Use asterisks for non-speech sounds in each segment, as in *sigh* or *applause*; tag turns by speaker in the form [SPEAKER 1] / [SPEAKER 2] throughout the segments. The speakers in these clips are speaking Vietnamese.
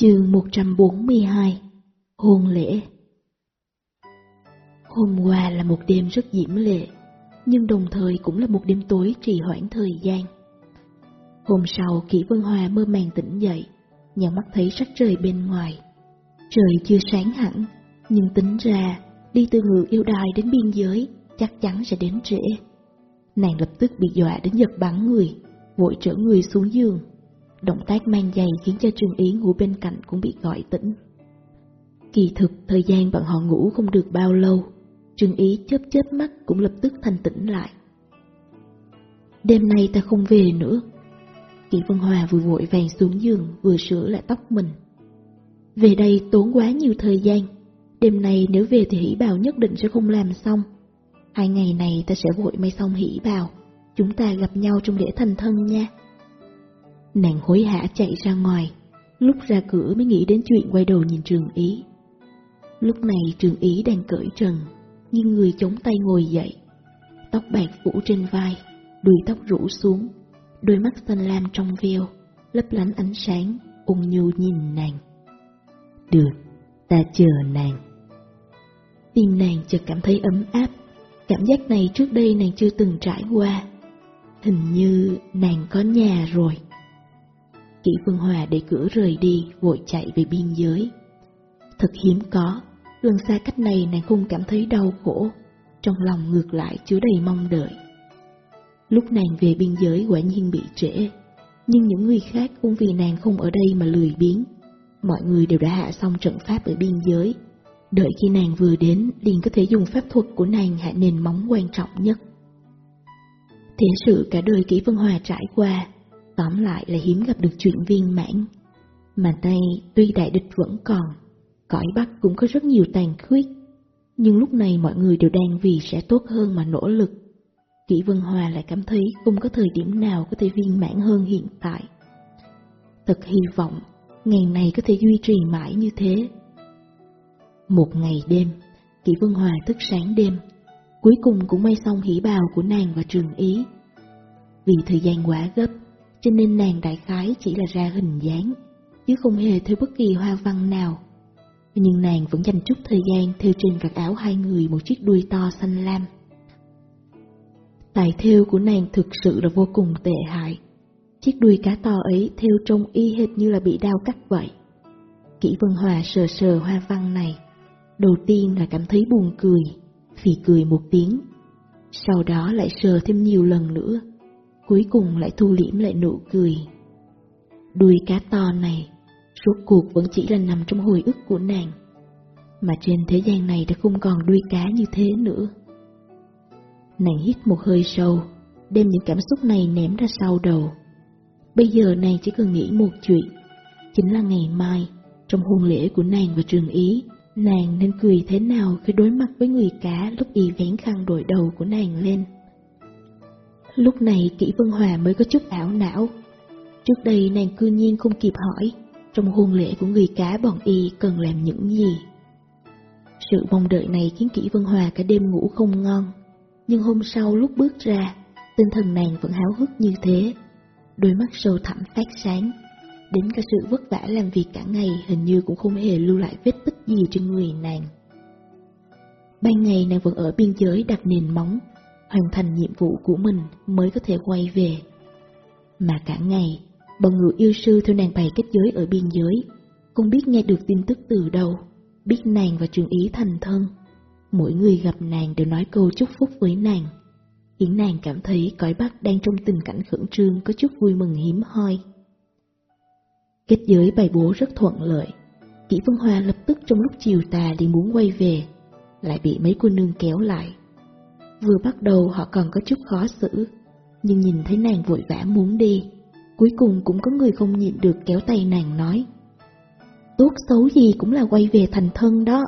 [SPEAKER 1] Chương 142 Hôn lễ Hôm qua là một đêm rất diễm lệ, nhưng đồng thời cũng là một đêm tối trì hoãn thời gian. Hôm sau, Kỷ Vân Hòa mơ màng tỉnh dậy, nhắm mắt thấy sắc trời bên ngoài. Trời chưa sáng hẳn, nhưng tính ra đi từ ngự yêu đài đến biên giới chắc chắn sẽ đến trễ. Nàng lập tức bị dọa đến giật bắn người, vội trở người xuống giường. Động tác mang giày khiến cho Trương Ý ngủ bên cạnh cũng bị gọi tỉnh. Kỳ thực, thời gian bọn họ ngủ không được bao lâu, Trương Ý chớp chớp mắt cũng lập tức thanh tỉnh lại. Đêm nay ta không về nữa. Kỷ Vân Hòa vừa vội vàng xuống giường vừa sửa lại tóc mình. Về đây tốn quá nhiều thời gian, đêm nay nếu về thì hỷ bào nhất định sẽ không làm xong. Hai ngày này ta sẽ vội may xong hỷ bào, chúng ta gặp nhau trong lễ thành thân nha. Nàng hối hả chạy ra ngoài, lúc ra cửa mới nghĩ đến chuyện quay đầu nhìn trường ý. Lúc này trường ý đang cởi trần, nhưng người chống tay ngồi dậy. Tóc bạc phủ trên vai, đuôi tóc rũ xuống, đôi mắt xanh lam trong veo, lấp lánh ánh sáng, ung nhu nhìn nàng. Được, ta chờ nàng. Tim nàng chợt cảm thấy ấm áp, cảm giác này trước đây nàng chưa từng trải qua. Hình như nàng có nhà rồi. Kỷ Phương Hòa để cửa rời đi, vội chạy về biên giới. Thật hiếm có, gần xa cách này nàng không cảm thấy đau khổ, trong lòng ngược lại chứa đầy mong đợi. Lúc nàng về biên giới quả nhiên bị trễ, nhưng những người khác cũng vì nàng không ở đây mà lười biếng. Mọi người đều đã hạ xong trận pháp ở biên giới, đợi khi nàng vừa đến liền có thể dùng pháp thuật của nàng hạ nền móng quan trọng nhất. Thế sự cả đời kỹ vân hòa trải qua, tóm lại là hiếm gặp được chuyện viên mãn. Mà nay tuy đại địch vẫn còn, cõi Bắc cũng có rất nhiều tàn khuyết, nhưng lúc này mọi người đều đang vì sẽ tốt hơn mà nỗ lực. Kỷ Vân Hòa lại cảm thấy không có thời điểm nào có thể viên mãn hơn hiện tại. Thật hy vọng ngày này có thể duy trì mãi như thế. Một ngày đêm, Kỷ Vân Hòa thức sáng đêm, cuối cùng cũng may xong hỉ bào của nàng và trường ý. Vì thời gian quá gấp, cho nên nàng đại khái chỉ là ra hình dáng, chứ không hề theo bất kỳ hoa văn nào. Nhưng nàng vẫn dành chút thời gian theo trên vạt áo hai người một chiếc đuôi to xanh lam. Tài theo của nàng thực sự là vô cùng tệ hại. Chiếc đuôi cá to ấy theo trông y hệt như là bị đau cắt vậy. Kỷ Vân Hòa sờ sờ hoa văn này, đầu tiên là cảm thấy buồn cười, phì cười một tiếng, sau đó lại sờ thêm nhiều lần nữa, cuối cùng lại thu liễm lại nụ cười. Đuôi cá to này, rốt cuộc vẫn chỉ là nằm trong hồi ức của nàng, mà trên thế gian này đã không còn đuôi cá như thế nữa. Nàng hít một hơi sâu, đem những cảm xúc này ném ra sau đầu. Bây giờ nàng chỉ cần nghĩ một chuyện, chính là ngày mai, trong hôn lễ của nàng và trường ý, nàng nên cười thế nào khi đối mặt với người cá lúc y vén khăn đội đầu của nàng lên. Lúc này Kỷ Vân Hòa mới có chút ảo não. Trước đây nàng cư nhiên không kịp hỏi, trong hôn lễ của người cá bọn y cần làm những gì. Sự mong đợi này khiến Kỷ Vân Hòa cả đêm ngủ không ngon, nhưng hôm sau lúc bước ra, tinh thần nàng vẫn háo hức như thế, đôi mắt sâu thẳm phát sáng. Đến cả sự vất vả làm việc cả ngày hình như cũng không hề lưu lại vết tích gì trên người nàng. Ban ngày nàng vẫn ở biên giới đặt nền móng, hoàn thành nhiệm vụ của mình mới có thể quay về. Mà cả ngày, bọn ngự yêu sư theo nàng bày kết giới ở biên giới, không biết nghe được tin tức từ đâu, biết nàng và trường ý thành thân. Mỗi người gặp nàng đều nói câu chúc phúc với nàng, khiến nàng cảm thấy cõi Bắc đang trong tình cảnh khẩn trương có chút vui mừng hiếm hoi. Kết giới bày bố rất thuận lợi, Kỷ Vân Hoa lập tức trong lúc chiều tà đi muốn quay về, lại bị mấy cô nương kéo lại. Vừa bắt đầu họ còn có chút khó xử, nhưng nhìn thấy nàng vội vã muốn đi, cuối cùng cũng có người không nhịn được kéo tay nàng nói. Tốt xấu gì cũng là quay về thành thân đó.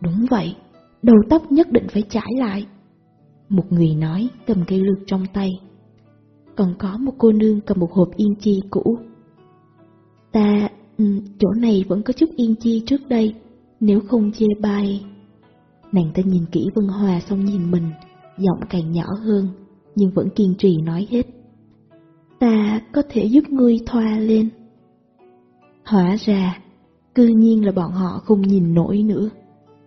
[SPEAKER 1] Đúng vậy, đầu tóc nhất định phải trải lại. Một người nói cầm cây lược trong tay. Còn có một cô nương cầm một hộp yên chi cũ. Ta, ừ, chỗ này vẫn có chút yên chi trước đây, nếu không chê bai. Nàng ta nhìn kỹ Vân Hòa xong nhìn mình, giọng càng nhỏ hơn, nhưng vẫn kiên trì nói hết. Ta có thể giúp ngươi thoa lên. Hóa ra, cư nhiên là bọn họ không nhìn nổi nữa.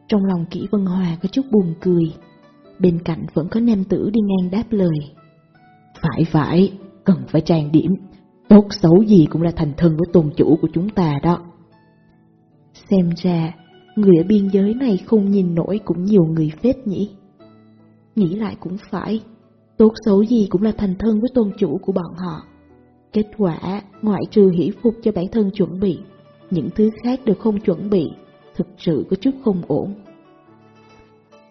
[SPEAKER 1] Trong lòng Kỷ Vân Hòa có chút buồn cười. Bên cạnh vẫn có nam tử đi ngang đáp lời. Phải phải, cần phải trang điểm. Tốt xấu gì cũng là thành thân với tôn chủ của chúng ta đó. Xem ra, người ở biên giới này không nhìn nổi cũng nhiều người phết nhỉ. Nghĩ lại cũng phải, tốt xấu gì cũng là thành thân với tôn chủ của bọn họ. Kết quả, ngoại trừ hỷ phục cho bản thân chuẩn bị, những thứ khác đều không chuẩn bị, thực sự có chút không ổn.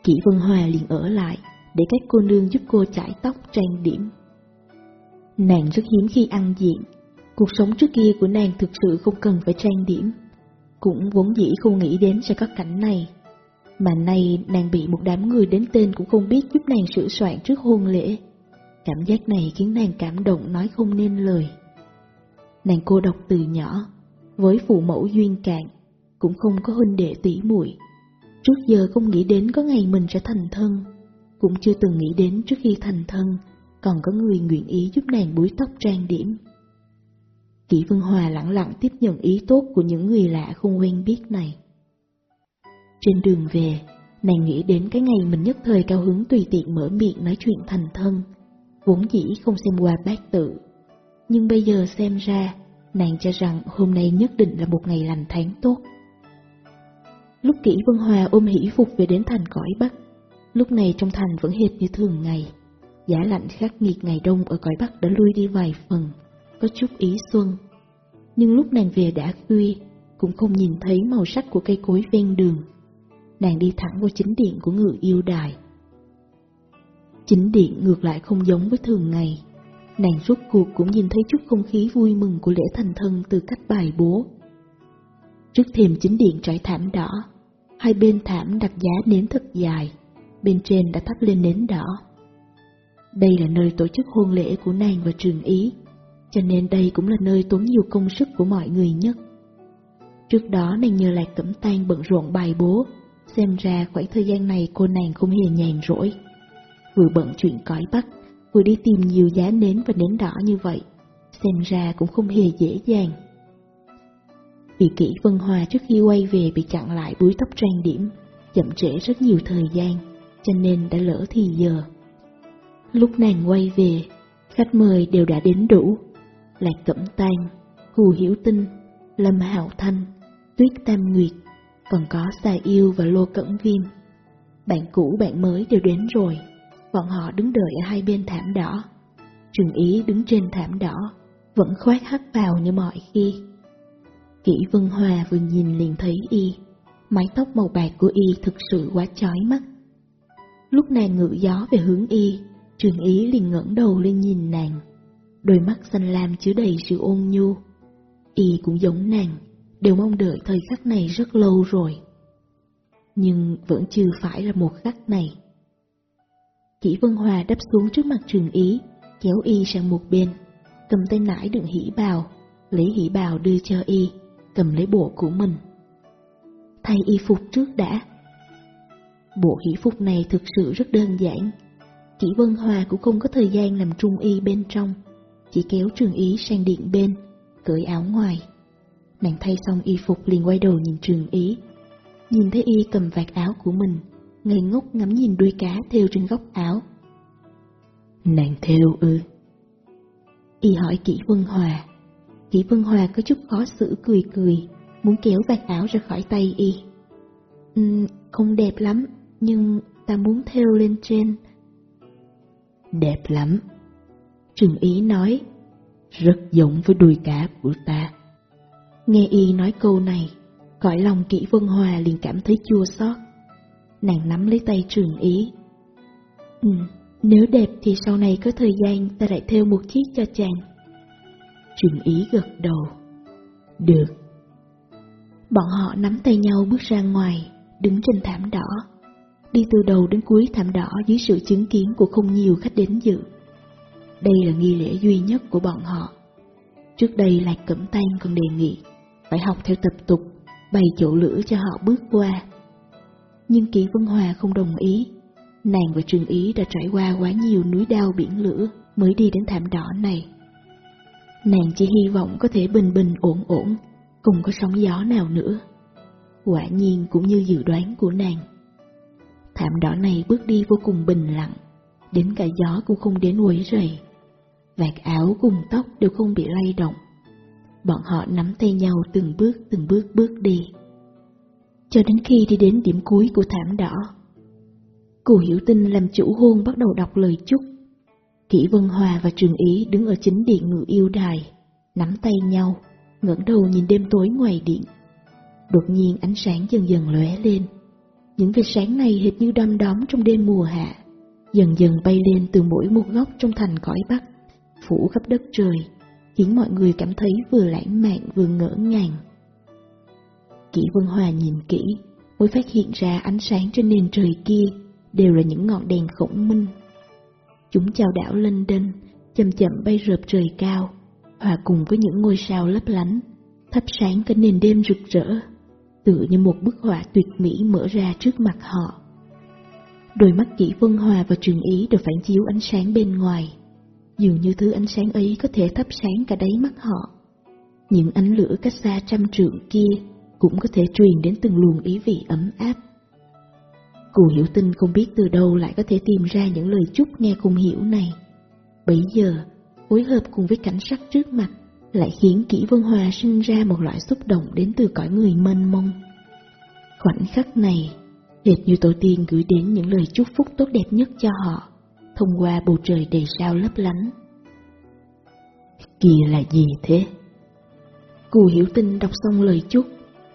[SPEAKER 1] Kỷ Vân Hòa liền ở lại, để các cô nương giúp cô chải tóc trang điểm. Nàng rất hiếm khi ăn diện, cuộc sống trước kia của nàng thực sự không cần phải trang điểm, cũng vốn dĩ không nghĩ đến sẽ có cảnh này. Mà nay nàng bị một đám người đến tên cũng không biết giúp nàng sửa soạn trước hôn lễ. Cảm giác này khiến nàng cảm động nói không nên lời. Nàng cô độc từ nhỏ, với phụ mẫu duyên cạn, cũng không có huynh đệ tỷ muội. Trước giờ không nghĩ đến có ngày mình sẽ thành thân, cũng chưa từng nghĩ đến trước khi thành thân, còn có người nguyện ý giúp nàng búi tóc trang điểm. Kỷ Vân Hòa lặng lặng tiếp nhận ý tốt của những người lạ không quen biết này. Trên đường về, nàng nghĩ đến cái ngày mình nhất thời cao hứng tùy tiện mở miệng nói chuyện thành thân, vốn dĩ không xem qua bác tự. Nhưng bây giờ xem ra, nàng cho rằng hôm nay nhất định là một ngày lành tháng tốt. Lúc Kỷ Vân Hòa ôm hỷ phục về đến thành cõi Bắc, lúc này trong thành vẫn hệt như thường ngày. Giả lạnh khắc nghiệt ngày đông ở cõi Bắc đã lui đi vài phần, có chút ý xuân. Nhưng lúc nàng về đã khuya, cũng không nhìn thấy màu sắc của cây cối ven đường. Nàng đi thẳng vào chính điện của người yêu đài. Chính điện ngược lại không giống với thường ngày. Nàng rốt cuộc cũng nhìn thấy chút không khí vui mừng của lễ thành thân từ cách bài bố. Trước thềm chính điện trải thảm đỏ, hai bên thảm đặt giá nến thật dài, bên trên đã thắp lên nến đỏ. Đây là nơi tổ chức hôn lễ của nàng và trường ý, cho nên đây cũng là nơi tốn nhiều công sức của mọi người nhất. Trước đó nàng nhờ Lạc Cẩm Tan bận rộn bài bố, xem ra khoảng thời gian này cô nàng không hề nhàn rỗi. Vừa bận chuyện cõi bắc, vừa đi tìm nhiều giá nến và nến đỏ như vậy, xem ra cũng không hề dễ dàng. Vì kỹ Vân Hòa trước khi quay về bị chặn lại búi tóc trang điểm, chậm trễ rất nhiều thời gian, cho nên đã lỡ thì giờ. Lúc nàng quay về, khách mời đều đã đến đủ. Lạc Cẩm tàng, Hù Hiểu Tinh, Lâm Hạo Thanh, Tuyết Tam Nguyệt, còn có sa Yêu và Lô Cẩn Viêm. Bạn cũ bạn mới đều đến rồi, bọn họ đứng đợi ở hai bên thảm đỏ. Trường Ý đứng trên thảm đỏ, vẫn khoác hắt vào như mọi khi. Kỷ Vân Hòa vừa nhìn liền thấy y, mái tóc màu bạc của y thực sự quá chói mắt. Lúc nàng ngự gió về hướng y, Trường Ý liền ngẩng đầu lên nhìn nàng, đôi mắt xanh lam chứa đầy sự ôn nhu. Y cũng giống nàng, đều mong đợi thời khắc này rất lâu rồi. Nhưng vẫn chưa phải là một khắc này. Kỷ Vân Hòa đắp xuống trước mặt Trường Ý, kéo y sang một bên, cầm tay nải đựng hỉ bào, lấy hỉ bào đưa cho y, cầm lấy bộ của mình. Thay y phục trước đã. Bộ hỷ phục này thực sự rất đơn giản. Kỷ Vân Hòa cũng không có thời gian làm trung y bên trong, chỉ kéo Trường Ý sang điện bên, cởi áo ngoài. Nàng thay xong y phục liền quay đầu nhìn Trường Ý. Nhìn thấy y cầm vạt áo của mình, ngây ngốc ngắm nhìn đuôi cá theo trên góc áo. Nàng theo ư? Y hỏi Kỷ Vân Hòa. Kỷ Vân Hòa có chút khó xử cười cười, muốn kéo vạt áo ra khỏi tay y. Um, không đẹp lắm, nhưng ta muốn theo lên trên. Đẹp lắm. Trừng Ý nói, rất giống với đuôi cá của ta. Nghe y nói câu này, cõi lòng kỹ Vân Hòa liền cảm thấy chua xót. Nàng nắm lấy tay Trường Ý. Ừ, nếu đẹp thì sau này có thời gian ta lại theo một chiếc cho chàng. Trường Ý gật đầu. Được. Bọn họ nắm tay nhau bước ra ngoài, đứng trên thảm đỏ. Đi từ đầu đến cuối thảm đỏ dưới sự chứng kiến của không nhiều khách đến dự. Đây là nghi lễ duy nhất của bọn họ. Trước đây Lạc Cẩm Tan còn đề nghị phải học theo tập tục, bày chỗ lửa cho họ bước qua. Nhưng Kỷ Vân Hòa không đồng ý. Nàng và Trường Ý đã trải qua quá nhiều núi đao biển lửa mới đi đến thảm đỏ này. Nàng chỉ hy vọng có thể bình bình ổn ổn, không có sóng gió nào nữa. Quả nhiên cũng như dự đoán của nàng. Thảm đỏ này bước đi vô cùng bình lặng, đến cả gió cũng không đến quấy rầy. Vạt áo cùng tóc đều không bị lay động. Bọn họ nắm tay nhau từng bước từng bước bước đi. Cho đến khi đi đến điểm cuối của thảm đỏ, Cụ Hiểu Tinh làm chủ hôn bắt đầu đọc lời chúc. Kỷ Vân Hòa và Trường Ý đứng ở chính điện ngự yêu đài, nắm tay nhau, ngẩng đầu nhìn đêm tối ngoài điện. Đột nhiên ánh sáng dần dần lóe lên. Những vệt sáng này hệt như đom đóm trong đêm mùa hạ, dần dần bay lên từ mỗi một góc trong thành cõi Bắc, phủ khắp đất trời, khiến mọi người cảm thấy vừa lãng mạn vừa ngỡ ngàng. Kỷ Vân Hòa nhìn kỹ, mới phát hiện ra ánh sáng trên nền trời kia đều là những ngọn đèn khổng minh. Chúng chào đảo lên đên, chậm chậm bay rợp trời cao, hòa cùng với những ngôi sao lấp lánh, thắp sáng cả nền đêm rực rỡ, tựa như một bức họa tuyệt mỹ mở ra trước mặt họ. Đôi mắt kỹ vân hòa và trường ý đều phản chiếu ánh sáng bên ngoài, dường như thứ ánh sáng ấy có thể thắp sáng cả đáy mắt họ. Những ánh lửa cách xa trăm trượng kia cũng có thể truyền đến từng luồng ý vị ấm áp. Cụ hiểu tinh không biết từ đâu lại có thể tìm ra những lời chúc nghe không hiểu này. Bấy giờ, phối hợp cùng với cảnh sắc trước mặt lại khiến Kỷ Vân Hòa sinh ra một loại xúc động đến từ cõi người mênh mông. Khoảnh khắc này, hệt như tổ tiên gửi đến những lời chúc phúc tốt đẹp nhất cho họ, thông qua bầu trời đầy sao lấp lánh. Kìa là gì thế? Cù hiểu tinh đọc xong lời chúc,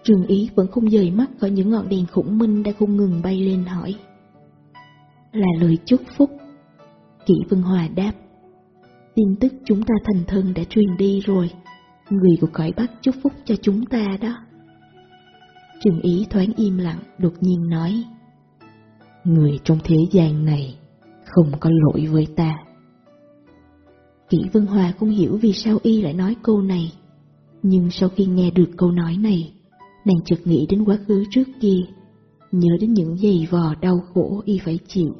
[SPEAKER 1] Trường ý vẫn không rời mắt khỏi những ngọn đèn khủng minh đã không ngừng bay lên hỏi. Là lời chúc phúc. Kỷ Vân Hòa đáp. Tin tức chúng ta thành thân đã truyền đi rồi. Người của cõi Bắc chúc phúc cho chúng ta đó. Trường ý thoáng im lặng, đột nhiên nói. Người trong thế gian này không có lỗi với ta. Kỷ Vân Hòa không hiểu vì sao y lại nói câu này. Nhưng sau khi nghe được câu nói này, Nàng chợt nghĩ đến quá khứ trước kia, nhớ đến những giày vò đau khổ y phải chịu.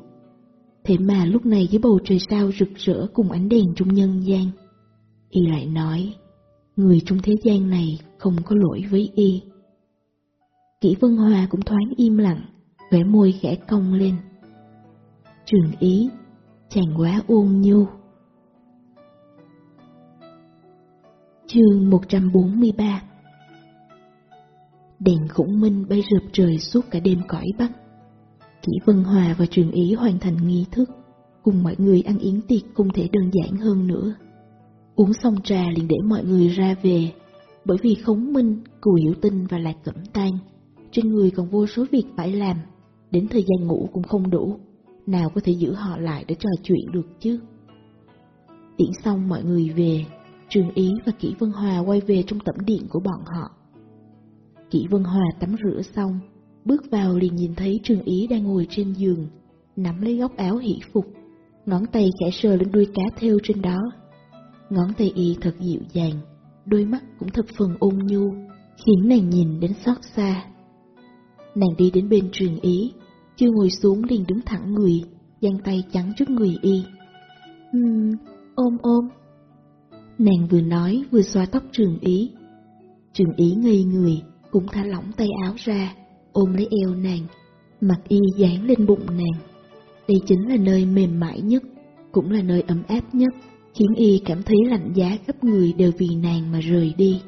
[SPEAKER 1] Thế mà lúc này dưới bầu trời sao rực rỡ cùng ánh đèn trong nhân gian, y lại nói, người trong thế gian này không có lỗi với y. Kỷ Vân Hòa cũng thoáng im lặng, vẻ môi khẽ cong lên. Trường ý, chàng quá ôn nhu. Chương 143 đèn khủng minh bay rượp trời suốt cả đêm cõi Bắc. Kỷ Vân Hòa và Trường Ý hoàn thành nghi thức, cùng mọi người ăn yến tiệc không thể đơn giản hơn nữa. Uống xong trà liền để mọi người ra về, bởi vì khống minh, cù hiểu tinh và lạc cẩm tan, trên người còn vô số việc phải làm, đến thời gian ngủ cũng không đủ, nào có thể giữ họ lại để trò chuyện được chứ. Tiễn xong mọi người về, Trường Ý và Kỷ Vân Hòa quay về trong tẩm điện của bọn họ. Kỷ Vân Hòa tắm rửa xong, bước vào liền nhìn thấy Trường Ý đang ngồi trên giường, nắm lấy góc áo hỷ phục, ngón tay khẽ sờ lên đuôi cá theo trên đó. Ngón tay y thật dịu dàng, đôi mắt cũng thật phần ôn nhu, khiến nàng nhìn đến xót xa. Nàng đi đến bên Trường Ý, chưa ngồi xuống liền đứng thẳng người, giang tay chắn trước người y. Ừm, ôm ôm. Nàng vừa nói vừa xoa tóc Trường Ý. Trường Ý ngây người, cũng thả lỏng tay áo ra, ôm lấy eo nàng, mặt y dán lên bụng nàng. Đây chính là nơi mềm mại nhất, cũng là nơi ấm áp nhất, khiến y cảm thấy lạnh giá khắp người đều vì nàng mà rời đi.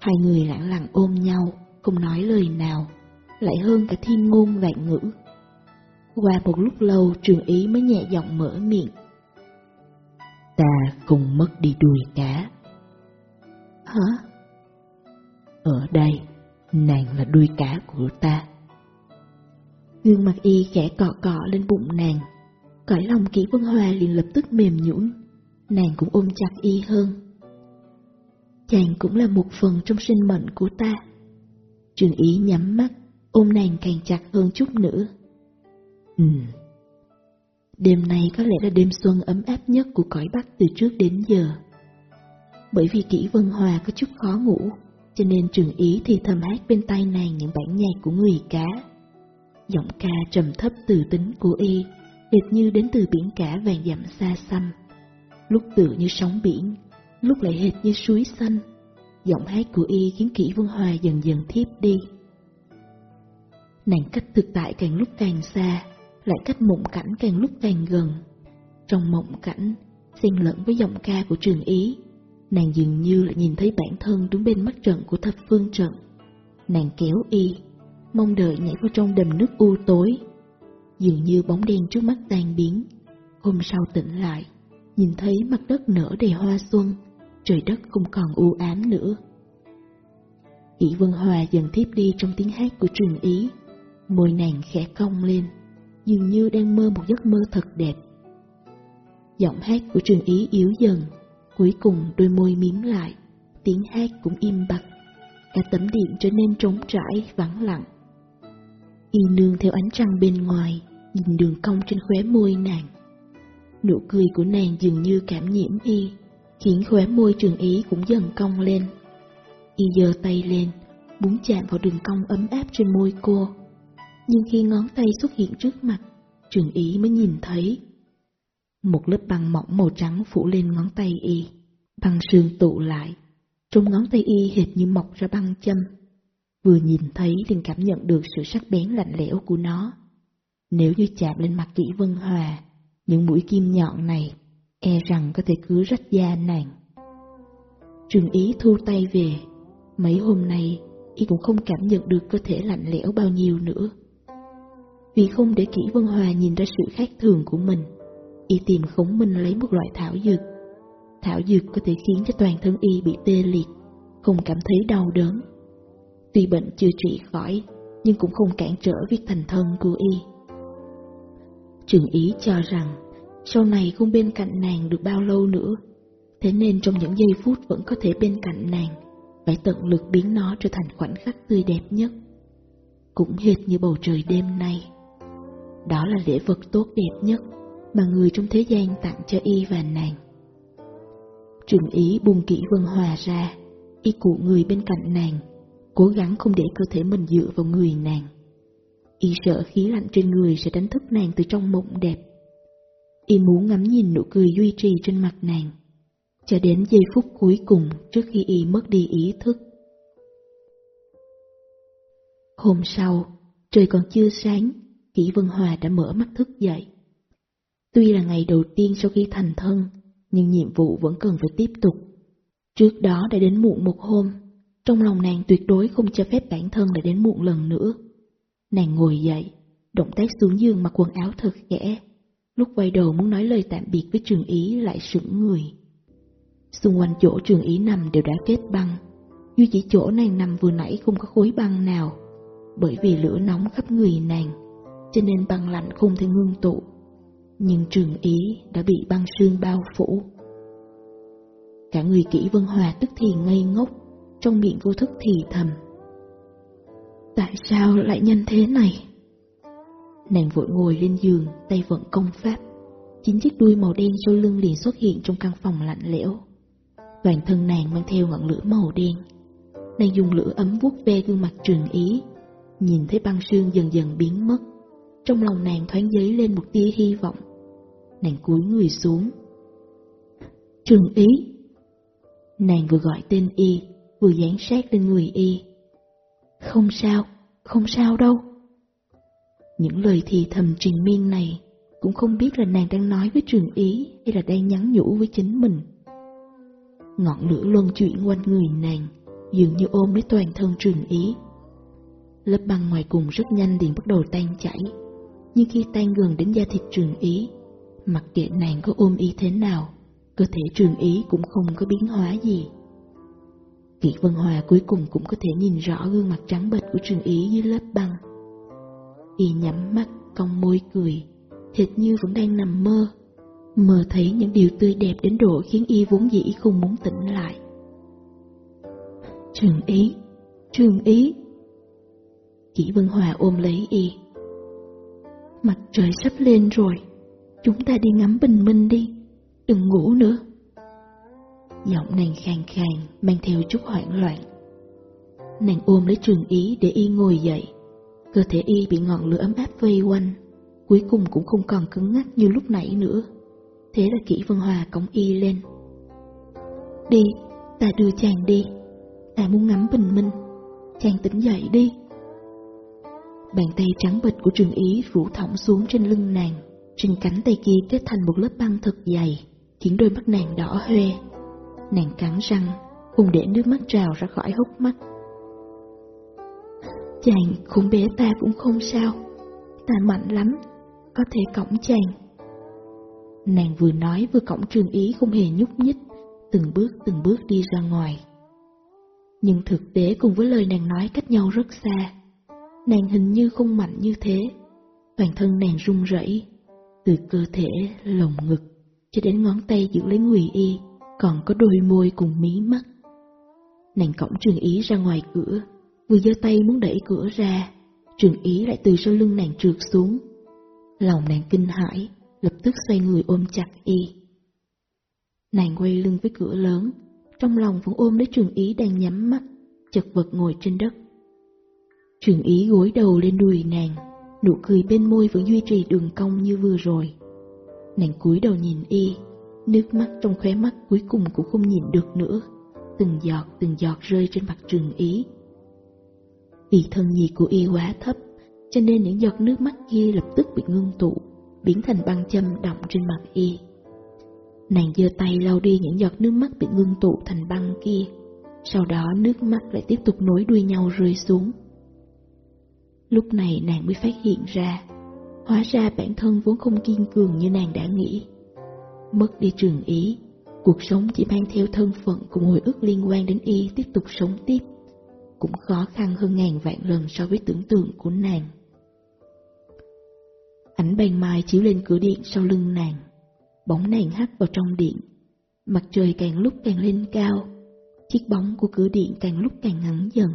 [SPEAKER 1] Hai người lặng lặng ôm nhau, không nói lời nào, lại hơn cả thiên ngôn vạn ngữ. Qua một lúc lâu trường ý mới nhẹ giọng mở miệng. Ta cùng mất đi đuôi cá. Hả? Ở đây, nàng là đuôi cá của ta. Gương mặt y khẽ cọ cọ lên bụng nàng, cõi lòng kỹ vân hòa liền lập tức mềm nhũn, nàng cũng ôm chặt y hơn. Chàng cũng là một phần trong sinh mệnh của ta. Trường ý nhắm mắt, ôm nàng càng chặt hơn chút nữa. Ừ. Đêm nay có lẽ là đêm xuân ấm áp nhất của cõi Bắc từ trước đến giờ. Bởi vì kỹ Vân Hòa có chút khó ngủ, cho nên trường ý thì thầm hát bên tai nàng những bản nhạc của người cá. Giọng ca trầm thấp từ tính của y, hệt như đến từ biển cả vàng dặm xa xăm, lúc tựa như sóng biển, lúc lại hệt như suối xanh, giọng hát của y khiến kỹ Vân Hòa dần dần thiếp đi. Nàng cách thực tại càng lúc càng xa, lại cách mộng cảnh càng lúc càng gần. Trong mộng cảnh, xen lẫn với giọng ca của trường ý, nàng dường như lại nhìn thấy bản thân đứng bên mắt trận của thập phương trận. Nàng kéo y, mong đợi nhảy vào trong đầm nước u tối. Dường như bóng đen trước mắt tan biến. Hôm sau tỉnh lại, nhìn thấy mặt đất nở đầy hoa xuân, trời đất không còn u ám nữa. Kỷ Vân Hòa dần thiếp đi trong tiếng hát của trường ý, môi nàng khẽ cong lên, dường như đang mơ một giấc mơ thật đẹp. Giọng hát của trường ý yếu dần, cuối cùng đôi môi miếm lại, tiếng hát cũng im bặt, cả tấm điện trở nên trống trải, vắng lặng. Y nương theo ánh trăng bên ngoài, nhìn đường cong trên khóe môi nàng. Nụ cười của nàng dường như cảm nhiễm y, khiến khóe môi trường ý cũng dần cong lên. Y giơ tay lên, muốn chạm vào đường cong ấm áp trên môi cô. Nhưng khi ngón tay xuất hiện trước mặt, trường ý mới nhìn thấy. Một lớp băng mỏng màu trắng phủ lên ngón tay y, băng sương tụ lại. Trong ngón tay y hệt như mọc ra băng châm. Vừa nhìn thấy liền cảm nhận được sự sắc bén lạnh lẽo của nó. Nếu như chạm lên mặt kỹ vân hòa, những mũi kim nhọn này e rằng có thể cứ rách da nàng. Trường ý thu tay về, mấy hôm nay y cũng không cảm nhận được cơ thể lạnh lẽo bao nhiêu nữa. Vì không để kỹ Vân Hòa nhìn ra sự khác thường của mình, y tìm khống minh lấy một loại thảo dược. Thảo dược có thể khiến cho toàn thân y bị tê liệt, không cảm thấy đau đớn. Tuy bệnh chưa trị khỏi, nhưng cũng không cản trở việc thành thân của y. Trường ý cho rằng sau này không bên cạnh nàng được bao lâu nữa, thế nên trong những giây phút vẫn có thể bên cạnh nàng, phải tận lực biến nó trở thành khoảnh khắc tươi đẹp nhất. Cũng hệt như bầu trời đêm nay. Đó là lễ vật tốt đẹp nhất mà người trong thế gian tặng cho y và nàng. Trường ý buông kỹ vân hòa ra, y cụ người bên cạnh nàng, cố gắng không để cơ thể mình dựa vào người nàng. Y sợ khí lạnh trên người sẽ đánh thức nàng từ trong mộng đẹp. Y muốn ngắm nhìn nụ cười duy trì trên mặt nàng, cho đến giây phút cuối cùng trước khi Y mất đi ý thức. Hôm sau, trời còn chưa sáng, Kỷ Vân Hòa đã mở mắt thức dậy. Tuy là ngày đầu tiên sau khi thành thân, nhưng nhiệm vụ vẫn cần phải tiếp tục. Trước đó đã đến muộn một hôm, trong lòng nàng tuyệt đối không cho phép bản thân lại đến muộn lần nữa. Nàng ngồi dậy, động tác xuống giường mặc quần áo thật khẽ. Lúc quay đầu muốn nói lời tạm biệt với trường ý lại sững người. Xung quanh chỗ trường ý nằm đều đã kết băng, duy chỉ chỗ nàng nằm vừa nãy không có khối băng nào, bởi vì lửa nóng khắp người nàng, cho nên băng lạnh không thể ngưng tụ. Nhưng trường ý đã bị băng sương bao phủ. Cả người kỹ vân hòa tức thì ngây ngốc, trong miệng vô thức thì thầm. Tại sao lại nhanh thế này? Nàng vội ngồi lên giường, tay vận công pháp. Chính chiếc đuôi màu đen sau lưng liền xuất hiện trong căn phòng lạnh lẽo. Toàn thân nàng mang theo ngọn lửa màu đen. Nàng dùng lửa ấm vuốt ve gương mặt trường ý, nhìn thấy băng sương dần dần biến mất. Trong lòng nàng thoáng dấy lên một tia hy vọng. Nàng cúi người xuống. Trường ý! Nàng vừa gọi tên y, vừa dán sát lên người y. Không sao, không sao đâu. Những lời thì thầm truyền miên này cũng không biết là nàng đang nói với trường ý hay là đang nhắn nhủ với chính mình. Ngọn lửa luân chuyển quanh người nàng, dường như ôm lấy toàn thân trường ý. Lớp băng ngoài cùng rất nhanh liền bắt đầu tan chảy, nhưng khi tan gần đến da thịt trường ý, mặc kệ nàng có ôm ý thế nào, cơ thể trường ý cũng không có biến hóa gì. Kỷ Vân Hòa cuối cùng cũng có thể nhìn rõ gương mặt trắng bệch của trường ý dưới lớp băng. Y nhắm mắt, cong môi cười, hệt như vẫn đang nằm mơ. Mơ thấy những điều tươi đẹp đến độ khiến Y vốn dĩ không muốn tỉnh lại. Trường ý, trường ý. Kỷ Vân Hòa ôm lấy Y. Mặt trời sắp lên rồi, chúng ta đi ngắm bình minh đi, đừng ngủ nữa. Giọng nàng khàn khàn, mang theo chút hoảng loạn. Nàng ôm lấy trường ý để y ngồi dậy. Cơ thể y bị ngọn lửa ấm áp vây quanh, cuối cùng cũng không còn cứng ngắc như lúc nãy nữa. Thế là kỹ vân hòa cõng y lên. Đi, ta đưa chàng đi. ta muốn ngắm bình minh. Chàng tỉnh dậy đi. Bàn tay trắng bệch của trường ý phủ thõng xuống trên lưng nàng, trên cánh tay kia kết thành một lớp băng thật dày, khiến đôi mắt nàng đỏ hoe. Nàng cắn răng, không để nước mắt trào ra khỏi hốc mắt. Chàng khốn bé ta cũng không sao, ta mạnh lắm, có thể cõng chàng. Nàng vừa nói vừa cõng trường ý không hề nhúc nhích, từng bước từng bước đi ra ngoài. Nhưng thực tế cùng với lời nàng nói cách nhau rất xa. Nàng hình như không mạnh như thế, toàn thân nàng run rẩy, từ cơ thể, lồng ngực, cho đến ngón tay giữ lấy người y, còn có đôi môi cùng mí mắt. Nàng cõng trường ý ra ngoài cửa, vừa giơ tay muốn đẩy cửa ra, trường ý lại từ sau lưng nàng trượt xuống. Lòng nàng kinh hãi, lập tức xoay người ôm chặt y. Nàng quay lưng với cửa lớn, trong lòng vẫn ôm lấy trường ý đang nhắm mắt, chật vật ngồi trên đất. Trường ý gối đầu lên đùi nàng, nụ cười bên môi vẫn duy trì đường cong như vừa rồi. Nàng cúi đầu nhìn y, nước mắt trong khóe mắt cuối cùng cũng không nhìn được nữa, từng giọt từng giọt rơi trên mặt trường ý. Vì thân nhiệt của y quá thấp, cho nên những giọt nước mắt kia lập tức bị ngưng tụ, biến thành băng châm đọng trên mặt y. Nàng giơ tay lau đi những giọt nước mắt bị ngưng tụ thành băng kia, sau đó nước mắt lại tiếp tục nối đuôi nhau rơi xuống. Lúc này nàng mới phát hiện ra, hóa ra bản thân vốn không kiên cường như nàng đã nghĩ. Mất đi trường ý, cuộc sống chỉ mang theo thân phận cùng hồi ức liên quan đến y tiếp tục sống tiếp, cũng khó khăn hơn ngàn vạn lần so với tưởng tượng của nàng. Ảnh bàn mai chiếu lên cửa điện sau lưng nàng, bóng nàng hắt vào trong điện. Mặt trời càng lúc càng lên cao, chiếc bóng của cửa điện càng lúc càng ngắn dần.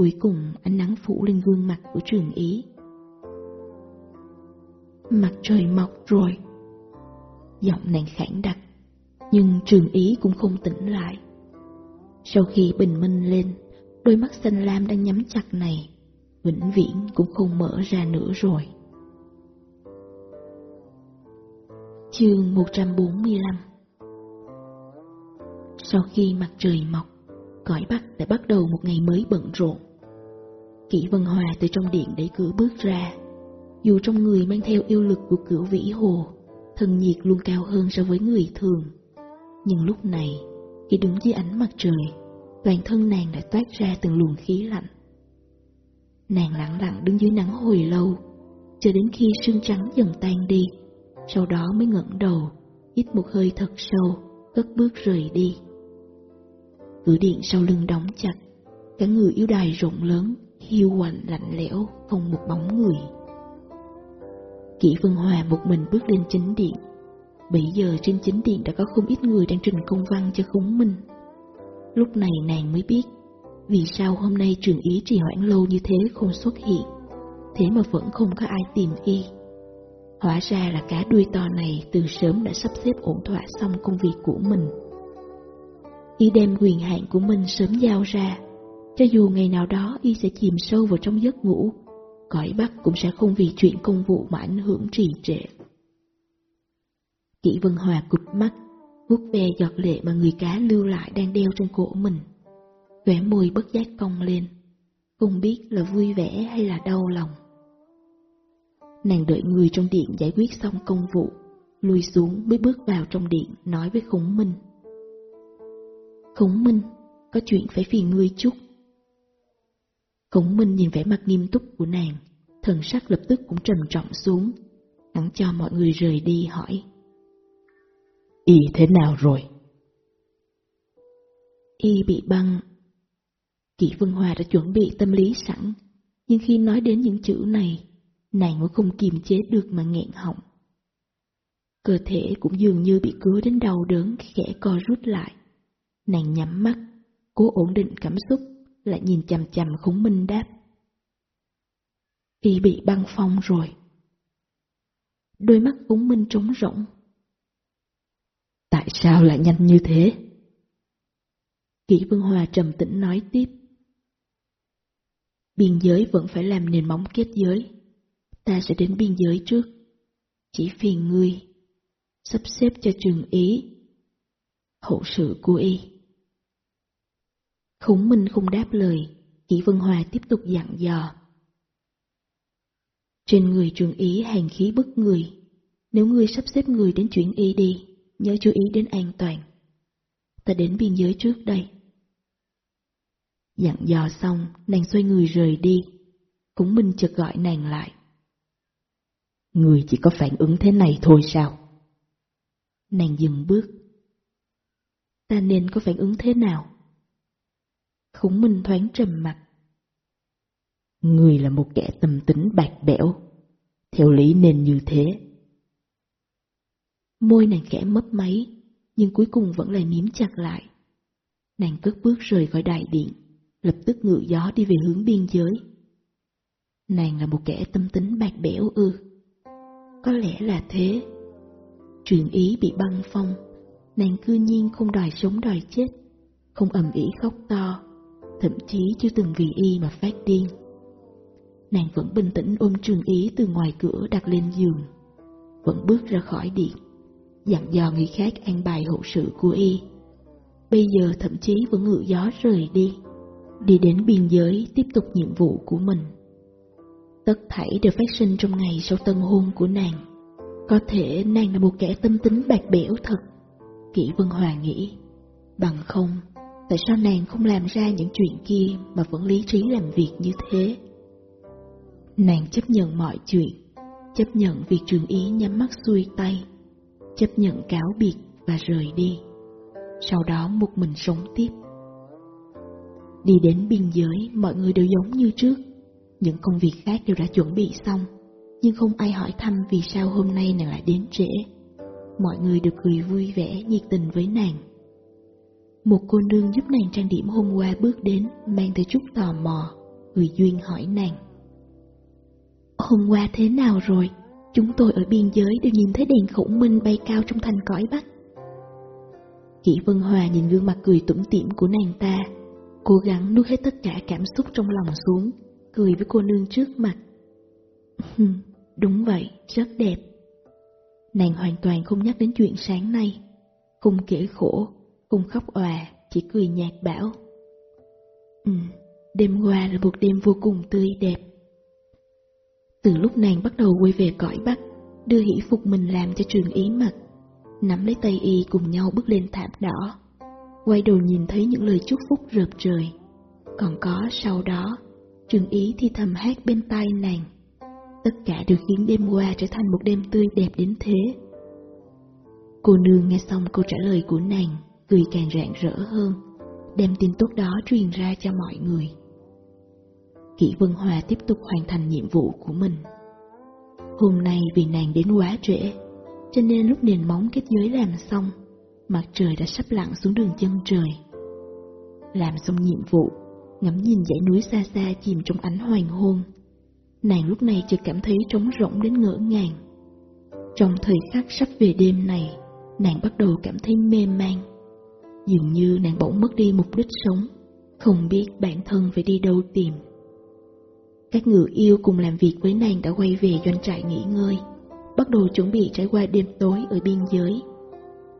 [SPEAKER 1] Cuối cùng ánh nắng phủ lên gương mặt của trường ý. Mặt trời mọc rồi. Giọng nàng khản đặc, nhưng trường ý cũng không tỉnh lại. Sau khi bình minh lên, đôi mắt xanh lam đang nhắm chặt này, vĩnh viễn cũng không mở ra nữa rồi. Chương 145 Sau khi mặt trời mọc, cõi Bắc đã bắt đầu một ngày mới bận rộn. Kỷ Vân Hòa từ trong điện đẩy cửa bước ra, dù trong người mang theo yêu lực của cửu vĩ hồ, thân nhiệt luôn cao hơn so với người thường. Nhưng lúc này, khi đứng dưới ánh mặt trời, toàn thân nàng đã toát ra từng luồng khí lạnh. Nàng lặng lặng đứng dưới nắng hồi lâu, cho đến khi sương trắng dần tan đi, sau đó mới ngẩng đầu, hít một hơi thật sâu, cất bước rời đi. Cửa điện sau lưng đóng chặt, cả người yêu đài rộng lớn, hiu quạnh lạnh lẽo, không một bóng người. Kỷ Vân Hòa một mình bước lên chính điện. Bây giờ trên chính điện đã có không ít người đang trình công văn cho khống minh. Lúc này nàng mới biết, vì sao hôm nay trường ý trì hoãn lâu như thế không xuất hiện, thế mà vẫn không có ai tìm y. Hóa ra là cá đuôi to này từ sớm đã sắp xếp ổn thỏa xong công việc của mình. Y đem quyền hạn của mình sớm giao ra, cho dù ngày nào đó Y sẽ chìm sâu vào trong giấc ngủ, cõi Bắc cũng sẽ không vì chuyện công vụ mà ảnh hưởng trì trệ. Kỷ Vân Hòa cụp mắt, vuốt ve giọt lệ mà người cá lưu lại đang đeo trên cổ mình. Vẻ môi bất giác cong lên, không biết là vui vẻ hay là đau lòng. Nàng đợi người trong điện giải quyết xong công vụ, lùi xuống mới bước vào trong điện nói với Khổng Minh. Khổng Minh, có chuyện phải phiền ngươi chút. Khổng Minh nhìn vẻ mặt nghiêm túc của nàng, thần sắc lập tức cũng trầm trọng xuống, hắn cho mọi người rời đi hỏi.
[SPEAKER 2] Y thế nào rồi?
[SPEAKER 1] Y bị băng. Kỷ Vân Hòa đã chuẩn bị tâm lý sẵn, nhưng khi nói đến những chữ này, nàng vẫn không kiềm chế được mà nghẹn họng. Cơ thể cũng dường như bị cứa đến đau đớn khẽ co rút lại. Nàng nhắm mắt, cố ổn định cảm xúc, lại nhìn chằm chằm khủng minh đáp. Y bị băng phong rồi. Đôi mắt khủng minh trống rỗng.
[SPEAKER 2] Tại sao lại nhanh như thế?
[SPEAKER 1] Kỷ vương Hòa trầm tĩnh nói tiếp. Biên giới vẫn phải làm nền móng kết giới ta sẽ đến biên giới trước. Chỉ phiền ngươi, sắp xếp cho trường ý, hậu sự của y. Khổng Minh không đáp lời, Kỷ Vân Hòa tiếp tục dặn dò. Trên người trường ý hàng khí bức người, nếu ngươi sắp xếp người đến chuyển y đi, nhớ chú ý đến an toàn. Ta đến biên giới trước đây. Dặn dò xong, nàng xoay người rời đi. Khổng Minh chợt gọi nàng lại.
[SPEAKER 2] Người chỉ có phản ứng thế này thôi sao?
[SPEAKER 1] Nàng dừng bước. Ta nên có phản ứng thế nào? Khủng Minh thoáng trầm mặt.
[SPEAKER 2] Người là một kẻ tâm tính bạc bẽo. Theo lý nên như thế.
[SPEAKER 1] Môi nàng khẽ mấp máy, nhưng cuối cùng vẫn lại miếm chặt lại. Nàng cất bước rời khỏi đại điện, lập tức ngựa gió đi về hướng biên giới. Nàng là một kẻ tâm tính bạc bẽo ư. Có lẽ là thế. Truyền ý bị băng phong, nàng cư nhiên không đòi sống đòi chết, không ầm ĩ khóc to, thậm chí chưa từng vì y mà phát điên. Nàng vẫn bình tĩnh ôm trường ý từ ngoài cửa đặt lên giường, vẫn bước ra khỏi điện, dặn dò người khác an bài hậu sự của y. Bây giờ thậm chí vẫn ngự gió rời đi, đi đến biên giới tiếp tục nhiệm vụ của mình. Tất thảy đều phát sinh trong ngày sau tân hôn của nàng. Có thể nàng là một kẻ tâm tính bạc bẽo thật. Kỷ Vân Hòa nghĩ, bằng không, tại sao nàng không làm ra những chuyện kia mà vẫn lý trí làm việc như thế? Nàng chấp nhận mọi chuyện, chấp nhận việc trường ý nhắm mắt xuôi tay, chấp nhận cáo biệt và rời đi. Sau đó một mình sống tiếp. Đi đến biên giới, mọi người đều giống như trước. Những công việc khác đều đã chuẩn bị xong, nhưng không ai hỏi thăm vì sao hôm nay nàng lại đến trễ. Mọi người được cười vui vẻ, nhiệt tình với nàng. Một cô nương giúp nàng trang điểm hôm qua bước đến, mang tới chút tò mò, người duyên hỏi nàng. Hôm qua thế nào rồi? Chúng tôi ở biên giới đều nhìn thấy đèn khổng minh bay cao trong thành cõi Bắc. Kỷ Vân Hòa nhìn gương mặt cười tủm tỉm của nàng ta, cố gắng nuốt hết tất cả cảm xúc trong lòng xuống, cười với cô nương trước mặt. Đúng vậy, rất đẹp. Nàng hoàn toàn không nhắc đến chuyện sáng nay, không kể khổ, cung khóc òa, chỉ cười nhạt bảo. Ừ, đêm qua là một đêm vô cùng tươi đẹp. Từ lúc nàng bắt đầu quay về cõi Bắc, đưa hỷ phục mình làm cho trường ý mặc, nắm lấy tay y cùng nhau bước lên thảm đỏ. Quay đầu nhìn thấy những lời chúc phúc rợp trời. Còn có sau đó, trường ý thì thầm hát bên tai nàng. Tất cả đều khiến đêm qua trở thành một đêm tươi đẹp đến thế. Cô nương nghe xong câu trả lời của nàng, cười càng rạng rỡ hơn, đem tin tốt đó truyền ra cho mọi người. Kỷ Vân Hòa tiếp tục hoàn thành nhiệm vụ của mình. Hôm nay vì nàng đến quá trễ, cho nên lúc nền móng kết giới làm xong, mặt trời đã sắp lặn xuống đường chân trời. Làm xong nhiệm vụ, ngắm nhìn dãy núi xa xa chìm trong ánh hoàng hôn, nàng lúc này chỉ cảm thấy trống rỗng đến ngỡ ngàng. Trong thời khắc sắp về đêm này, nàng bắt đầu cảm thấy mê man. Dường như nàng bỗng mất đi mục đích sống, không biết bản thân phải đi đâu tìm. Các người yêu cùng làm việc với nàng đã quay về doanh trại nghỉ ngơi, bắt đầu chuẩn bị trải qua đêm tối ở biên giới.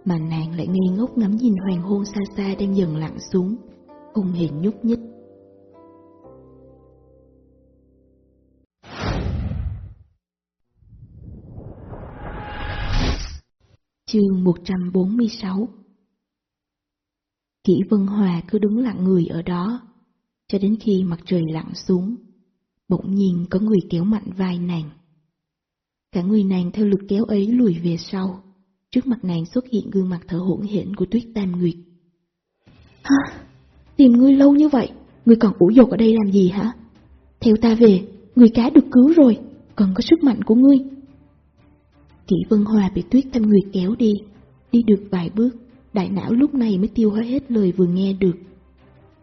[SPEAKER 1] Mà nàng lại ngây ngốc ngắm nhìn hoàng hôn xa xa đang dần lặn xuống, không hề nhúc nhích. Chương 146 Kỷ Vân Hòa cứ đứng lặng người ở đó, cho đến khi mặt trời lặn xuống. Bỗng nhiên có người kéo mạnh vai nàng. Cả người nàng theo lực kéo ấy lùi về sau. Trước mặt nàng xuất hiện gương mặt thở hổn hển của Tuyết Tam Nguyệt. Hả? Tìm ngươi lâu như vậy, ngươi còn ủ dột ở đây làm gì hả? Theo ta về, người cá được cứu rồi, còn có sức mạnh của ngươi. Kỷ Vân Hòa bị Tuyết Tam Nguyệt kéo đi, đi được vài bước, đại não lúc này mới tiêu hóa hết lời vừa nghe được.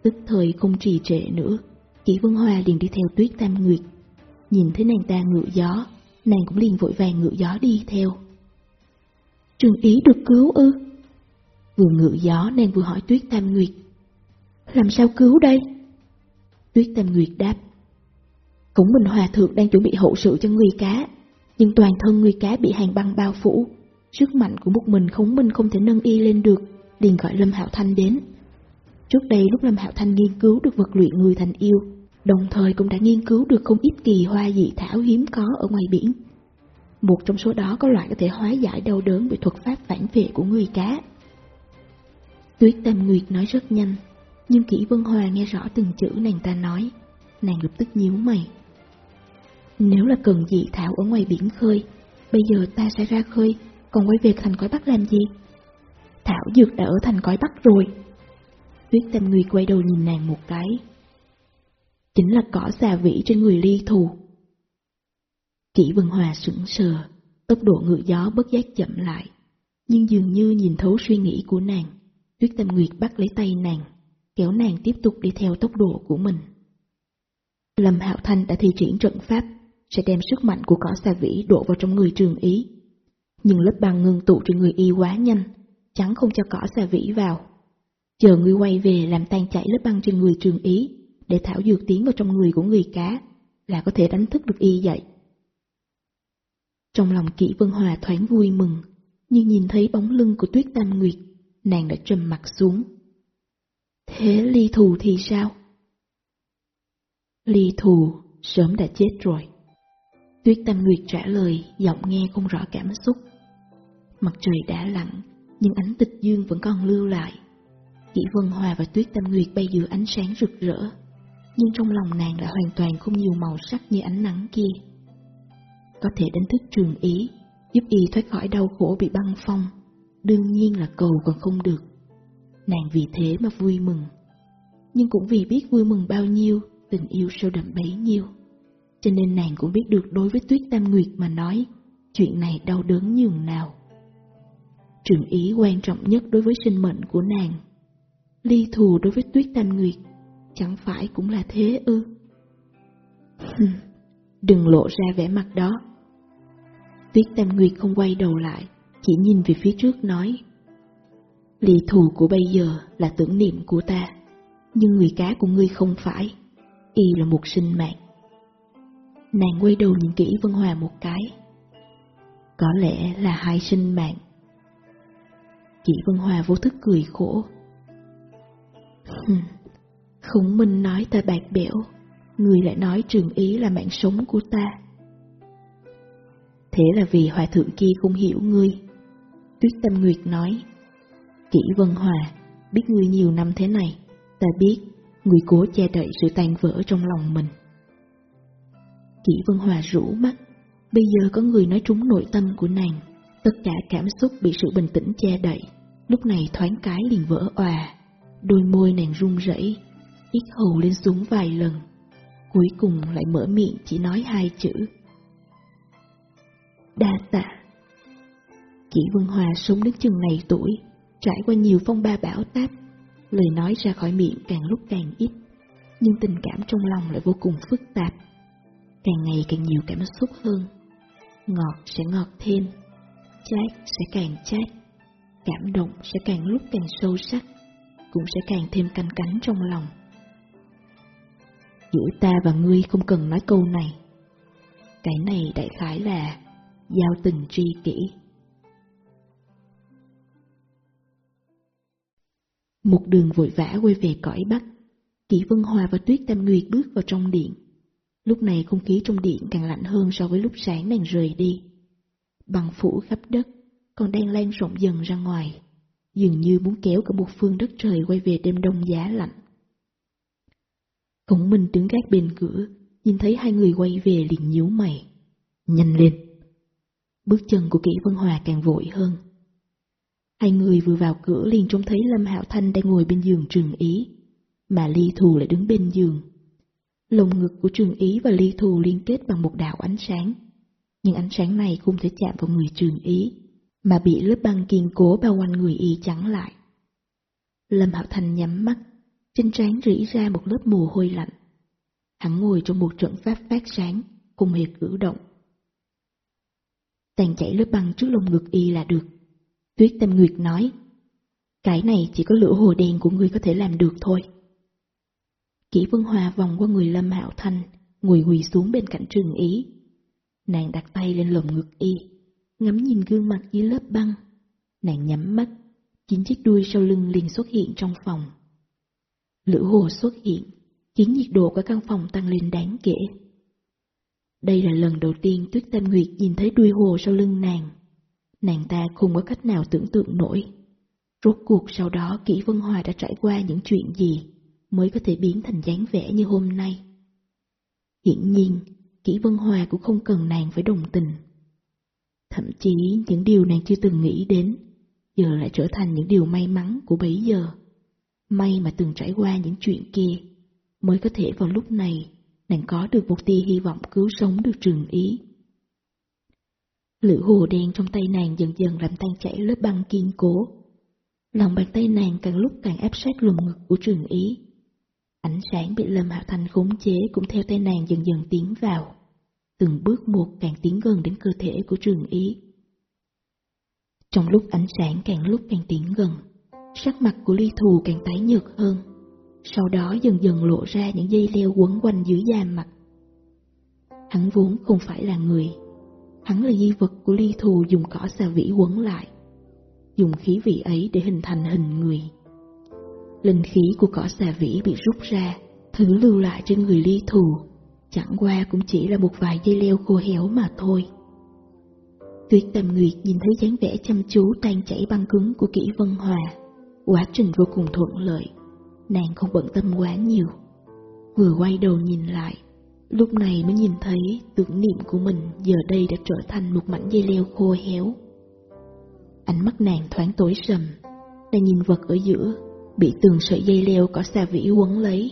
[SPEAKER 1] Tức thời không trì trệ nữa, Kỷ Vân Hòa liền đi theo Tuyết Tam Nguyệt. Nhìn thấy nàng ta ngựa gió, nàng cũng liền vội vàng ngựa gió đi theo. Trường ý được cứu ư? Vừa ngựa gió nàng vừa hỏi Tuyết Tam Nguyệt. Làm sao cứu đây? Tuyết Tam Nguyệt đáp. Cũng mình Hòa Thượng đang chuẩn bị hậu sự cho người cá, nhưng toàn thân người cá bị hàng băng bao phủ. Sức mạnh của một mình khống minh không thể nâng y lên được, liền gọi Lâm Hạo Thanh đến. Trước đây lúc Lâm Hạo Thanh nghiên cứu được vật luyện người thành yêu, đồng thời cũng đã nghiên cứu được không ít kỳ hoa dị thảo hiếm có ở ngoài biển. Một trong số đó có loại có thể hóa giải đau đớn bởi thuật pháp phản vệ của người cá. Tuyết Tam Nguyệt nói rất nhanh, nhưng Kỷ Vân Hòa nghe rõ từng chữ nàng ta nói, nàng lập tức nhíu mày. Nếu là cần dị thảo ở ngoài biển khơi, bây giờ ta sẽ ra khơi, còn quay về thành cõi Bắc làm gì? Thảo dược đã ở thành cõi Bắc rồi. Tuyết Tâm Nguyệt quay đầu nhìn nàng một cái. Chính là cỏ xà vĩ trên người ly thù. Kỷ Vân Hòa sững sờ, tốc độ ngựa gió bất giác chậm lại, nhưng dường như nhìn thấu suy nghĩ của nàng. Tuyết Tâm Nguyệt bắt lấy tay nàng, kéo nàng tiếp tục đi theo tốc độ của mình. Lâm Hạo Thanh đã thi triển trận pháp, sẽ đem sức mạnh của cỏ xà vĩ đổ vào trong người trường ý. Nhưng lớp băng ngưng tụ trên người y quá nhanh, chắn không cho cỏ xà vĩ vào. Chờ ngươi quay về làm tan chảy lớp băng trên người trường ý, để thảo dược tiến vào trong người của người cá, là có thể đánh thức được y dậy. Trong lòng kỹ Vân Hòa thoáng vui mừng, nhưng nhìn thấy bóng lưng của Tuyết Tam Nguyệt, nàng đã trầm mặt xuống. Thế ly thù thì sao? Ly thù sớm đã chết rồi. Tuyết Tam Nguyệt trả lời, giọng nghe không rõ cảm xúc. Mặt trời đã lặn, nhưng ánh tịch dương vẫn còn lưu lại. Kỷ Vân Hòa và Tuyết Tam Nguyệt bay giữa ánh sáng rực rỡ, nhưng trong lòng nàng đã hoàn toàn không nhiều màu sắc như ánh nắng kia. Có thể đánh thức trường ý, giúp y thoát khỏi đau khổ bị băng phong, đương nhiên là cầu còn không được. Nàng vì thế mà vui mừng, nhưng cũng vì biết vui mừng bao nhiêu, tình yêu sâu đậm bấy nhiêu. Cho nên nàng cũng biết được đối với Tuyết Tam Nguyệt mà nói, chuyện này đau đớn nhường nào. Trường ý quan trọng nhất đối với sinh mệnh của nàng. Ly thù đối với Tuyết Tam Nguyệt, chẳng phải cũng là thế ư? Đừng lộ ra vẻ mặt đó. Tuyết Tam Nguyệt không quay đầu lại, chỉ nhìn về phía trước nói. Lì thù của bây giờ là tưởng niệm của ta, nhưng người cá của ngươi không phải, y là một sinh mạng. Nàng quay đầu nhìn kỹ Vân Hòa một cái. Có lẽ là hai sinh mạng. Kỷ Vân Hòa vô thức cười khổ. Khủng Minh nói ta bạc bẽo, người lại nói trường ý là mạng sống của ta. Thế là vì hòa thượng kia không hiểu ngươi. Tuyết Tâm Nguyệt nói, Kỷ Vân Hòa, biết ngươi nhiều năm thế này, ta biết, người cố che đậy sự tan vỡ trong lòng mình. Kỷ Vân Hòa rũ mắt, bây giờ có người nói trúng nội tâm của nàng, tất cả cảm xúc bị sự bình tĩnh che đậy, lúc này thoáng cái liền vỡ òa, đôi môi nàng run rẩy, ít hầu lên xuống vài lần, cuối cùng lại mở miệng chỉ nói hai chữ. Đa tạ. Kỷ Vân Hòa sống đến chừng này tuổi, trải qua nhiều phong ba bão táp, lời nói ra khỏi miệng càng lúc càng ít, nhưng tình cảm trong lòng lại vô cùng phức tạp càng ngày càng nhiều cảm xúc hơn. Ngọt sẽ ngọt thêm, chát sẽ càng chát, cảm động sẽ càng lúc càng sâu sắc, cũng sẽ càng thêm canh cánh trong lòng. Giữa ta và ngươi không cần nói câu này. Cái này đại khái là giao tình tri kỷ. Một đường vội vã quay về cõi Bắc, Kỷ Vân Hòa và Tuyết Tam Nguyệt bước vào trong điện. Lúc này không khí trong điện càng lạnh hơn so với lúc sáng nàng rời đi. Bằng phủ khắp đất, còn đang lan rộng dần ra ngoài, dường như muốn kéo cả một phương đất trời quay về đêm đông giá lạnh. Khổng Minh đứng gác bên cửa, nhìn thấy hai người quay về liền nhíu mày. Nhanh lên! Bước chân của kỹ Vân Hòa càng vội hơn. Hai người vừa vào cửa liền trông thấy Lâm Hạo Thanh đang ngồi bên giường trường ý, mà Ly Thù lại đứng bên giường. Lồng ngực của trường ý và ly thù liên kết bằng một đạo ánh sáng. Nhưng ánh sáng này không thể chạm vào người trường ý, mà bị lớp băng kiên cố bao quanh người y chắn lại. Lâm Hạo Thành nhắm mắt, trên trán rỉ ra một lớp mồ hôi lạnh. Hắn ngồi trong một trận pháp phát sáng, không hề cử động. Tàn chảy lớp băng trước lồng ngực y là được. Tuyết Tâm Nguyệt nói, cái này chỉ có lửa hồ đen của ngươi có thể làm được thôi. Kỷ Vân Hòa vòng qua người Lâm Hạo Thanh, ngồi quỳ xuống bên cạnh trường ý. Nàng đặt tay lên lồng ngực y, ngắm nhìn gương mặt dưới lớp băng. Nàng nhắm mắt, chín chiếc đuôi sau lưng liền xuất hiện trong phòng. Lửa hồ xuất hiện, khiến nhiệt độ của căn phòng tăng lên đáng kể. Đây là lần đầu tiên Tuyết Tam Nguyệt nhìn thấy đuôi hồ sau lưng nàng. Nàng ta không có cách nào tưởng tượng nổi. Rốt cuộc sau đó Kỷ Vân Hòa đã trải qua những chuyện gì mới có thể biến thành dáng vẻ như hôm nay. Hiển nhiên, Kỷ Vân Hòa cũng không cần nàng phải đồng tình. Thậm chí những điều nàng chưa từng nghĩ đến, giờ lại trở thành những điều may mắn của bấy giờ. May mà từng trải qua những chuyện kia, mới có thể vào lúc này nàng có được một tia hy vọng cứu sống được trường ý. Lửa hồ đen trong tay nàng dần dần làm tan chảy lớp băng kiên cố. Lòng bàn tay nàng càng lúc càng áp sát lồng ngực của trường ý. Ánh sáng bị Lâm Hạo Thanh khống chế cũng theo tay nàng dần dần tiến vào. Từng bước một càng tiến gần đến cơ thể của trường ý. Trong lúc ánh sáng càng lúc càng tiến gần, sắc mặt của ly thù càng tái nhợt hơn. Sau đó dần dần lộ ra những dây leo quấn quanh dưới da mặt. Hắn vốn không phải là người, hắn là di vật của ly thù dùng cỏ xà vĩ quấn lại, dùng khí vị ấy để hình thành hình người. Linh khí của cỏ xà vĩ bị rút ra, thứ lưu lại trên người ly thù, chẳng qua cũng chỉ là một vài dây leo khô héo mà thôi. Tuyết Tầm Nguyệt nhìn thấy dáng vẻ chăm chú tan chảy băng cứng của kỹ Vân Hòa, quá trình vô cùng thuận lợi, nàng không bận tâm quá nhiều. Vừa quay đầu nhìn lại, lúc này mới nhìn thấy tưởng niệm của mình giờ đây đã trở thành một mảnh dây leo khô héo. Ánh mắt nàng thoáng tối sầm, đang nhìn vật ở giữa, bị từng sợi dây leo có xà vĩ quấn lấy,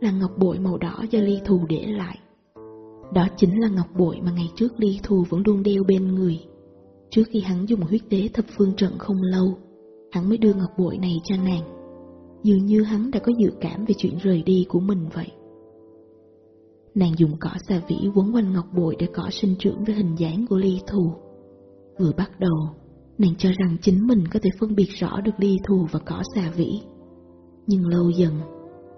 [SPEAKER 1] là ngọc bội màu đỏ do ly thù để lại. Đó chính là ngọc bội mà ngày trước ly thù vẫn luôn đeo bên người. Trước khi hắn dùng huyết tế thập phương trận không lâu, hắn mới đưa ngọc bội này cho nàng. Dường như hắn đã có dự cảm về chuyện rời đi của mình vậy. Nàng dùng cỏ xà vĩ quấn quanh ngọc bội để cỏ sinh trưởng với hình dáng của ly thù. Vừa bắt đầu, nàng cho rằng chính mình có thể phân biệt rõ được ly thù và cỏ xà vĩ. Nhưng lâu dần,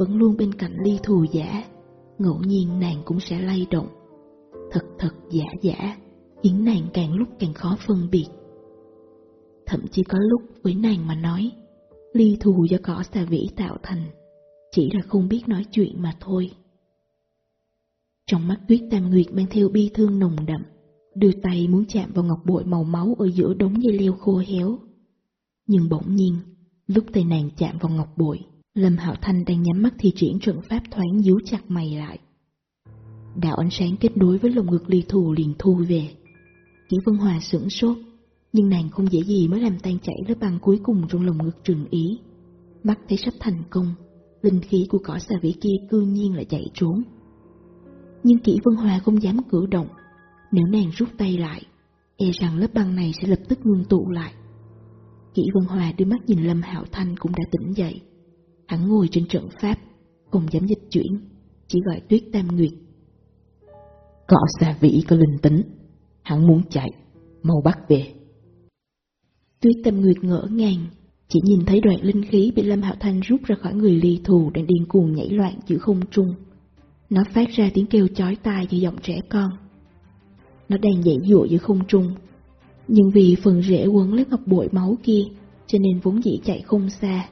[SPEAKER 1] vẫn luôn bên cạnh ly thù giả, ngẫu nhiên nàng cũng sẽ lay động. Thật thật giả giả, khiến nàng càng lúc càng khó phân biệt. Thậm chí có lúc với nàng mà nói, ly thù do cỏ xà vĩ tạo thành, chỉ là không biết nói chuyện mà thôi. Trong mắt tuyết tam nguyệt mang theo bi thương nồng đậm, đưa tay muốn chạm vào ngọc bội màu máu ở giữa đống dây leo khô héo. Nhưng bỗng nhiên, lúc tay nàng chạm vào ngọc bội, Lâm Hạo Thanh đang nhắm mắt thi triển trận pháp thoáng díu chặt mày lại. Đạo ánh sáng kết nối với lồng ngực ly thù liền thu về. Kỷ Vân Hòa sửng sốt, nhưng nàng không dễ gì mới làm tan chảy lớp băng cuối cùng trong lồng ngực trường ý. Mắt thấy sắp thành công, linh khí của cỏ xà vĩ kia cư nhiên lại chạy trốn. Nhưng Kỷ Vân Hòa không dám cử động, nếu nàng rút tay lại, e rằng lớp băng này sẽ lập tức ngưng tụ lại. Kỷ Vân Hòa đưa mắt nhìn Lâm Hạo Thanh cũng đã tỉnh dậy. Hắn ngồi trên trận pháp, không dám dịch chuyển, chỉ gọi Tuyết Tam Nguyệt.
[SPEAKER 2] cọ xà vĩ có linh tính, hắn muốn chạy, mau bắt về.
[SPEAKER 1] Tuyết Tam Nguyệt ngỡ ngàng, chỉ nhìn thấy đoạn linh khí bị Lâm Hạo Thanh rút ra khỏi người ly thù đang điên cuồng nhảy loạn giữa không trung. Nó phát ra tiếng kêu chói tai như giọng trẻ con. Nó đang dãy dụa giữa không trung, nhưng vì phần rễ quấn lấy ngọc bội máu kia, cho nên vốn dĩ chạy không xa.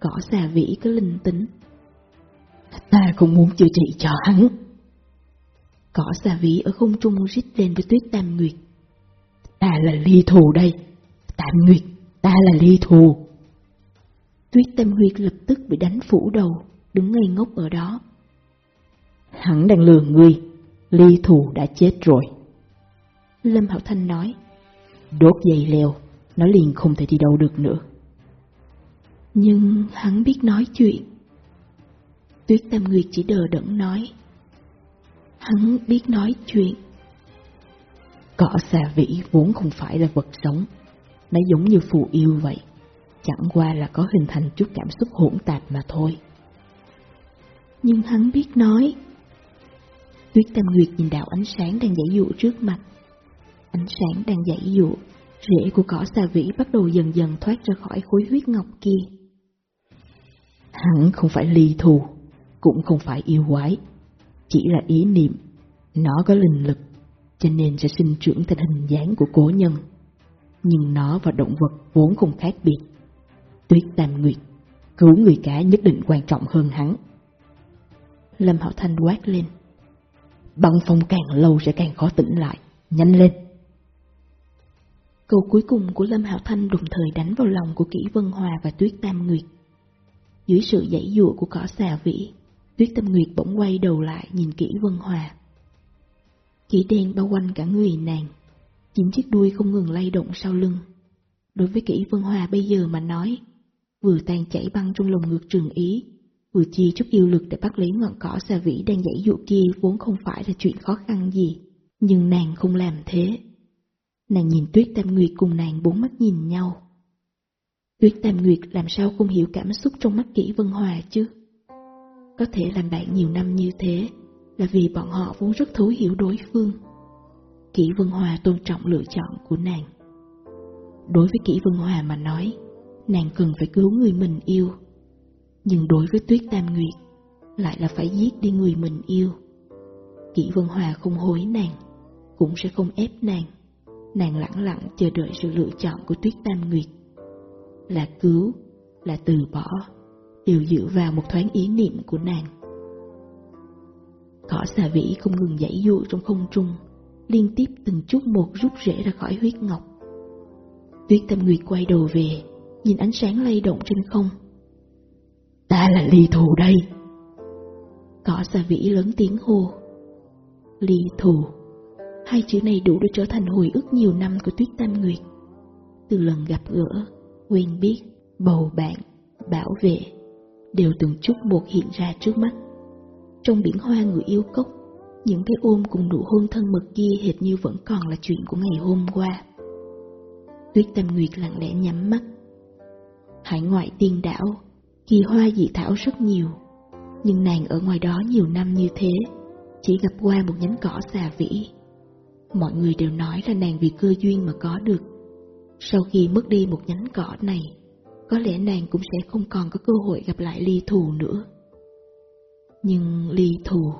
[SPEAKER 1] Cỏ xà vĩ có linh tính.
[SPEAKER 2] Ta cũng muốn chữa trị cho hắn.
[SPEAKER 1] Cỏ xà vĩ ở không trung rít lên với tuyết tam nguyệt.
[SPEAKER 2] Ta là ly thù đây. Tam nguyệt, ta là ly thù.
[SPEAKER 1] Tuyết tam nguyệt lập tức bị đánh phủ đầu, đứng ngây ngốc ở đó.
[SPEAKER 2] Hắn đang lừa ngươi, ly thù đã chết rồi.
[SPEAKER 1] Lâm Hạo Thanh nói.
[SPEAKER 2] Đốt dây leo, nó liền không thể đi đâu được nữa.
[SPEAKER 1] Nhưng hắn biết nói chuyện. Tuyết Tam Nguyệt chỉ đờ đẫn nói. Hắn biết nói chuyện.
[SPEAKER 2] Cỏ xà vĩ vốn không phải là vật sống, nó giống như phù yêu vậy, chẳng qua là có hình thành chút cảm xúc hỗn tạp mà thôi.
[SPEAKER 1] Nhưng hắn biết nói. Tuyết Tam Nguyệt nhìn đạo ánh sáng đang dãy dụ trước mặt. Ánh sáng đang dãy dụ, rễ của cỏ xà vĩ bắt đầu dần dần thoát ra khỏi khối huyết ngọc kia.
[SPEAKER 2] Hắn không phải ly thù, cũng không phải yêu quái, chỉ là ý niệm. Nó có linh lực, cho nên sẽ sinh trưởng thành hình dáng của cố nhân. Nhưng nó và động vật vốn không khác biệt. Tuyết Tam Nguyệt, Cứu người cá nhất định quan trọng hơn hắn.
[SPEAKER 1] Lâm Hạo Thanh quát lên.
[SPEAKER 2] Băng phong càng lâu sẽ càng khó tỉnh lại, nhanh lên.
[SPEAKER 1] Câu cuối cùng của Lâm Hạo Thanh đồng thời đánh vào lòng của Kỷ Vân Hòa và Tuyết Tam Nguyệt. Dưới sự dãy dụa của cỏ xà vĩ, Tuyết tâm Nguyệt bỗng quay đầu lại nhìn kỹ Vân Hòa. Chỉ đen bao quanh cả người nàng, chín chiếc đuôi không ngừng lay động sau lưng. Đối với kỹ Vân Hòa bây giờ mà nói, vừa tan chảy băng trong lồng ngực trường ý, vừa chi chút yêu lực để bắt lấy ngọn cỏ xà vĩ đang dãy dụ kia vốn không phải là chuyện khó khăn gì, nhưng nàng không làm thế. Nàng nhìn Tuyết Tam Nguyệt cùng nàng bốn mắt nhìn nhau. Tuyết Tam Nguyệt làm sao không hiểu cảm xúc trong mắt Kỷ Vân Hòa chứ? Có thể làm bạn nhiều năm như thế là vì bọn họ vốn rất thấu hiểu đối phương. Kỷ Vân Hòa tôn trọng lựa chọn của nàng. Đối với Kỷ Vân Hòa mà nói, nàng cần phải cứu người mình yêu. Nhưng đối với Tuyết Tam Nguyệt, lại là phải giết đi người mình yêu. Kỷ Vân Hòa không hối nàng, cũng sẽ không ép nàng. Nàng lặng lặng chờ đợi sự lựa chọn của Tuyết Tam Nguyệt. Là cứu, là từ bỏ, đều dựa vào một thoáng ý niệm của nàng. Cỏ xà vĩ không ngừng dãy dụ trong không trung, liên tiếp từng chút một rút rễ ra khỏi huyết ngọc. Tuyết Tâm Nguyệt quay đầu về, nhìn ánh sáng lay động trên không.
[SPEAKER 2] Ta là ly thù đây.
[SPEAKER 1] Cỏ xà vĩ lớn tiếng hô. Ly thù. Hai chữ này đủ để trở thành hồi ức nhiều năm của Tuyết Tam Nguyệt. Từ lần gặp gỡ, quen biết, bầu bạn, bảo vệ, đều từng chút một hiện ra trước mắt. Trong biển hoa người yêu cốc, những cái ôm cùng nụ hôn thân mật kia hệt như vẫn còn là chuyện của ngày hôm qua. Tuyết Tam Nguyệt lặng lẽ nhắm mắt. Hải ngoại tiên đảo, kỳ hoa dị thảo rất nhiều, nhưng nàng ở ngoài đó nhiều năm như thế, chỉ gặp qua một nhánh cỏ xà vĩ. Mọi người đều nói là nàng vì cơ duyên mà có được. Sau khi mất đi một nhánh cỏ này, có lẽ nàng cũng sẽ không còn có cơ hội gặp lại ly thù nữa. Nhưng ly thù,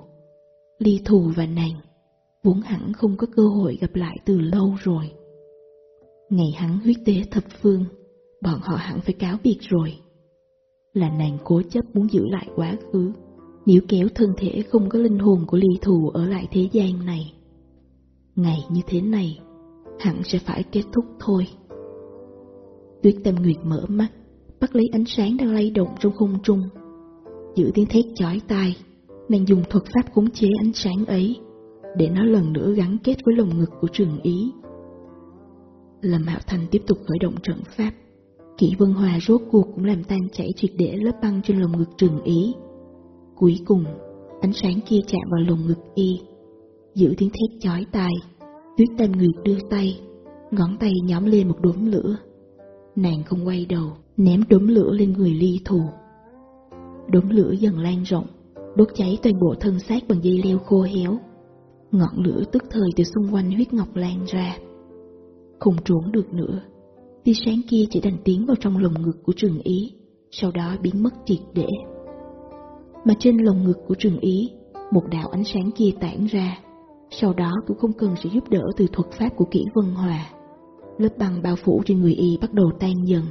[SPEAKER 1] ly thù và nàng vốn hẳn không có cơ hội gặp lại từ lâu rồi. Ngày hắn huyết tế thập phương, bọn họ hẳn phải cáo biệt rồi. Là nàng cố chấp muốn giữ lại quá khứ, nếu kéo thân thể không có linh hồn của ly thù ở lại thế gian này. Ngày như thế này, hẳn sẽ phải kết thúc thôi. Tuyết Tâm Nguyệt mở mắt, bắt lấy ánh sáng đang lay động trong không trung. Giữ tiếng thét chói tai, nàng dùng thuật pháp khống chế ánh sáng ấy, để nó lần nữa gắn kết với lồng ngực của trường ý. Lâm Hạo Thành tiếp tục khởi động trận pháp. Kỷ Vân Hòa rốt cuộc cũng làm tan chảy triệt để lớp băng trên lồng ngực trường ý. Cuối cùng, ánh sáng kia chạm vào lồng ngực y. Giữ tiếng thét chói tai, tuyết tam nguyệt đưa tay, ngón tay nhóm lên một đốm lửa. Nàng không quay đầu, ném đốm lửa lên người ly thù. Đốm lửa dần lan rộng, đốt cháy toàn bộ thân xác bằng dây leo khô héo. Ngọn lửa tức thời từ xung quanh huyết ngọc lan ra. Không trốn được nữa, tia sáng kia chỉ đành tiến vào trong lồng ngực của trường ý, sau đó biến mất triệt để. Mà trên lồng ngực của trường ý, một đạo ánh sáng kia tản ra, sau đó cũng không cần sự giúp đỡ từ thuật pháp của kỹ vân hòa. Lớp băng bao phủ trên người y bắt đầu tan dần.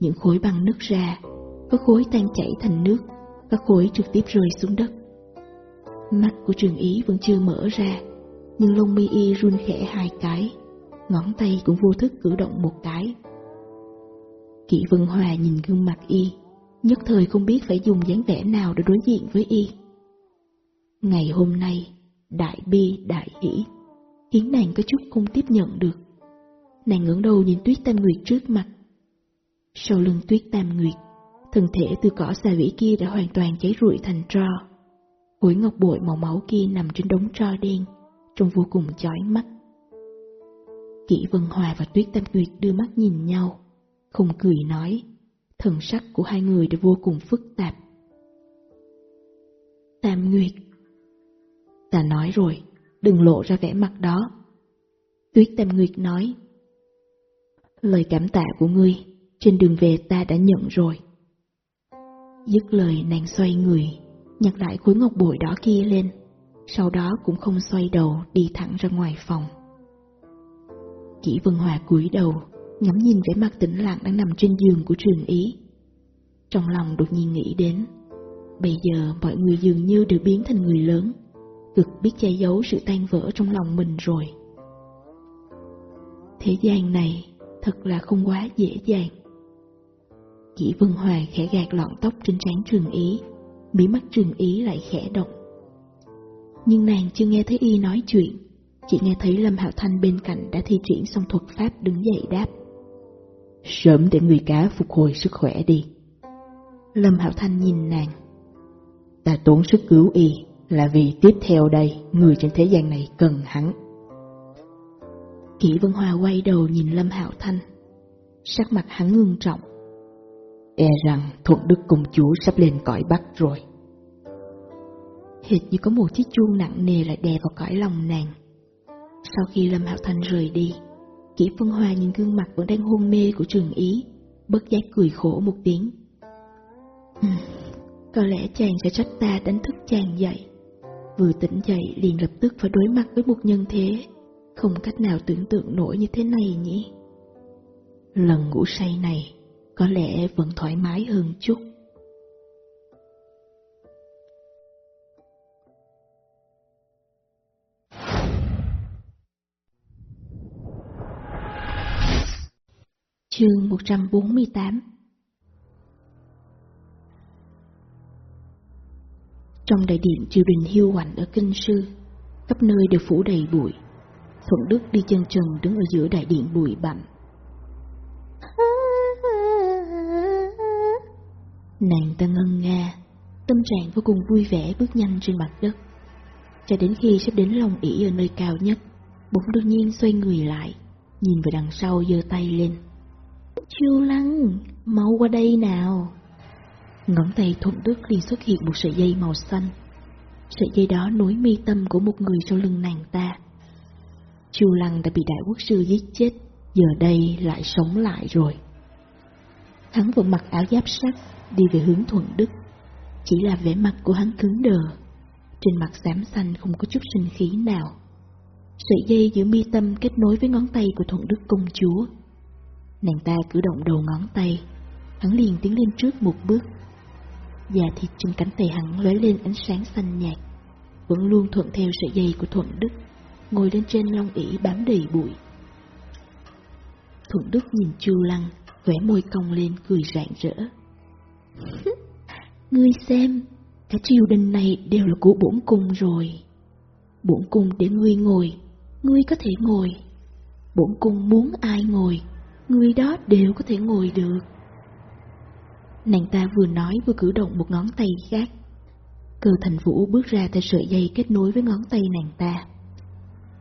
[SPEAKER 1] Những khối băng nứt ra, có khối tan chảy thành nước, có khối trực tiếp rơi xuống đất. Mắt của trường ý vẫn chưa mở ra, nhưng lông mi y run khẽ hai cái, ngón tay cũng vô thức cử động một cái. Kỵ Vân Hòa nhìn gương mặt y, nhất thời không biết phải dùng dáng vẻ nào để đối diện với y. Ngày hôm nay, đại bi đại hỷ, khiến nàng có chút không tiếp nhận được. Nàng ngẩng đầu nhìn Tuyết Tam Nguyệt trước mặt. Sau lưng Tuyết Tam Nguyệt, thân thể từ cỏ xà vĩ kia đã hoàn toàn cháy rụi thành tro. Khối ngọc bội màu máu kia nằm trên đống tro đen, trông vô cùng chói mắt. Kỷ Vân Hòa và Tuyết Tam Nguyệt đưa mắt nhìn nhau, không cười nói, thần sắc của hai người đã vô cùng phức tạp. Tam Nguyệt Ta nói rồi, đừng lộ ra vẻ mặt đó. Tuyết Tam Nguyệt nói, Lời cảm tạ của ngươi, trên đường về ta đã nhận rồi. Dứt lời nàng xoay người, nhặt lại khối ngọc bội đỏ kia lên, sau đó cũng không xoay đầu đi thẳng ra ngoài phòng. Kỷ Vân Hòa cúi đầu, ngắm nhìn vẻ mặt tĩnh lặng đang nằm trên giường của Trường Ý. Trong lòng đột nhiên nghĩ đến, bây giờ mọi người dường như đều biến thành người lớn, cực biết che giấu sự tan vỡ trong lòng mình rồi. Thế gian này thật là không quá dễ dàng. Kỷ Vân Hoài khẽ gạt lọn tóc trên trán trường ý, mí mắt trường ý lại khẽ động. Nhưng nàng chưa nghe thấy y nói chuyện, chỉ nghe thấy Lâm Hạo Thanh bên cạnh đã thi triển xong thuật pháp đứng dậy đáp.
[SPEAKER 2] Sớm để người cá phục hồi sức khỏe đi.
[SPEAKER 1] Lâm Hạo Thanh nhìn nàng.
[SPEAKER 2] Ta tốn sức cứu y là vì tiếp theo đây người trên thế gian này cần hắn.
[SPEAKER 1] Kỷ Vân Hòa quay đầu nhìn Lâm Hạo Thanh. Sắc mặt hắn ngưng trọng.
[SPEAKER 2] E rằng thuận đức công chúa sắp lên cõi bắc rồi.
[SPEAKER 1] Hệt như có một chiếc chuông nặng nề lại đè vào cõi lòng nàng. Sau khi Lâm Hạo Thanh rời đi, Kỷ Vân Hòa nhìn gương mặt vẫn đang hôn mê của trường ý, bất giác cười khổ một tiếng. có lẽ chàng sẽ trách ta đánh thức chàng dậy. Vừa tỉnh dậy liền lập tức phải đối mặt với một nhân thế, không cách nào tưởng tượng nổi như thế này nhỉ. Lần ngủ say này có lẽ vẫn thoải mái hơn chút. Chương 148 Trong đại điện triều đình hiu hoành ở Kinh Sư, khắp nơi đều phủ đầy bụi. Thuận Đức đi chân trần đứng ở giữa đại điện bụi bặm. Nàng ta ngân nga, tâm trạng vô cùng vui vẻ bước nhanh trên mặt đất. Cho đến khi sắp đến lòng ỉ ở nơi cao nhất, bỗng đột nhiên xoay người lại, nhìn vào đằng sau giơ tay lên. chiêu Lăng, mau qua đây nào. Ngón tay thuận đức liền xuất hiện một sợi dây màu xanh. Sợi dây đó nối mi tâm của một người sau lưng nàng ta. Chu Lăng đã bị đại quốc sư giết chết, giờ đây lại sống lại rồi. Hắn vẫn mặc áo giáp sắt, đi về hướng thuận đức. Chỉ là vẻ mặt của hắn cứng đờ, trên mặt xám xanh không có chút sinh khí nào. Sợi dây giữa mi tâm kết nối với ngón tay của thuận đức công chúa. Nàng ta cử động đầu ngón tay, hắn liền tiến lên trước một bước. Già thịt trên cánh tay hắn lóe lên ánh sáng xanh nhạt, vẫn luôn thuận theo sợi dây của Thuận Đức, ngồi lên trên long ỷ bám đầy bụi. Thuận Đức nhìn Chu Lăng, vẽ môi cong lên cười rạng rỡ. *laughs* ngươi xem, cả triều đình này đều là của bổn cung rồi. Bổn cung để ngươi ngồi, ngươi có thể ngồi. Bổn cung muốn ai ngồi, ngươi đó đều có thể ngồi được. Nàng ta vừa nói vừa cử động một ngón tay khác. Cơ thành vũ bước ra theo sợi dây kết nối với ngón tay nàng ta.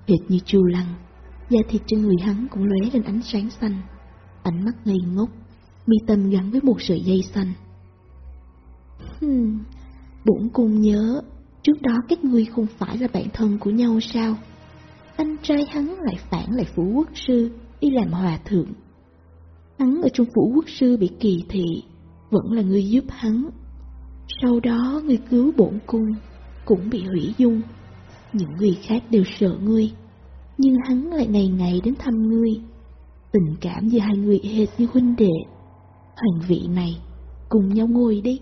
[SPEAKER 1] Hệt như chu lăng, da thịt trên người hắn cũng lóe lên ánh sáng xanh. Ánh mắt ngây ngốc, mi tâm gắn với một sợi dây xanh. Hmm, bổn cung nhớ, trước đó các ngươi không phải là bạn thân của nhau sao? Anh trai hắn lại phản lại phủ quốc sư, đi làm hòa thượng. Hắn ở trong phủ quốc sư bị kỳ thị, vẫn là người giúp hắn. Sau đó người cứu bổn cung, cũng bị hủy dung. Những người khác đều sợ ngươi, nhưng hắn lại ngày ngày đến thăm ngươi. Tình cảm giữa hai người hệt như huynh đệ. Hoàng vị này, cùng nhau ngồi đi.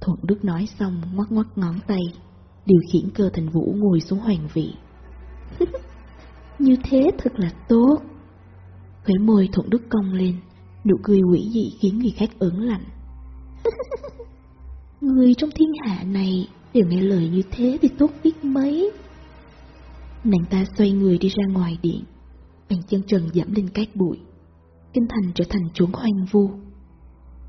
[SPEAKER 1] Thuận Đức nói xong ngoắt ngoắt ngón tay, điều khiển cơ thành vũ ngồi xuống hoàng vị. *laughs* như thế thật là tốt. Khóe môi thuận đức cong lên, nụ cười quỷ dị khiến người khác ớn lạnh. *laughs* người trong thiên hạ này đều nghe lời như thế thì tốt biết mấy. Nàng ta xoay người đi ra ngoài điện, bàn chân trần dẫm lên cát bụi. Kinh thành trở thành chốn hoang vu.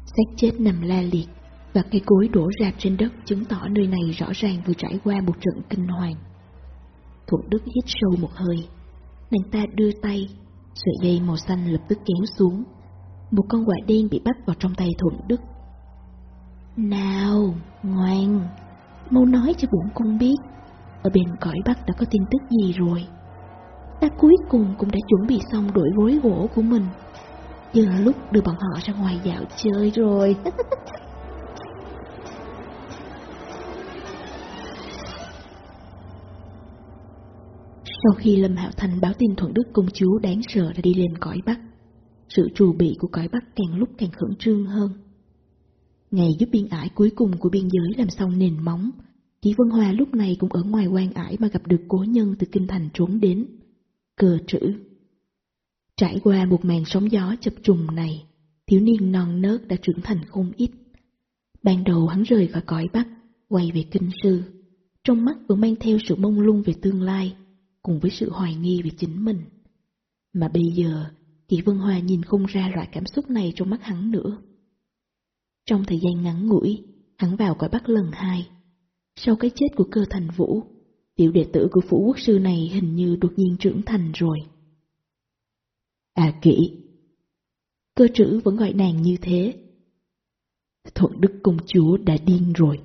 [SPEAKER 1] xác chết nằm la liệt và cây cối đổ rạp trên đất chứng tỏ nơi này rõ ràng vừa trải qua một trận kinh hoàng. Thuận Đức hít sâu một hơi, nàng ta đưa tay Sợi dây màu xanh lập tức kéo xuống Một con quạ đen bị bắt vào trong tay Thuận Đức Nào, ngoan Mau nói cho bổn cung biết Ở bên cõi Bắc đã có tin tức gì rồi. Ta cuối cùng cũng đã chuẩn bị xong đội gối gỗ của mình. Giờ là lúc đưa bọn họ ra ngoài dạo chơi rồi. *laughs* Sau khi Lâm Hạo Thành báo tin Thuận Đức công chúa đáng sợ đã đi lên cõi Bắc, sự trù bị của cõi Bắc càng lúc càng khẩn trương hơn. Ngày giúp biên ải cuối cùng của biên giới làm xong nền móng, Kỷ Vân Hòa lúc này cũng ở ngoài quan ải mà gặp được cố nhân từ kinh thành trốn đến. Cờ trữ Trải qua một màn sóng gió chập trùng này, thiếu niên non nớt đã trưởng thành không ít. Ban đầu hắn rời khỏi cõi Bắc, quay về kinh sư, trong mắt vẫn mang theo sự mông lung về tương lai, cùng với sự hoài nghi về chính mình. Mà bây giờ, Kỷ Vân Hòa nhìn không ra loại cảm xúc này trong mắt hắn nữa. Trong thời gian ngắn ngủi, hắn vào cõi Bắc lần hai. Sau cái chết của cơ thành vũ, tiểu đệ tử của phủ quốc sư này hình như đột nhiên trưởng thành rồi.
[SPEAKER 2] À kỹ.
[SPEAKER 1] Cơ trữ vẫn gọi nàng như thế.
[SPEAKER 2] Thuận đức công chúa đã điên rồi.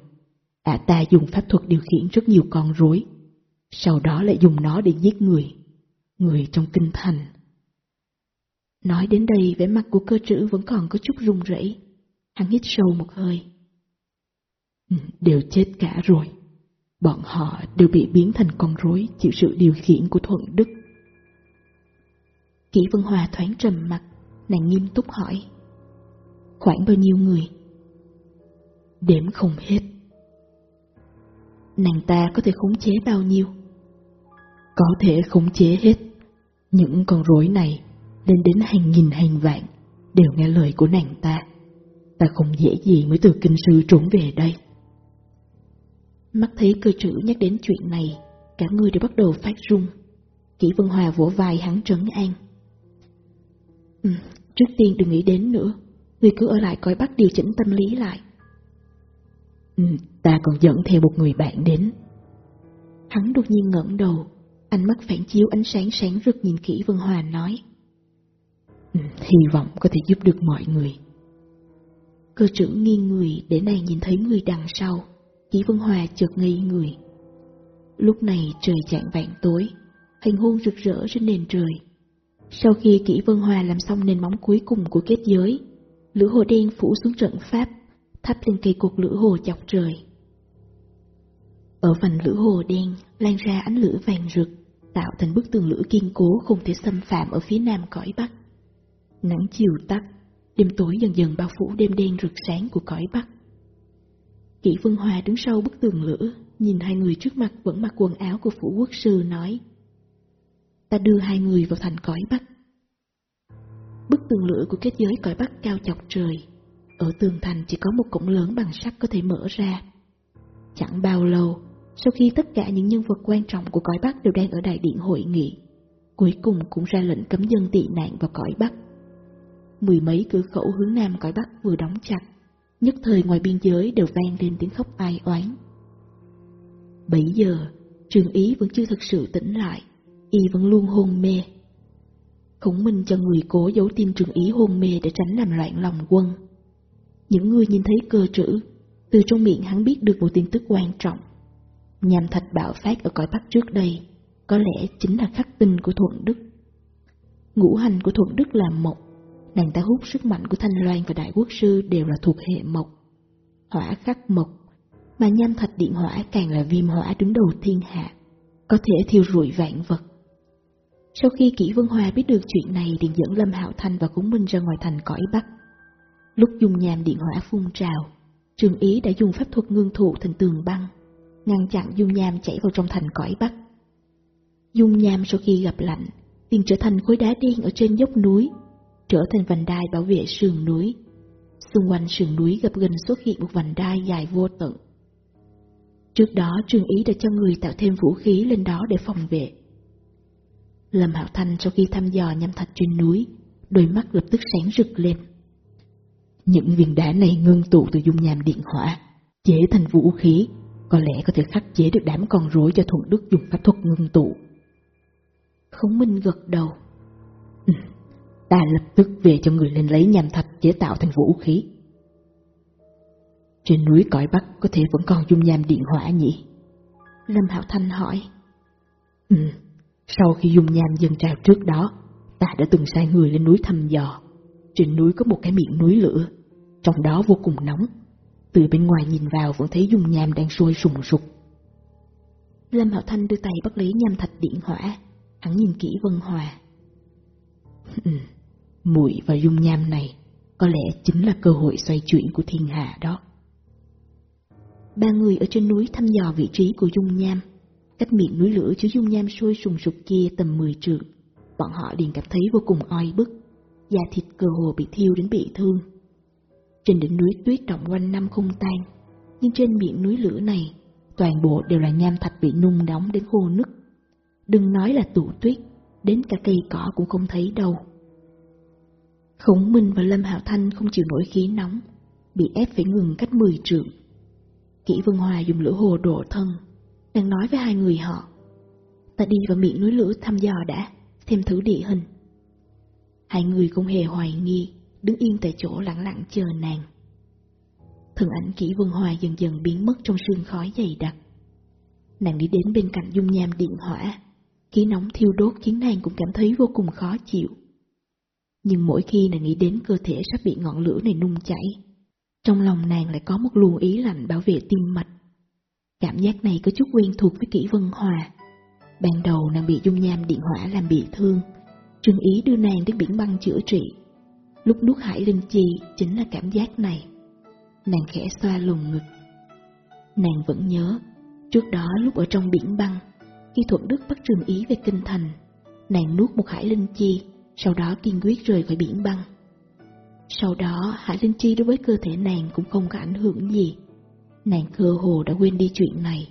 [SPEAKER 2] À ta dùng pháp thuật điều khiển rất nhiều con rối, sau đó lại dùng nó để giết người, người trong kinh thành.
[SPEAKER 1] Nói đến đây vẻ mặt của cơ trữ vẫn còn có chút run rẩy. Hắn hít sâu một hơi.
[SPEAKER 2] Ừ, đều chết cả rồi. Bọn họ đều bị biến thành con rối chịu sự điều khiển của Thuận Đức.
[SPEAKER 1] Kỷ Vân Hòa thoáng trầm mặt, nàng nghiêm túc hỏi. Khoảng bao nhiêu người?
[SPEAKER 2] Đếm không hết.
[SPEAKER 1] Nàng ta có thể khống chế bao nhiêu?
[SPEAKER 2] Có thể khống chế hết. Những con rối này lên đến hàng nghìn hàng vạn đều nghe lời của nàng ta. Ta không dễ gì mới từ kinh sư trốn về đây.
[SPEAKER 1] Mắt thấy cơ trữ nhắc đến chuyện này, cả người đều bắt đầu phát run. Kỷ Vân Hòa vỗ vai hắn trấn an. Ừ, trước tiên đừng nghĩ đến nữa, người cứ ở lại coi bắt điều chỉnh tâm lý lại.
[SPEAKER 2] Ừ, ta còn dẫn theo một người bạn đến.
[SPEAKER 1] Hắn đột nhiên ngẩng đầu, ánh mắt phản chiếu ánh sáng sáng rực nhìn kỹ Vân Hòa nói.
[SPEAKER 2] Ừ, hy vọng có thể giúp được mọi người.
[SPEAKER 1] Cơ trưởng nghiêng người để nàng nhìn thấy người đằng sau, Kỷ Vân Hòa chợt ngây người. Lúc này trời chạng vạn tối, hành hôn rực rỡ trên nền trời. Sau khi Kỷ Vân Hòa làm xong nền móng cuối cùng của kết giới, lửa hồ đen phủ xuống trận pháp, thắp lên cây cột lửa hồ chọc trời. Ở vành lửa hồ đen lan ra ánh lửa vàng rực, tạo thành bức tường lửa kiên cố không thể xâm phạm ở phía nam cõi Bắc. Nắng chiều tắt, đêm tối dần dần bao phủ đêm đen rực sáng của cõi Bắc. Kỷ Vân Hòa đứng sau bức tường lửa, nhìn hai người trước mặt vẫn mặc quần áo của phủ quốc sư nói Ta đưa hai người vào thành cõi Bắc. Bức tường lửa của kết giới cõi Bắc cao chọc trời, ở tường thành chỉ có một cổng lớn bằng sắt có thể mở ra. Chẳng bao lâu, sau khi tất cả những nhân vật quan trọng của cõi Bắc đều đang ở đại điện hội nghị, cuối cùng cũng ra lệnh cấm dân tị nạn vào cõi Bắc. Mười mấy cửa khẩu hướng nam cõi Bắc vừa đóng chặt, nhất thời ngoài biên giới đều vang lên tiếng khóc ai oán. Bảy giờ, trường ý vẫn chưa thực sự tỉnh lại, y vẫn luôn hôn mê. Khổng minh cho người cố giấu tin trường ý hôn mê để tránh làm loạn lòng quân. Những người nhìn thấy cơ trữ, từ trong miệng hắn biết được một tin tức quan trọng. Nhằm thạch bạo phát ở cõi Bắc trước đây, có lẽ chính là khắc tinh của Thuận Đức. Ngũ hành của Thuận Đức là mộc, nàng ta hút sức mạnh của Thanh Loan và Đại Quốc Sư đều là thuộc hệ mộc. Hỏa khắc mộc, mà nham thạch điện hỏa càng là viêm hỏa đứng đầu thiên hạ, có thể thiêu rụi vạn vật. Sau khi Kỷ Vân Hòa biết được chuyện này liền dẫn Lâm Hạo Thanh và Cúng Minh ra ngoài thành cõi Bắc. Lúc dùng nhàm điện hỏa phun trào, Trường Ý đã dùng pháp thuật ngưng thụ thành tường băng, ngăn chặn dung nham chảy vào trong thành cõi Bắc. Dung nham sau khi gặp lạnh, liền trở thành khối đá đen ở trên dốc núi, trở thành vành đai bảo vệ sườn núi. Xung quanh sườn núi gặp gần xuất hiện một vành đai dài vô tận. Trước đó Trương Ý đã cho người tạo thêm vũ khí lên đó để phòng vệ. Lâm Hạo Thanh sau khi thăm dò nhâm thạch trên núi, đôi mắt lập tức sáng rực lên.
[SPEAKER 2] Những viên đá này ngưng tụ từ dung nham điện hỏa, chế thành vũ khí, có lẽ có thể khắc chế được đám con rối cho thuận đức dùng pháp thuật ngưng tụ.
[SPEAKER 1] khống Minh gật đầu.
[SPEAKER 2] Ừ, ta lập tức về cho người lên lấy nham thạch chế tạo thành vũ khí. Trên núi cõi Bắc có thể vẫn còn dung nham điện hỏa nhỉ?
[SPEAKER 1] Lâm Hạo Thanh hỏi.
[SPEAKER 2] Ừ, sau khi dung nham dâng trào trước đó, ta đã từng sai người lên núi thăm dò. Trên núi có một cái miệng núi lửa, trong đó vô cùng nóng. Từ bên ngoài nhìn vào vẫn thấy dung nham đang sôi sùng sục.
[SPEAKER 1] Lâm Hạo Thanh đưa tay bắt lấy nham thạch điện hỏa, hắn nhìn kỹ Vân Hòa.
[SPEAKER 2] Muội mùi và dung nham này có lẽ chính là cơ hội xoay chuyển của thiên hạ đó.
[SPEAKER 1] Ba người ở trên núi thăm dò vị trí của dung nham. Cách miệng núi lửa chứa dung nham sôi sùng sục kia tầm 10 trượng, bọn họ liền cảm thấy vô cùng oi bức, da thịt cơ hồ bị thiêu đến bị thương. Trên đỉnh núi tuyết động quanh năm không tan, nhưng trên miệng núi lửa này, toàn bộ đều là nham thạch bị nung nóng đến khô nứt. Đừng nói là tụ tuyết, đến cả cây cỏ cũng không thấy đâu. Khổng Minh và Lâm Hạo Thanh không chịu nổi khí nóng, bị ép phải ngừng cách 10 trượng. Kỷ Vân Hòa dùng lửa hồ độ thân, đang nói với hai người họ. Ta đi vào miệng núi lửa thăm dò đã, xem thử địa hình. Hai người không hề hoài nghi, đứng yên tại chỗ lặng lặng chờ nàng. Thân ảnh Kỷ Vân Hòa dần dần biến mất trong sương khói dày đặc. Nàng đi đến bên cạnh dung nham điện hỏa, khí nóng thiêu đốt khiến nàng cũng cảm thấy vô cùng khó chịu. Nhưng mỗi khi nàng nghĩ đến cơ thể sắp bị ngọn lửa này nung chảy, trong lòng nàng lại có một luồng ý lạnh bảo vệ tim mạch. Cảm giác này có chút quen thuộc với kỹ vân hòa. Ban đầu nàng bị dung nham điện hỏa làm bị thương, Trương Ý đưa nàng đến biển băng chữa trị. Lúc nuốt hải linh chi chính là cảm giác này. Nàng khẽ xoa lồng ngực. Nàng vẫn nhớ, trước đó lúc ở trong biển băng, khi Thuận Đức bắt Trương Ý về kinh thành, nàng nuốt một hải linh chi, sau đó kiên quyết rời khỏi biển băng. Sau đó, Hải Linh Chi đối với cơ thể nàng cũng không có ảnh hưởng gì. Nàng cơ hồ đã quên đi chuyện này.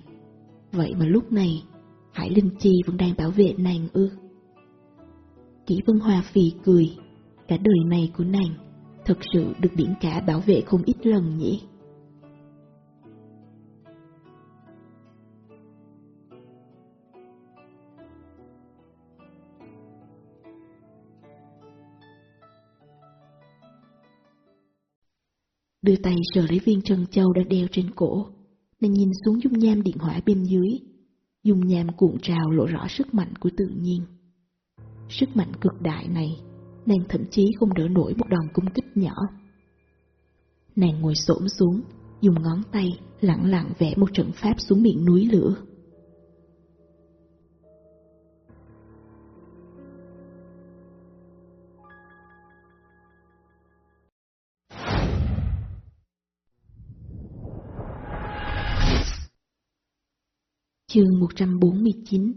[SPEAKER 1] Vậy mà lúc này, Hải Linh Chi vẫn đang bảo vệ nàng ư. Kỷ Vân Hoa phì cười, cả đời này của nàng thật sự được biển cả bảo vệ không ít lần nhỉ. Đưa tay sờ lấy viên trân châu đã đeo trên cổ. Nàng nhìn xuống dung nham điện hỏa bên dưới. Dung nham cuộn trào lộ rõ sức mạnh của tự nhiên. Sức mạnh cực đại này, nàng thậm chí không đỡ nổi một đòn cung kích nhỏ. Nàng ngồi xổm xuống, dùng ngón tay lặng lặng vẽ một trận pháp xuống miệng núi lửa. Chương 149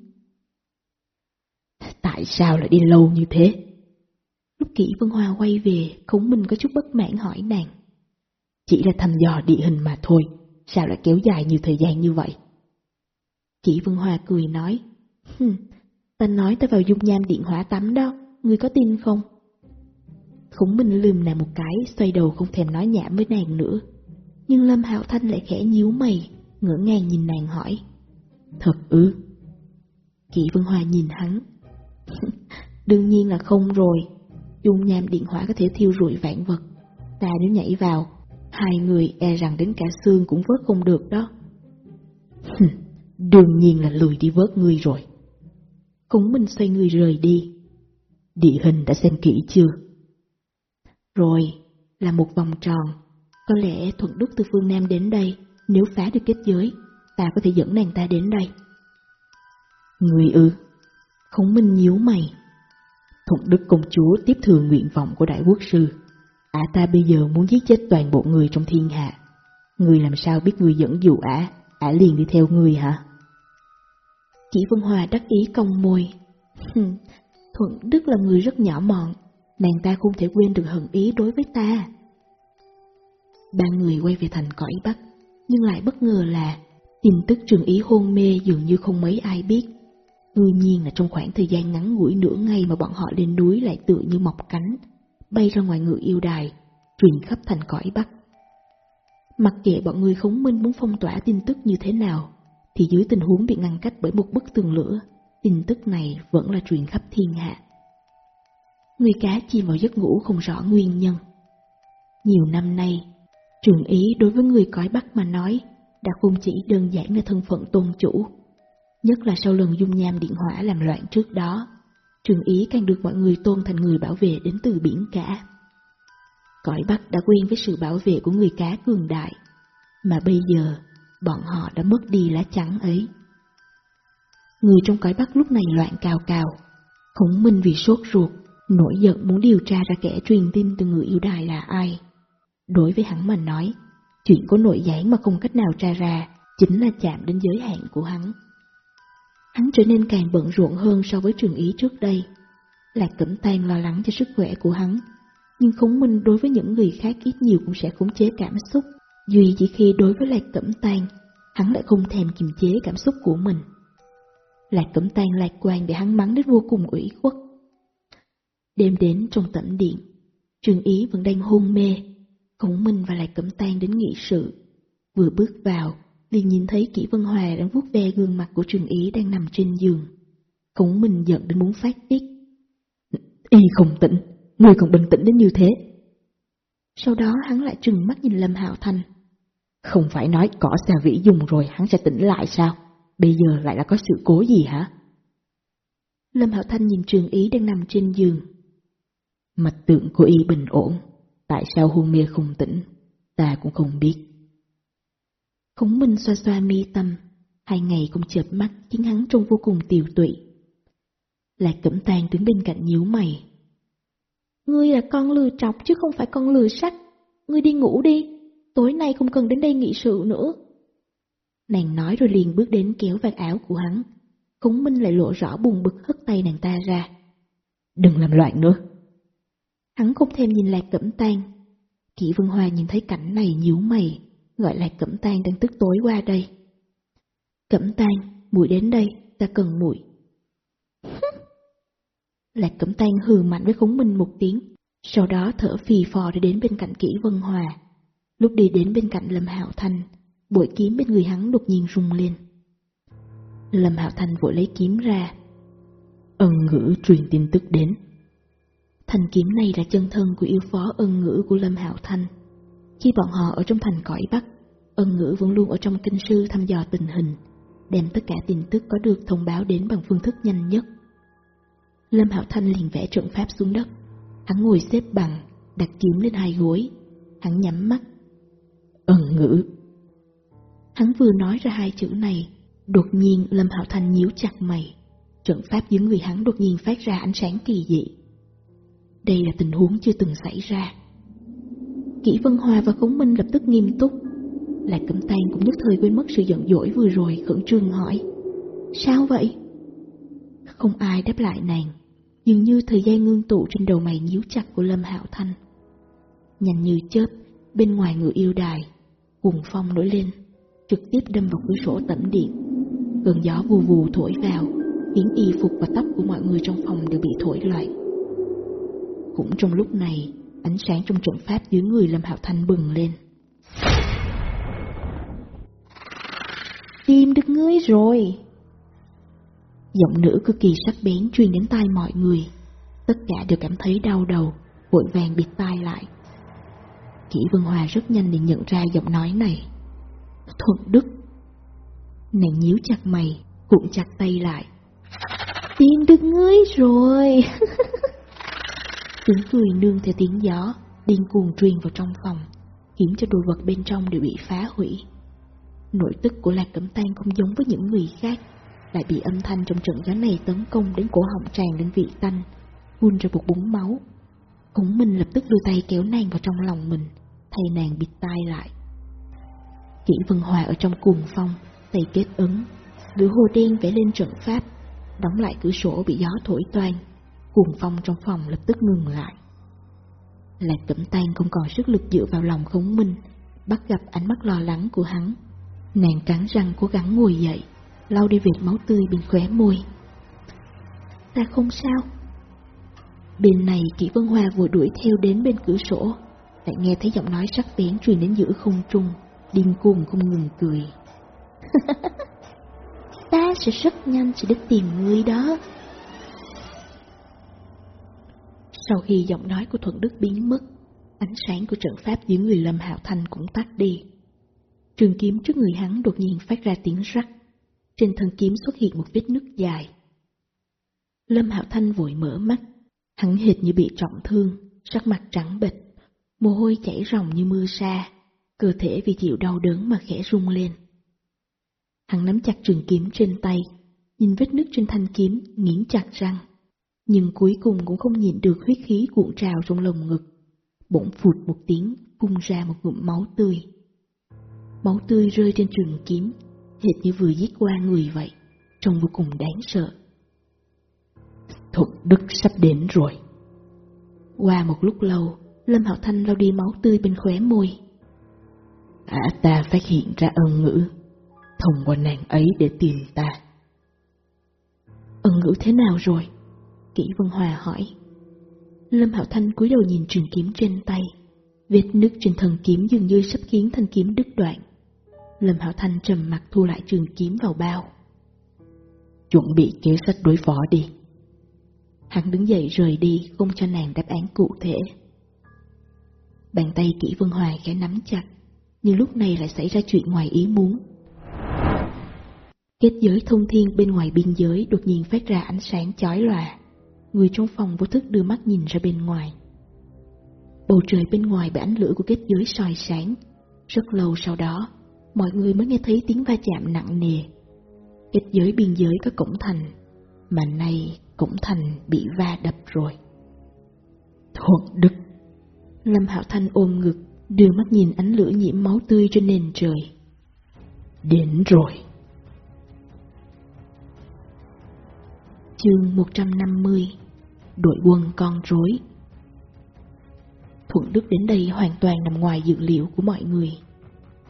[SPEAKER 2] Tại sao lại đi lâu như thế?
[SPEAKER 1] Lúc kỹ Vân Hoa quay về, Khổng Minh có chút bất mãn hỏi nàng.
[SPEAKER 2] Chỉ là thăm dò địa hình mà thôi, sao lại kéo dài nhiều thời gian như vậy?
[SPEAKER 1] Kỷ Vân Hoa cười nói, Hừm, ta nói ta vào dung nham điện hỏa tắm đó, ngươi có tin không? Khổng Minh lườm nàng một cái, xoay đầu không thèm nói nhảm với nàng nữa. Nhưng Lâm Hạo Thanh lại khẽ nhíu mày, ngỡ ngàng nhìn nàng hỏi.
[SPEAKER 2] Thật ư?
[SPEAKER 1] Kỷ Vân hoa nhìn hắn. *laughs* Đương nhiên là không rồi. Dung nham điện hỏa có thể thiêu rụi vạn vật. Ta nếu nhảy vào, hai người e rằng đến cả xương cũng vớt không được đó. *laughs*
[SPEAKER 2] Đương nhiên là lùi đi vớt ngươi rồi.
[SPEAKER 1] Cúng Minh xoay người rời đi.
[SPEAKER 2] Địa hình đã xem kỹ chưa?
[SPEAKER 1] Rồi, là một vòng tròn. Có lẽ Thuận Đức từ phương Nam đến đây, nếu phá được kết giới, ta có thể dẫn nàng ta đến đây.
[SPEAKER 2] Người ư?
[SPEAKER 1] Khổng Minh nhíu mày.
[SPEAKER 2] Thuận Đức công chúa tiếp thừa nguyện vọng của đại quốc sư. Ả ta bây giờ muốn giết chết toàn bộ người trong thiên hạ. Người làm sao biết người dẫn dụ ả, ả liền đi theo người hả?
[SPEAKER 1] Chỉ Vân Hòa đắc ý cong môi. Thuận Đức là người rất nhỏ mọn, nàng ta không thể quên được hận ý đối với ta. Ba người quay về thành cõi Bắc, nhưng lại bất ngờ là Tin tức trường ý hôn mê dường như không mấy ai biết. Tuy nhiên là trong khoảng thời gian ngắn ngủi nửa ngày mà bọn họ lên núi lại tự như mọc cánh, bay ra ngoài ngự yêu đài, truyền khắp thành cõi Bắc. Mặc kệ bọn người khống minh muốn phong tỏa tin tức như thế nào, thì dưới tình huống bị ngăn cách bởi một bức tường lửa, tin tức này vẫn là truyền khắp thiên hạ. Người cá chìm vào giấc ngủ không rõ nguyên nhân. Nhiều năm nay, trường ý đối với người cõi Bắc mà nói đã không chỉ đơn giản là thân phận tôn chủ. Nhất là sau lần dung nham điện hỏa làm loạn trước đó, trường ý càng được mọi người tôn thành người bảo vệ đến từ biển cả. Cõi Bắc đã quen với sự bảo vệ của người cá cường đại, mà bây giờ bọn họ đã mất đi lá trắng ấy. Người trong cõi Bắc lúc này loạn cào cào, khổng minh vì sốt ruột Nổi giận muốn điều tra ra kẻ truyền tin từ người yêu đài là ai. Đối với hắn mà nói, chuyện của nội gián mà không cách nào tra ra chính là chạm đến giới hạn của hắn. Hắn trở nên càng bận rộn hơn so với trường ý trước đây. Lạc Cẩm Tàn lo lắng cho sức khỏe của hắn, nhưng khống minh đối với những người khác ít nhiều cũng sẽ khống chế cảm xúc. Duy chỉ khi đối với Lạc Cẩm Tàn, hắn lại không thèm kiềm chế cảm xúc của mình. Lạc Cẩm Tàn lạc quan bị hắn mắng đến vô cùng ủy khuất. Đêm đến trong tẩm điện, Trường Ý vẫn đang hôn mê, Khổng Minh và lại Cẩm tan đến nghị sự. Vừa bước vào, liền nhìn thấy Kỷ Vân Hòa đang vuốt ve gương mặt của Trường Ý đang nằm trên giường. Khổng Minh giận đến muốn phát tiết.
[SPEAKER 2] Y không tỉnh, người còn bình tĩnh đến như thế.
[SPEAKER 1] Sau đó hắn lại trừng mắt nhìn Lâm Hạo Thành.
[SPEAKER 2] Không phải nói cỏ xà vĩ dùng rồi hắn sẽ tỉnh lại sao? Bây giờ lại là có sự cố gì hả?
[SPEAKER 1] Lâm Hạo Thanh nhìn Trường Ý đang nằm trên giường.
[SPEAKER 2] Mạch tượng của y bình ổn, tại sao hôn mê không tỉnh, ta cũng không biết.
[SPEAKER 1] Khổng Minh xoa xoa mi tâm, hai ngày không chợp mắt khiến hắn trông vô cùng tiều tụy. Lạc Cẩm Tàn đứng bên cạnh nhíu mày. Ngươi là con lừa trọc chứ không phải con lừa sách. Ngươi đi ngủ đi, tối nay không cần đến đây nghị sự nữa. Nàng nói rồi liền bước đến kéo vạt áo của hắn. Khổng Minh lại lộ rõ buồn bực hất tay nàng ta ra.
[SPEAKER 2] Đừng làm loạn nữa.
[SPEAKER 1] Hắn không thêm nhìn Lạc Cẩm Tàn. Kỷ Vân Hoa nhìn thấy cảnh này nhíu mày, gọi Lạc Cẩm Tàn đang tức tối qua đây. Cẩm Tàn, muội đến đây, ta cần muội. Lạc Cẩm Tàn hừ mạnh với Khổng Minh một tiếng, sau đó thở phì phò để đến bên cạnh Kỷ Vân Hòa. Lúc đi đến bên cạnh Lâm Hạo Thanh, bội kiếm bên người hắn đột nhiên rung lên. Lâm Hạo Thanh vội lấy kiếm ra.
[SPEAKER 2] Ân ngữ truyền tin tức đến.
[SPEAKER 1] Thanh kiếm này là chân thân của yêu phó ân ngữ của Lâm Hạo Thanh. Khi bọn họ ở trong thành cõi Bắc, ân ngữ vẫn luôn ở trong kinh sư thăm dò tình hình, đem tất cả tin tức có được thông báo đến bằng phương thức nhanh nhất. Lâm Hạo Thanh liền vẽ trận pháp xuống đất. Hắn ngồi xếp bằng, đặt kiếm lên hai gối. Hắn nhắm mắt.
[SPEAKER 2] Ân ngữ.
[SPEAKER 1] Hắn vừa nói ra hai chữ này, đột nhiên Lâm Hạo Thanh nhíu chặt mày. Trận pháp dưới người hắn đột nhiên phát ra ánh sáng kỳ dị. Đây là tình huống chưa từng xảy ra. Kỷ Vân Hòa và Khống Minh lập tức nghiêm túc. Lạc Cẩm Tàn cũng nhất thời quên mất sự giận dỗi vừa rồi khẩn trương hỏi. Sao vậy? Không ai đáp lại nàng. Dường như thời gian ngưng tụ trên đầu mày nhíu chặt của Lâm Hạo Thanh. Nhanh như chớp, bên ngoài người yêu đài, cuồng phong nổi lên, trực tiếp đâm vào cửa sổ tẩm điện. Cơn gió vù vù thổi vào, khiến y phục và tóc của mọi người trong phòng đều bị thổi loạn. Cũng trong lúc này, ánh sáng trong trận pháp dưới người Lâm Hạo Thanh bừng lên. Tìm được ngươi rồi! Giọng nữ cực kỳ sắc bén truyền đến tai mọi người. Tất cả đều cảm thấy đau đầu, vội vàng bịt tai lại. Kỷ Vân Hòa rất nhanh để nhận ra giọng nói này. Thuận Đức. Nàng nhíu chặt mày, cuộn chặt tay lại. Tìm được ngươi rồi! *laughs* tiếng cười nương theo tiếng gió, điên cuồng truyền vào trong phòng, khiến cho đồ vật bên trong đều bị phá hủy. Nội tức của Lạc Cẩm Tan không giống với những người khác, lại bị âm thanh trong trận gió này tấn công đến cổ họng tràn đến vị tanh, phun ra một búng máu. Khổng Minh lập tức đưa tay kéo nàng vào trong lòng mình, thay nàng bịt tai lại. Kỷ Vân Hòa ở trong cuồng phong, tay kết ứng, lửa hồ đen vẽ lên trận pháp, đóng lại cửa sổ bị gió thổi toan, cuồng phong trong phòng lập tức ngừng lại. Lạc Cẩm Tan không còn sức lực dựa vào lòng khống minh, bắt gặp ánh mắt lo lắng của hắn. Nàng cắn răng cố gắng ngồi dậy, lau đi vệt máu tươi bên khóe môi. Ta không sao. Bên này Kỷ Vân Hoa vừa đuổi theo đến bên cửa sổ, lại nghe thấy giọng nói sắc bén truyền đến giữa không trung, điên cuồng không ngừng cười. *laughs* ta sẽ rất nhanh sẽ đến tìm ngươi đó. Sau khi giọng nói của Thuận Đức biến mất, ánh sáng của trận pháp dưới người Lâm Hạo thành cũng tắt đi. Trường kiếm trước người hắn đột nhiên phát ra tiếng rắc. Trên thân kiếm xuất hiện một vết nứt dài. Lâm Hạo Thanh vội mở mắt, hắn hệt như bị trọng thương, sắc mặt trắng bệch, mồ hôi chảy ròng như mưa sa, cơ thể vì chịu đau đớn mà khẽ rung lên. Hắn nắm chặt trường kiếm trên tay, nhìn vết nứt trên thanh kiếm, nghiến chặt răng nhưng cuối cùng cũng không nhịn được huyết khí cuộn trào trong lồng ngực. Bỗng phụt một tiếng, phun ra một ngụm máu tươi. Máu tươi rơi trên trường kiếm, hệt như vừa giết qua người vậy, trông vô cùng đáng sợ.
[SPEAKER 2] Thục Đức sắp đến rồi.
[SPEAKER 1] Qua một lúc lâu, Lâm Hạo Thanh lau đi máu tươi bên khóe môi.
[SPEAKER 2] Ả ta phát hiện ra ân ngữ, thông qua nàng ấy để tìm ta.
[SPEAKER 1] Ân ngữ thế nào rồi? Kỷ Vân Hòa hỏi. Lâm Hạo Thanh cúi đầu nhìn trường kiếm trên tay. Vết nứt trên thân kiếm dường như sắp khiến thanh kiếm đứt đoạn. Lâm Hạo Thanh trầm mặt thu lại trường kiếm vào bao.
[SPEAKER 2] Chuẩn bị kế sách đối phó đi.
[SPEAKER 1] Hắn đứng dậy rời đi, không cho nàng đáp án cụ thể. Bàn tay kỹ Vân Hoài khẽ nắm chặt, nhưng lúc này lại xảy ra chuyện ngoài ý muốn. Kết giới thông thiên bên ngoài biên giới đột nhiên phát ra ánh sáng chói lòa. Người trong phòng vô thức đưa mắt nhìn ra bên ngoài. Bầu trời bên ngoài bị ánh lửa của kết giới soi sáng. Rất lâu sau đó, mọi người mới nghe thấy tiếng va chạm nặng nề. Kết giới biên giới có cổng thành, mà nay cổng thành bị va đập rồi.
[SPEAKER 2] Thuận Đức
[SPEAKER 1] Lâm Hạo Thanh ôm ngực, đưa mắt nhìn ánh lửa nhiễm máu tươi trên nền trời.
[SPEAKER 2] Đến rồi.
[SPEAKER 1] Chương 150 Đội quân con rối Thuận Đức đến đây hoàn toàn nằm ngoài dự liệu của mọi người.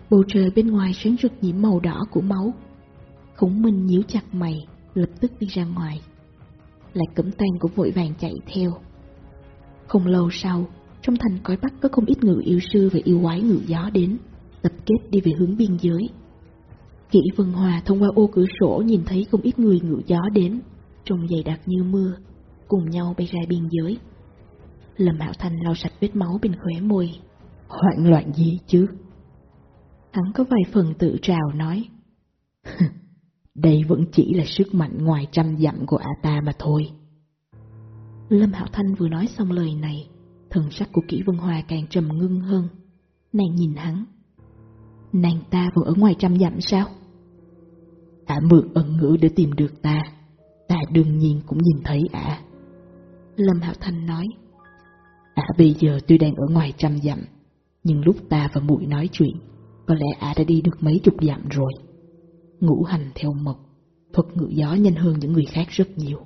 [SPEAKER 1] Bầu trời bên ngoài sáng rực nhiễm màu đỏ của máu. Khổng Minh nhíu chặt mày, lập tức đi ra ngoài. Lại cẩm tan cũng vội vàng chạy theo. Không lâu sau, trong thành cõi Bắc có không ít ngự yêu sư và yêu quái ngự gió đến, tập kết đi về hướng biên giới. Kỷ Vân Hòa thông qua ô cửa sổ nhìn thấy không ít người ngự gió đến, trông dày đặc như mưa, cùng nhau bay ra biên giới. Lâm Hạo Thành lau sạch vết máu bên khóe môi.
[SPEAKER 2] Hoạn loạn gì chứ?
[SPEAKER 1] Hắn có vài phần tự trào nói. *laughs*
[SPEAKER 2] Đây vẫn chỉ là sức mạnh ngoài trăm dặm của ả ta mà thôi.
[SPEAKER 1] Lâm Hạo Thanh vừa nói xong lời này, thần sắc của Kỷ Vân Hòa càng trầm ngưng hơn. Nàng nhìn hắn. Nàng ta vẫn ở ngoài trăm dặm sao?
[SPEAKER 2] Ả mượn ẩn ngữ để tìm được ta. Ta đương nhiên cũng nhìn thấy ả.
[SPEAKER 1] Lâm Hạo Thành nói.
[SPEAKER 2] Ả bây giờ tuy đang ở ngoài trăm dặm, nhưng lúc ta và muội nói chuyện, có lẽ ả đã đi được mấy chục dặm rồi. Ngũ hành theo mộc, thuật ngự gió nhanh hơn những người khác rất nhiều.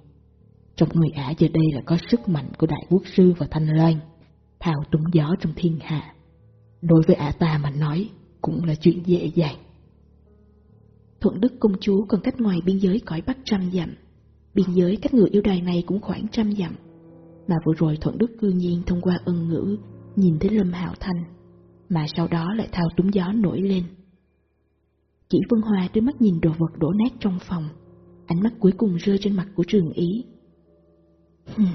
[SPEAKER 2] Trong người ả giờ đây là có sức mạnh của Đại Quốc Sư và Thanh Loan, thao túng gió trong thiên hạ. Đối với ả ta mà nói, cũng là chuyện dễ dàng.
[SPEAKER 1] Thuận Đức công chúa còn cách ngoài biên giới cõi Bắc trăm dặm. Biên giới cách người yêu đài này cũng khoảng trăm dặm. Mà vừa rồi Thuận Đức cư nhiên thông qua ân ngữ nhìn thấy Lâm Hạo Thanh, mà sau đó lại thao túng gió nổi lên. Chỉ Vân hoa đưa mắt nhìn đồ vật đổ nát trong phòng, ánh mắt cuối cùng rơi trên mặt của Trường Ý. Hừm,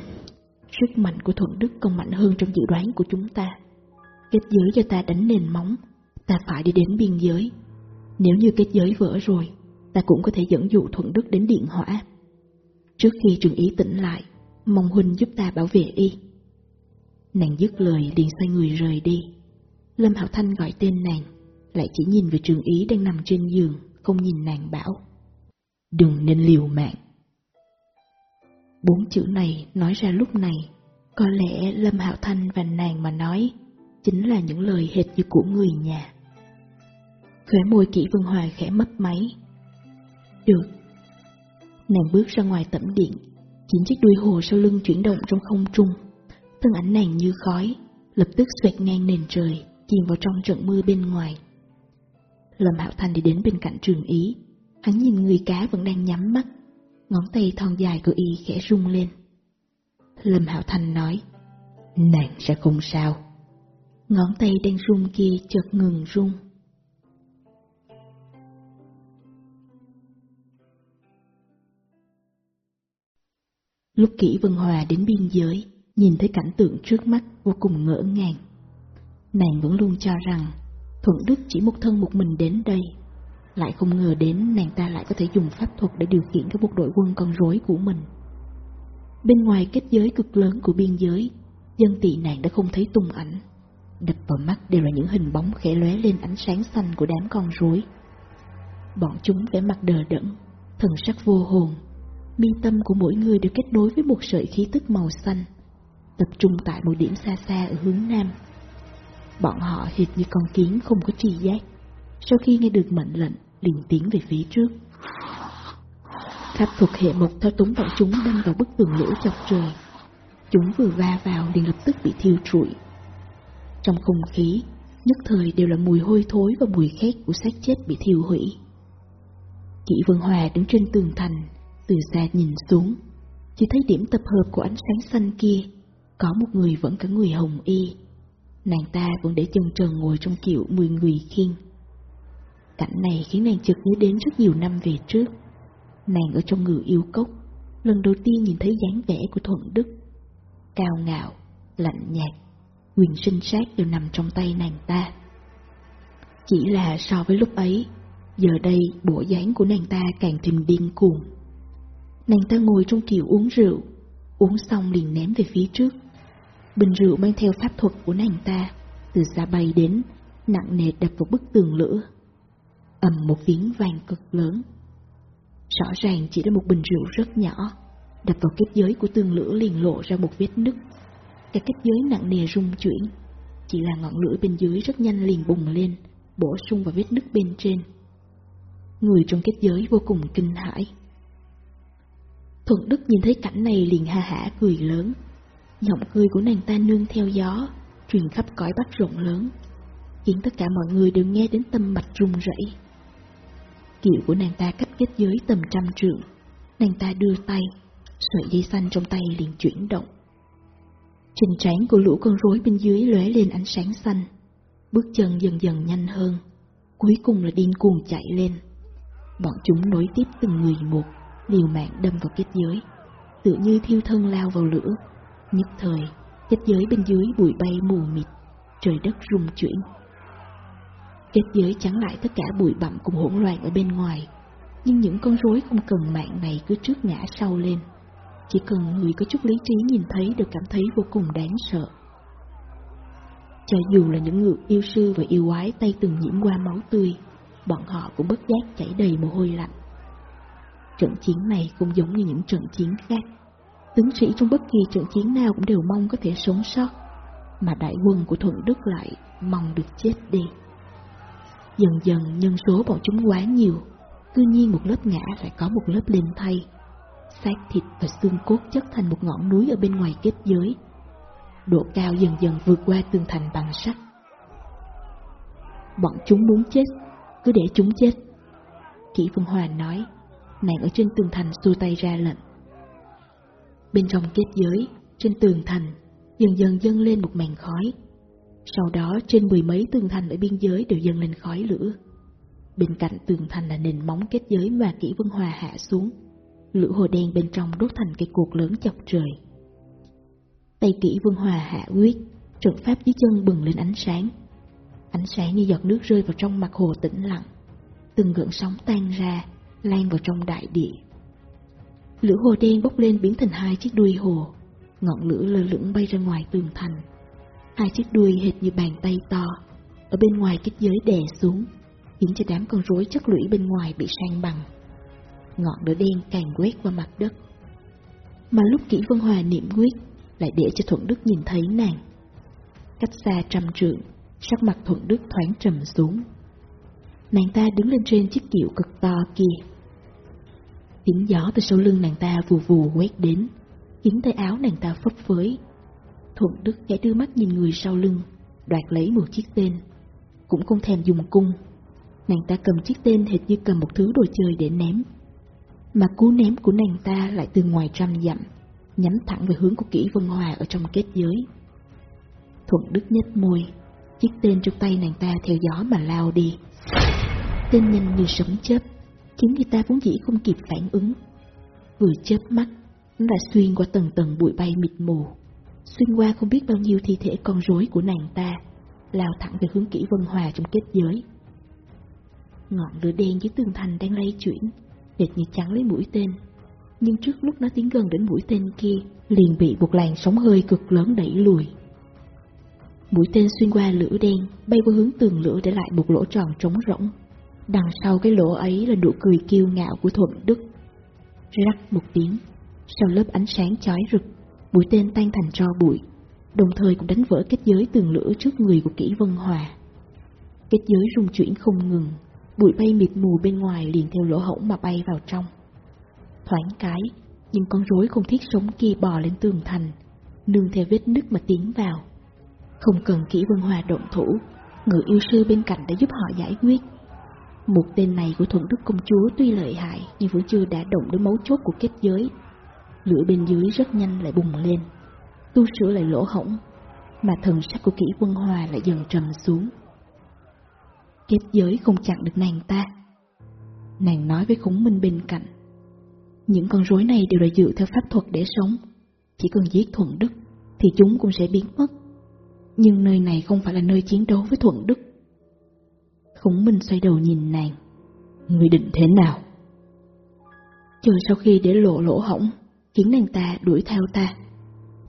[SPEAKER 1] sức mạnh của Thuận Đức còn mạnh hơn trong dự đoán của chúng ta. Kết giới cho ta đánh nền móng, ta phải đi đến biên giới. Nếu như kết giới vỡ rồi, ta cũng có thể dẫn dụ Thuận Đức đến điện hỏa. Trước khi Trường Ý tỉnh lại, mong huynh giúp ta bảo vệ y. Nàng dứt lời liền xoay người rời đi. Lâm Hạo Thanh gọi tên nàng, lại chỉ nhìn về Trường Ý đang nằm trên giường, không nhìn nàng bảo. Đừng nên liều mạng. Bốn chữ này nói ra lúc này, có lẽ Lâm Hạo Thanh và nàng mà nói, chính là những lời hệt như của người nhà. Khóe môi kỹ Vân Hoài khẽ mất máy. Được. Nàng bước ra ngoài tẩm điện, chín chiếc đuôi hồ sau lưng chuyển động trong không trung. Thân ảnh nàng như khói, lập tức xoẹt ngang nền trời, chìm vào trong trận mưa bên ngoài. Lâm Hạo Thanh đi đến bên cạnh trường ý, hắn nhìn người cá vẫn đang nhắm mắt, ngón tay thon dài của y khẽ rung lên. Lâm Hạo Thanh nói,
[SPEAKER 2] nàng sẽ không sao.
[SPEAKER 1] Ngón tay đang rung kia chợt ngừng rung. Lúc Kỷ Vân Hòa đến biên giới, nhìn thấy cảnh tượng trước mắt vô cùng ngỡ ngàng. Nàng vẫn luôn cho rằng Thuận Đức chỉ một thân một mình đến đây, lại không ngờ đến nàng ta lại có thể dùng pháp thuật để điều khiển các bộ đội quân con rối của mình. Bên ngoài kết giới cực lớn của biên giới, dân tị nạn đã không thấy tung ảnh. Đập vào mắt đều là những hình bóng khẽ lóe lên ánh sáng xanh của đám con rối. Bọn chúng vẻ mặt đờ đẫn, thần sắc vô hồn, mi tâm của mỗi người được kết nối với một sợi khí tức màu xanh, tập trung tại một điểm xa xa ở hướng nam. Bọn họ hệt như con kiến không có tri giác, sau khi nghe được mệnh lệnh liền tiến về phía trước. Khắp thuộc hệ mục theo túng bọn chúng đâm vào bức tường lửa chọc trời. Chúng vừa va vào liền lập tức bị thiêu trụi. Trong không khí, nhất thời đều là mùi hôi thối và mùi khét của xác chết bị thiêu hủy. Kỷ Vân Hòa đứng trên tường thành, từ xa nhìn xuống, chỉ thấy điểm tập hợp của ánh sáng xanh kia, có một người vẫn cả người hồng y. Nàng ta vẫn để chân trần ngồi trong kiệu mười người khiêng Cảnh này khiến nàng chợt nhớ đến rất nhiều năm về trước. Nàng ở trong ngự yêu cốc, lần đầu tiên nhìn thấy dáng vẻ của Thuận Đức. Cao ngạo, lạnh nhạt, quyền sinh sát đều nằm trong tay nàng ta. Chỉ là so với lúc ấy, giờ đây bộ dáng của nàng ta càng thêm điên cuồng. Nàng ta ngồi trong kiệu uống rượu, uống xong liền ném về phía trước. Bình rượu mang theo pháp thuật của nàng ta, từ xa bay đến, nặng nề đập vào bức tường lửa. ầm một tiếng vàng cực lớn. Rõ ràng chỉ là một bình rượu rất nhỏ, đập vào kết giới của tường lửa liền lộ ra một vết nứt. Cái kết giới nặng nề rung chuyển, chỉ là ngọn lửa bên dưới rất nhanh liền bùng lên, bổ sung vào vết nứt bên trên. Người trong kết giới vô cùng kinh hãi. Thuận Đức nhìn thấy cảnh này liền ha hả cười lớn. Giọng cười của nàng ta nương theo gió, truyền khắp cõi bắc rộng lớn, khiến tất cả mọi người đều nghe đến tâm mạch rung rẩy. Kiệu của nàng ta cách kết giới tầm trăm trượng, nàng ta đưa tay, sợi dây xanh trong tay liền chuyển động. Trình trán của lũ con rối bên dưới lóe lên ánh sáng xanh, bước chân dần dần nhanh hơn, cuối cùng là điên cuồng chạy lên. Bọn chúng nối tiếp từng người một, liều mạng đâm vào kết giới, tự như thiêu thân lao vào lửa. Nhất thời, kết giới bên dưới bụi bay mù mịt, trời đất rung chuyển. Kết giới chắn lại tất cả bụi bặm cùng hỗn loạn ở bên ngoài, nhưng những con rối không cần mạng này cứ trước ngã sau lên. Chỉ cần người có chút lý trí nhìn thấy đều cảm thấy vô cùng đáng sợ. Cho dù là những người yêu sư và yêu quái tay từng nhiễm qua máu tươi, bọn họ cũng bất giác chảy đầy mồ hôi lạnh. Trận chiến này cũng giống như những trận chiến khác. Tướng sĩ trong bất kỳ trận chiến nào cũng đều mong có thể sống sót, mà đại quân của Thuận Đức lại mong được chết đi. Dần dần nhân số bọn chúng quá nhiều, tự nhiên một lớp ngã lại có một lớp lên thay. Xác thịt và xương cốt chất thành một ngọn núi ở bên ngoài kết giới. Độ cao dần dần vượt qua tường thành bằng sắt. Bọn chúng muốn chết, cứ để chúng chết. Kỷ Phương Hòa nói, nàng ở trên tường thành xua tay ra lệnh. Bên trong kết giới, trên tường thành, dần dần dâng lên một màn khói. Sau đó trên mười mấy tường thành ở biên giới đều dâng lên khói lửa. Bên cạnh tường thành là nền móng kết giới mà Kỷ Vân Hòa hạ xuống. Lửa hồ đen bên trong đốt thành cây cột lớn chọc trời. Tay Kỷ Vân Hòa hạ quyết, trận pháp dưới chân bừng lên ánh sáng. Ánh sáng như giọt nước rơi vào trong mặt hồ tĩnh lặng. Từng gợn sóng tan ra, lan vào trong đại địa. Lửa hồ đen bốc lên biến thành hai chiếc đuôi hồ, ngọn lửa lơ lửng bay ra ngoài tường thành. Hai chiếc đuôi hệt như bàn tay to, ở bên ngoài kết giới đè xuống, khiến cho đám con rối chất lũy bên ngoài bị sang bằng. Ngọn lửa đen càng quét qua mặt đất. Mà lúc kỹ vân hòa niệm quyết, lại để cho Thuận Đức nhìn thấy nàng. Cách xa trăm trượng, sắc mặt Thuận Đức thoáng trầm xuống. Nàng ta đứng lên trên chiếc kiệu cực to kia. Tiếng gió từ sau lưng nàng ta vù vù quét đến, khiến tay áo nàng ta phấp phới. Thuận Đức khẽ đưa mắt nhìn người sau lưng, đoạt lấy một chiếc tên. Cũng không thèm dùng cung. Nàng ta cầm chiếc tên hệt như cầm một thứ đồ chơi để ném. Mà cú ném của nàng ta lại từ ngoài trăm dặm, nhắm thẳng về hướng của kỹ vân hòa ở trong kết giới. Thuận Đức nhếch môi, chiếc tên trong tay nàng ta theo gió mà lao đi. Tên nhanh như sấm chớp, khiến người ta vốn dĩ không kịp phản ứng. Vừa chớp mắt, nó đã xuyên qua tầng tầng bụi bay mịt mù, xuyên qua không biết bao nhiêu thi thể con rối của nàng ta, lao thẳng về hướng kỹ vân hòa trong kết giới. Ngọn lửa đen dưới tường thành đang lay chuyển, hệt như chắn lấy mũi tên. Nhưng trước lúc nó tiến gần đến mũi tên kia, liền bị một làn sóng hơi cực lớn đẩy lùi. Mũi tên xuyên qua lửa đen, bay qua hướng tường lửa để lại một lỗ tròn trống rỗng. Đằng sau cái lỗ ấy là nụ cười kiêu ngạo của Thuận Đức. Rắc một tiếng, sau lớp ánh sáng chói rực, mũi tên tan thành tro bụi, đồng thời cũng đánh vỡ kết giới tường lửa trước người của kỹ vân hòa. Kết giới rung chuyển không ngừng, bụi bay mịt mù bên ngoài liền theo lỗ hổng mà bay vào trong. Thoáng cái, những con rối không thiết sống kia bò lên tường thành, nương theo vết nứt mà tiến vào. Không cần kỹ vân hòa động thủ, người yêu sư bên cạnh đã giúp họ giải quyết. Một tên này của thuận đức công chúa tuy lợi hại nhưng vẫn chưa đã động đến mấu chốt của kết giới. Lửa bên dưới rất nhanh lại bùng lên, tu sửa lại lỗ hổng, mà thần sắc của kỹ quân hòa lại dần trầm xuống. Kết giới không chặn được nàng ta. Nàng nói với khủng minh bên cạnh. Những con rối này đều là dựa theo pháp thuật để sống. Chỉ cần giết thuận đức thì chúng cũng sẽ biến mất. Nhưng nơi này không phải là nơi chiến đấu với thuận đức. Khủng minh xoay đầu nhìn nàng. Người định thế nào? Chờ sau khi để lộ lỗ hỏng, khiến nàng ta đuổi theo ta.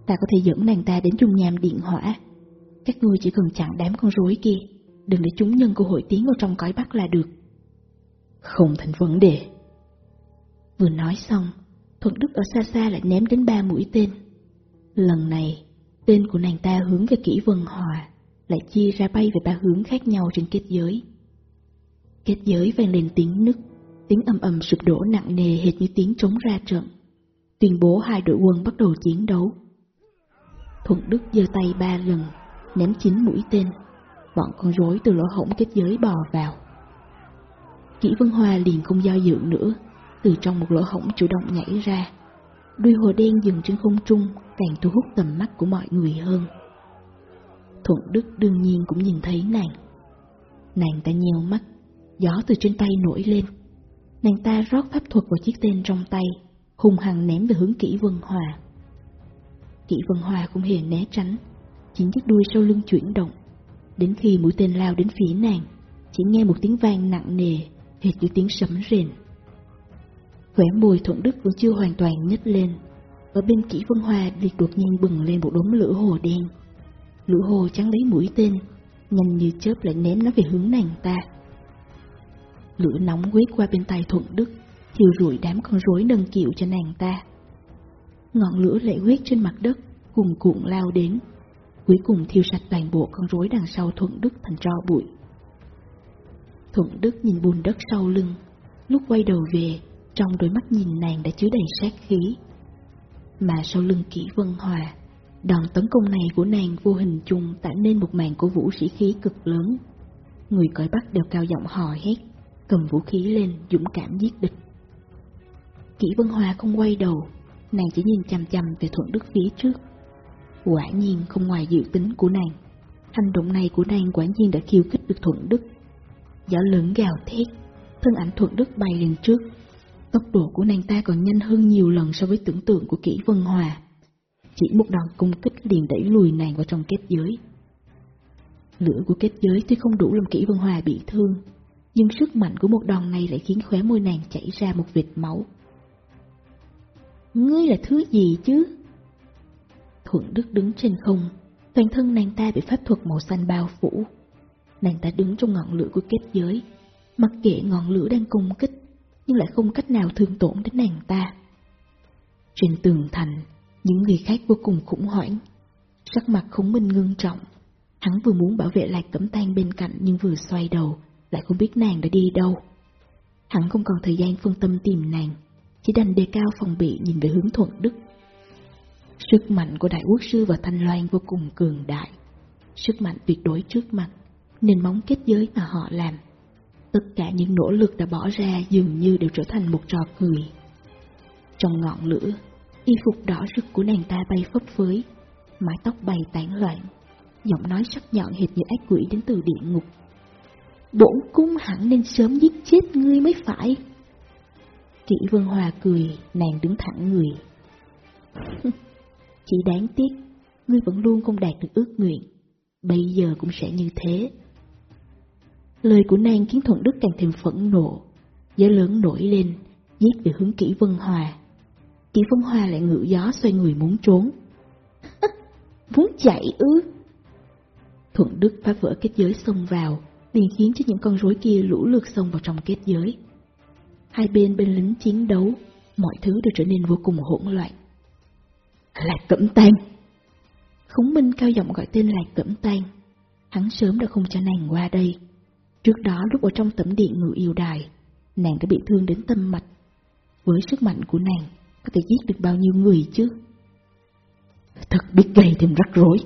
[SPEAKER 1] Ta có thể dẫn nàng ta đến trung nham điện hỏa. Các ngươi chỉ cần chặn đám con rối kia, đừng để chúng nhân cơ hội tiến vào trong cõi bắc là được. Không thành vấn đề. Vừa nói xong, Thuận Đức ở xa xa lại ném đến ba mũi tên. Lần này, tên của nàng ta hướng về kỹ vân hòa, lại chia ra bay về ba hướng khác nhau trên kết giới. Kết giới vang lên tiếng nức, tiếng ầm ầm sụp đổ nặng nề hệt như tiếng trống ra trận, tuyên bố hai đội quân bắt đầu chiến đấu. Thuận Đức giơ tay ba lần, ném chín mũi tên, bọn con rối từ lỗ hổng kết giới bò vào. Kỷ Vân Hoa liền không do dự nữa, từ trong một lỗ hổng chủ động nhảy ra. Đuôi hồ đen dừng trên không trung càng thu hút tầm mắt của mọi người hơn. Thuận Đức đương nhiên cũng nhìn thấy nàng. Nàng ta nheo mắt, gió từ trên tay nổi lên. Nàng ta rót pháp thuật vào chiếc tên trong tay, hung hăng ném về hướng Kỷ Vân Hòa. Kỷ Vân Hòa cũng hề né tránh, chính chiếc đuôi sau lưng chuyển động. Đến khi mũi tên lao đến phía nàng, chỉ nghe một tiếng vang nặng nề, hệt như tiếng sấm rền. Khỏe mùi thuận đức vẫn chưa hoàn toàn nhấc lên. Ở bên kỹ vân Hòa liệt đột nhiên bừng lên một đống lửa hồ đen. Lửa hồ trắng lấy mũi tên, nhanh như chớp lại ném nó về hướng nàng ta. Lửa nóng quét qua bên tay thuận đức, thiêu rụi đám con rối nâng kiệu cho nàng ta. Ngọn lửa lệ huyết trên mặt đất, cùng cuộn lao đến, cuối cùng thiêu sạch toàn bộ con rối đằng sau thuận đức thành tro bụi. Thuận đức nhìn bùn đất sau lưng, lúc quay đầu về, trong đôi mắt nhìn nàng đã chứa đầy sát khí. Mà sau lưng kỹ vân hòa, đòn tấn công này của nàng vô hình chung tạo nên một màn của vũ sĩ khí cực lớn. Người cõi bắc đều cao giọng hò hét, cầm vũ khí lên, dũng cảm giết địch. Kỷ Vân Hoa không quay đầu, nàng chỉ nhìn chằm chằm về thuận đức phía trước. Quả nhiên không ngoài dự tính của nàng, hành động này của nàng quả nhiên đã khiêu khích được thuận đức. Gió lớn gào thét, thân ảnh thuận đức bay lên trước, Tốc độ của nàng ta còn nhanh hơn nhiều lần so với tưởng tượng của Kỷ vân hòa. Chỉ một đòn công kích liền đẩy lùi nàng vào trong kết giới. Lửa của kết giới tuy không đủ làm Kỷ vân hòa bị thương, nhưng sức mạnh của một đòn này lại khiến khóe môi nàng chảy ra một vệt máu. Ngươi là thứ gì chứ? Thuận Đức đứng trên không, toàn thân nàng ta bị pháp thuật màu xanh bao phủ. Nàng ta đứng trong ngọn lửa của kết giới, mặc kệ ngọn lửa đang cung kích, nhưng lại không cách nào thương tổn đến nàng ta. Trên tường thành, những người khác vô cùng khủng hoảng. Sắc mặt khống minh ngưng trọng. Hắn vừa muốn bảo vệ lại cẩm tan bên cạnh nhưng vừa xoay đầu, lại không biết nàng đã đi đâu. Hắn không còn thời gian phân tâm tìm nàng, chỉ đành đề cao phòng bị nhìn về hướng thuận đức. Sức mạnh của đại quốc sư và thanh loan vô cùng cường đại. Sức mạnh tuyệt đối trước mặt, nên móng kết giới mà họ làm Tất cả những nỗ lực đã bỏ ra dường như đều trở thành một trò cười. Trong ngọn lửa, y phục đỏ rực của nàng ta bay phấp phới, mái tóc bay tán loạn, giọng nói sắc nhọn hệt như ác quỷ đến từ địa ngục. Bổn cung hẳn nên sớm giết chết ngươi mới phải. Kỷ Vân Hòa cười, nàng đứng thẳng người. *laughs* Chỉ đáng tiếc, ngươi vẫn luôn không đạt được ước nguyện. Bây giờ cũng sẽ như thế. Lời của nàng khiến Thuận Đức càng thêm phẫn nộ, gió lớn nổi lên, giết về hướng Kỷ Vân Hòa. Kỷ Vân Hòa lại ngự gió xoay người muốn trốn. *laughs* muốn chạy ư? Thuận Đức phá vỡ kết giới xông vào, liền khiến cho những con rối kia lũ lượt xông vào trong kết giới. Hai bên bên lính chiến đấu, Mọi thứ đều trở nên vô cùng hỗn loạn.
[SPEAKER 2] Lạc Cẩm Tan!
[SPEAKER 1] Khống Minh cao giọng gọi tên Lạc Cẩm Tan. Hắn sớm đã không cho nàng qua đây. Trước đó lúc ở trong tẩm điện ngự yêu đài, nàng đã bị thương đến tâm mạch. Với sức mạnh của nàng, có thể giết được bao nhiêu người chứ?
[SPEAKER 2] Thật biết gây thêm rắc rối.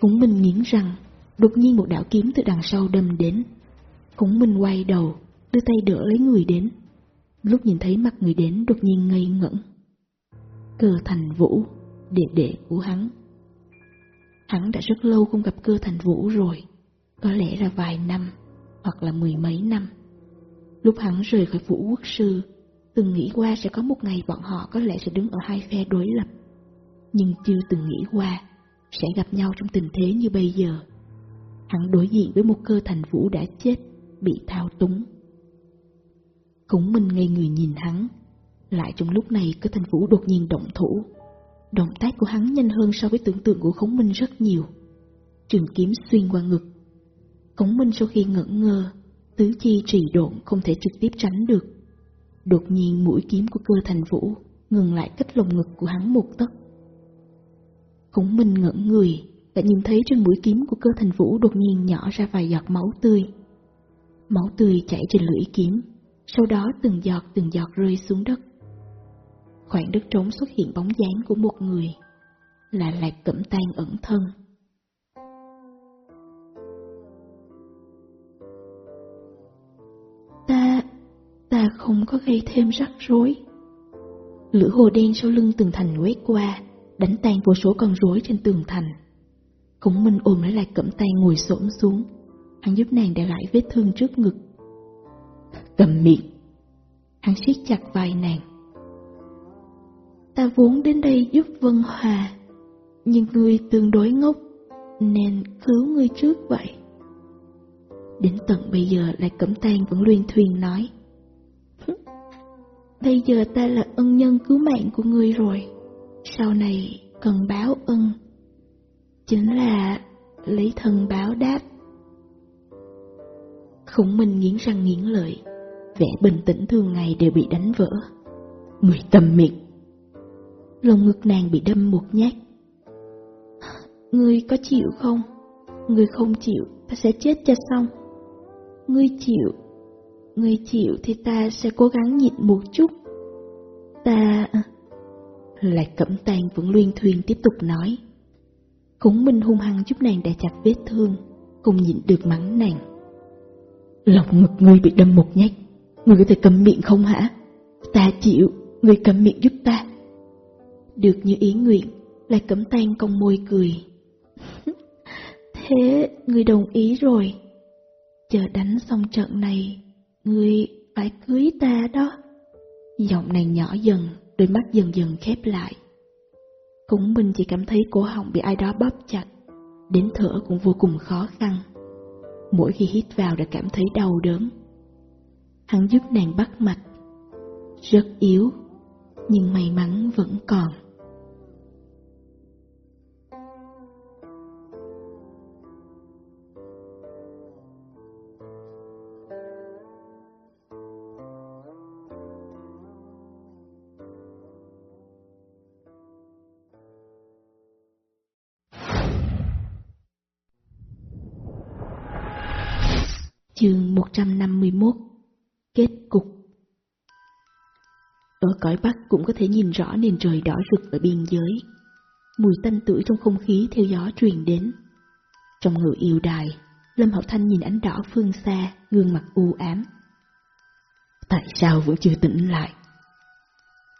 [SPEAKER 1] Khổng Minh nghiến răng, đột nhiên một đạo kiếm từ đằng sau đâm đến. Khổng Minh quay đầu, đưa tay đỡ lấy người đến. Lúc nhìn thấy mặt người đến đột nhiên ngây ngẩn. Cơ thành vũ, đệ đệ của hắn. Hắn đã rất lâu không gặp cơ thành vũ rồi, có lẽ là vài năm, hoặc là mười mấy năm. Lúc hắn rời khỏi vũ quốc sư, từng nghĩ qua sẽ có một ngày bọn họ có lẽ sẽ đứng ở hai phe đối lập. Nhưng chưa từng nghĩ qua sẽ gặp nhau trong tình thế như bây giờ. Hắn đối diện với một cơ thành vũ đã chết, bị thao túng. Cúng Minh ngây người nhìn hắn, lại trong lúc này cơ thành vũ đột nhiên động thủ. Động tác của hắn nhanh hơn so với tưởng tượng của Khống Minh rất nhiều. Trường kiếm xuyên qua ngực. Khống Minh sau khi ngẩn ngơ, tứ chi trì độn không thể trực tiếp tránh được. Đột nhiên mũi kiếm của cơ thành vũ ngừng lại cách lồng ngực của hắn một tấc. Khổng Minh ngẩn người, đã nhìn thấy trên mũi kiếm của cơ thành vũ đột nhiên nhỏ ra vài giọt máu tươi. Máu tươi chảy trên lưỡi kiếm, sau đó từng giọt từng giọt rơi xuống đất. Khoảng đất trống xuất hiện bóng dáng của một người, là Lạc Cẩm Tan ẩn thân. Ta, ta không có gây thêm rắc rối. Lửa hồ đen sau lưng từng thành quét qua, đánh tan vô số con rối trên tường thành. Khổng Minh ôm lấy lại Cẩm tay ngồi xổm xuống, hắn giúp nàng để lại vết thương trước ngực.
[SPEAKER 2] Cầm miệng.
[SPEAKER 1] Hắn siết chặt vai nàng. Ta vốn đến đây giúp Vân Hòa, nhưng ngươi tương đối ngốc, nên cứu ngươi trước vậy. Đến tận bây giờ lại Cẩm Tan vẫn luyên thuyền nói. *laughs* Bây giờ ta là ân nhân cứu mạng của ngươi rồi, sau này cần báo ân. Chính là lấy thân báo đáp. Khổng Minh nghiến răng nghiến lợi, vẻ bình tĩnh thường ngày đều bị đánh vỡ.
[SPEAKER 2] Người tầm miệng.
[SPEAKER 1] Lồng ngực nàng bị đâm một nhát. Ngươi có chịu không? Ngươi không chịu, ta sẽ chết cho xong. Ngươi chịu, ngươi chịu thì ta sẽ cố gắng nhịn một chút. Ta...
[SPEAKER 2] lại Cẩm Tàn vẫn luyên thuyên tiếp tục nói.
[SPEAKER 1] Khổng Minh hung hăng giúp nàng đã chặt vết thương, không nhịn được mắng nàng.
[SPEAKER 2] Lòng ngực ngươi bị đâm một nhát, ngươi có thể cầm miệng không hả? Ta chịu, ngươi cầm miệng giúp ta.
[SPEAKER 1] Được như ý nguyện, lại Cẩm Tan cong môi cười. *laughs* Thế ngươi đồng ý rồi. Chờ đánh xong trận này, ngươi phải cưới ta đó. Giọng nàng nhỏ dần, đôi mắt dần dần khép lại. Cũng mình chỉ cảm thấy cổ họng bị ai đó bóp chặt, đến thở cũng vô cùng khó khăn. Mỗi khi hít vào đã cảm thấy đau đớn. Hắn giúp nàng bắt mạch, rất yếu, nhưng may mắn vẫn còn. 151 Kết cục Ở cõi Bắc cũng có thể nhìn rõ nền trời đỏ rực ở biên giới. Mùi tanh tưởi trong không khí theo gió truyền đến. Trong ngựa yêu đài, Lâm Hậu Thanh nhìn ánh đỏ phương xa, gương mặt u ám.
[SPEAKER 2] Tại sao vẫn chưa tỉnh lại?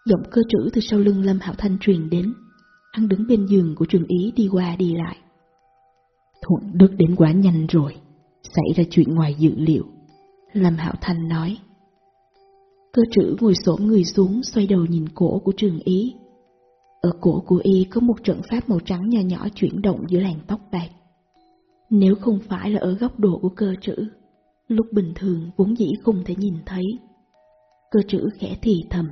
[SPEAKER 1] Giọng cơ trữ từ sau lưng Lâm Hạo Thanh truyền đến. Hắn đứng bên giường của trường ý đi qua đi lại.
[SPEAKER 2] Thuận Đức đến quá nhanh rồi xảy ra chuyện ngoài dự liệu.
[SPEAKER 1] Lâm Hạo Thành nói. Cơ trữ ngồi xổm người xuống xoay đầu nhìn cổ của trường ý. Ở cổ của y có một trận pháp màu trắng nhỏ nhỏ chuyển động giữa làn tóc bạc. Nếu không phải là ở góc độ của cơ trữ, lúc bình thường vốn dĩ không thể nhìn thấy. Cơ trữ khẽ thì thầm.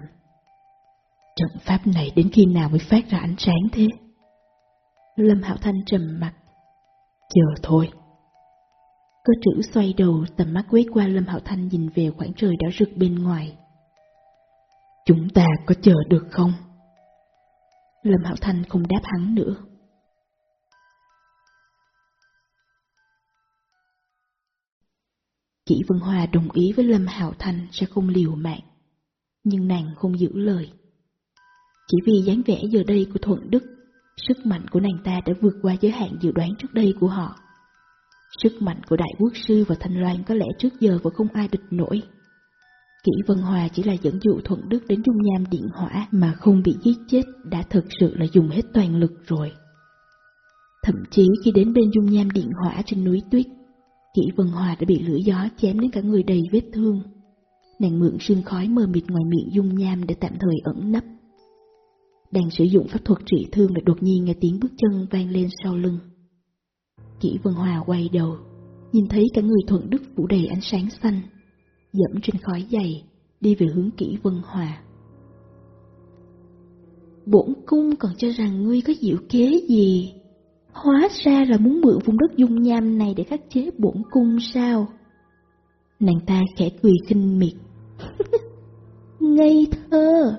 [SPEAKER 2] Trận pháp này đến khi nào mới phát ra ánh sáng thế?
[SPEAKER 1] Lâm Hạo Thanh trầm mặt.
[SPEAKER 2] Chờ thôi.
[SPEAKER 1] Cơ trữ xoay đầu tầm mắt quét qua Lâm Hạo Thanh nhìn về khoảng trời đỏ rực bên ngoài.
[SPEAKER 2] Chúng ta có chờ được không?
[SPEAKER 1] Lâm Hạo Thanh không đáp hắn nữa. Kỷ Vân Hòa đồng ý với Lâm Hạo Thanh sẽ không liều mạng, nhưng nàng không giữ lời. Chỉ vì dáng vẻ giờ đây của Thuận Đức, sức mạnh của nàng ta đã vượt qua giới hạn dự đoán trước đây của họ. Sức mạnh của Đại Quốc Sư và Thanh Loan có lẽ trước giờ vẫn không ai địch nổi. Kỷ Vân Hòa chỉ là dẫn dụ Thuận Đức đến dung nham điện hỏa mà không bị giết chết đã thực sự là dùng hết toàn lực rồi. Thậm chí khi đến bên dung nham điện hỏa trên núi tuyết, Kỷ Vân Hòa đã bị lửa gió chém đến cả người đầy vết thương. Nàng mượn sương khói mờ mịt ngoài miệng dung nham để tạm thời ẩn nấp. Đang sử dụng pháp thuật trị thương lại đột nhiên nghe tiếng bước chân vang lên sau lưng. Kỷ Vân Hòa quay đầu, nhìn thấy cả người thuận đức phủ đầy ánh sáng xanh, dẫm trên khói dày, đi về hướng Kỷ Vân Hòa. Bổn cung còn cho rằng ngươi có diệu kế gì? Hóa ra là muốn mượn vùng đất dung nham này để khắc chế bổn cung sao? Nàng ta khẽ cười khinh miệt. *laughs* Ngây thơ!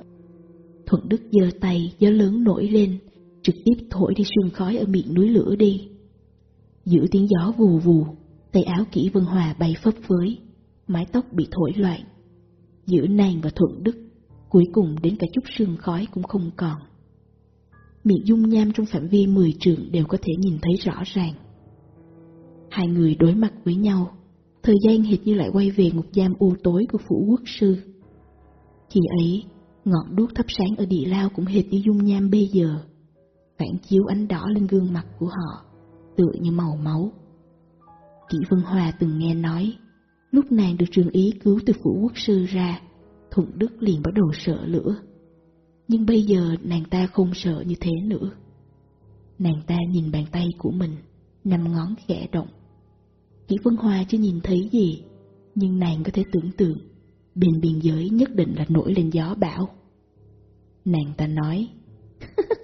[SPEAKER 1] Thuận Đức giơ tay, gió lớn nổi lên, trực tiếp thổi đi sương khói ở miệng núi lửa đi. Giữa tiếng gió vù vù, tay áo kỹ Vân Hòa bay phấp phới, mái tóc bị thổi loạn. Giữa nàng và Thuận Đức, cuối cùng đến cả chút sương khói cũng không còn. Miệng dung nham trong phạm vi 10 trường đều có thể nhìn thấy rõ ràng. Hai người đối mặt với nhau, thời gian hệt như lại quay về ngục giam u tối của phủ quốc sư. Khi ấy, ngọn đuốc thắp sáng ở địa lao cũng hệt như dung nham bây giờ, phản chiếu ánh đỏ lên gương mặt của họ, tựa như màu máu. Kỷ Vân Hòa từng nghe nói, lúc nàng được trường ý cứu từ phủ quốc sư ra, Thuận Đức liền bắt đầu sợ lửa. Nhưng bây giờ nàng ta không sợ như thế nữa. Nàng ta nhìn bàn tay của mình, năm ngón khẽ động. Kỷ Vân Hòa chưa nhìn thấy gì, nhưng nàng có thể tưởng tượng, bên biên giới nhất định là nổi lên gió bão. Nàng ta nói, *laughs*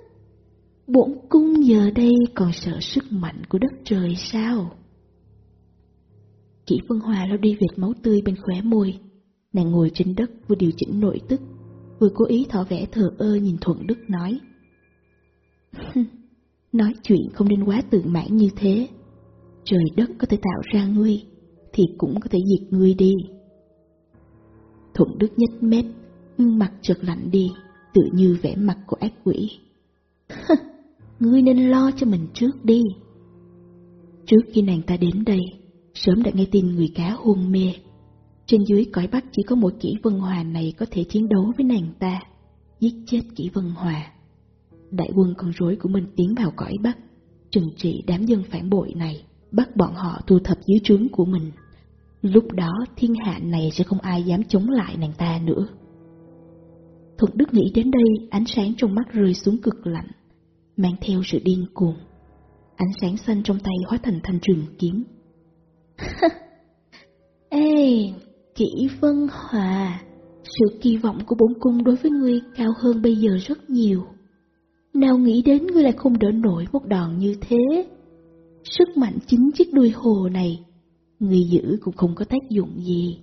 [SPEAKER 1] Bổn cung giờ đây còn sợ sức mạnh của đất trời sao? Kỷ Vân Hòa lau đi vệt máu tươi bên khóe môi. Nàng ngồi trên đất vừa điều chỉnh nội tức, vừa cố ý tỏ vẻ thờ ơ nhìn Thuận Đức nói. *laughs* nói chuyện không nên quá tự mãn như thế. Trời đất có thể tạo ra ngươi, thì cũng có thể diệt ngươi đi. Thuận Đức nhếch mép, gương mặt chợt lạnh đi, tự như vẻ mặt của ác quỷ. *laughs* ngươi nên lo cho mình trước đi. Trước khi nàng ta đến đây, sớm đã nghe tin người cá hôn mê. Trên dưới cõi Bắc chỉ có một kỹ Vân Hòa này có thể chiến đấu với nàng ta, giết chết kỹ Vân Hòa. Đại quân con rối của mình tiến vào cõi Bắc, trừng trị đám dân phản bội này, bắt bọn họ thu thập dưới trướng của mình. Lúc đó thiên hạ này sẽ không ai dám chống lại nàng ta nữa. Thuận Đức nghĩ đến đây, ánh sáng trong mắt rơi xuống cực lạnh, mang theo sự điên cuồng. Ánh sáng xanh trong tay hóa thành thanh trường kiếm. *laughs* Ê, kỹ Vân Hòa, sự kỳ vọng của bổn cung đối với ngươi cao hơn bây giờ rất nhiều. Nào nghĩ đến ngươi lại không đỡ nổi một đòn như thế. Sức mạnh chính chiếc đuôi hồ này, ngươi giữ cũng không có tác dụng gì.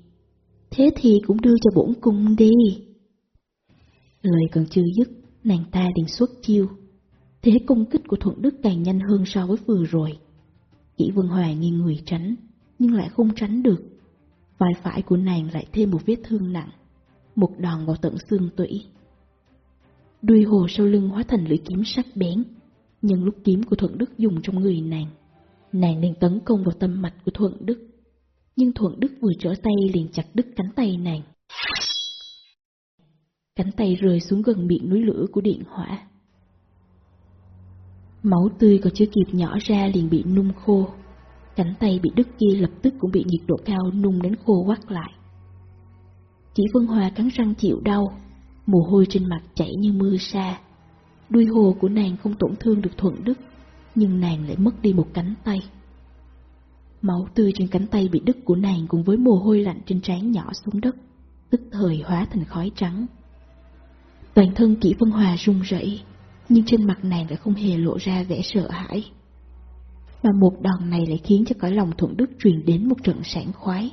[SPEAKER 1] Thế thì cũng đưa cho bổn cung đi. Lời còn chưa dứt, nàng ta liền xuất chiêu. Thế công kích của Thuận Đức càng nhanh hơn so với vừa rồi. Kỷ Vân Hòa nghiêng người tránh, nhưng lại không tránh được. Vai phải của nàng lại thêm một vết thương nặng, một đòn vào tận xương tủy. Đuôi hồ sau lưng hóa thành lưỡi kiếm sắc bén, nhân lúc kiếm của Thuận Đức dùng trong người nàng. Nàng liền tấn công vào tâm mạch của Thuận Đức, nhưng Thuận Đức vừa trở tay liền chặt đứt cánh tay nàng. Cánh tay rơi xuống gần miệng núi lửa của điện hỏa. Máu tươi còn chưa kịp nhỏ ra liền bị nung khô. Cánh tay bị đứt kia lập tức cũng bị nhiệt độ cao nung đến khô quắt lại. Chỉ Vân Hòa cắn răng chịu đau, mồ hôi trên mặt chảy như mưa sa. Đuôi hồ của nàng không tổn thương được Thuận Đức, nhưng nàng lại mất đi một cánh tay. Máu tươi trên cánh tay bị đứt của nàng cùng với mồ hôi lạnh trên trán nhỏ xuống đất, tức thời hóa thành khói trắng. Toàn thân Kỷ Vân Hòa run rẩy, nhưng trên mặt nàng lại không hề lộ ra vẻ sợ hãi. Mà một đòn này lại khiến cho cõi lòng Thuận Đức truyền đến một trận sảng khoái.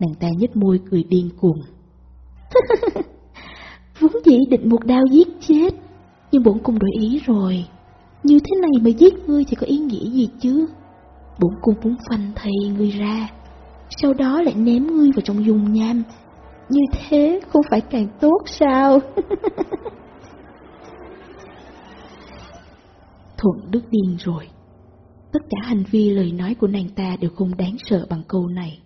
[SPEAKER 1] Nàng ta nhếch môi cười điên cuồng. *laughs* vốn dĩ định một đao giết chết, nhưng bổn cung đổi ý rồi. Như thế này mà giết ngươi thì có ý nghĩa gì chứ? Bổn cung muốn phanh thầy ngươi ra, sau đó lại ném ngươi vào trong dung nham. Như thế không phải càng tốt sao? *laughs* Thuận Đức điên rồi. Tất cả hành vi lời nói của nàng ta đều không đáng sợ bằng câu này.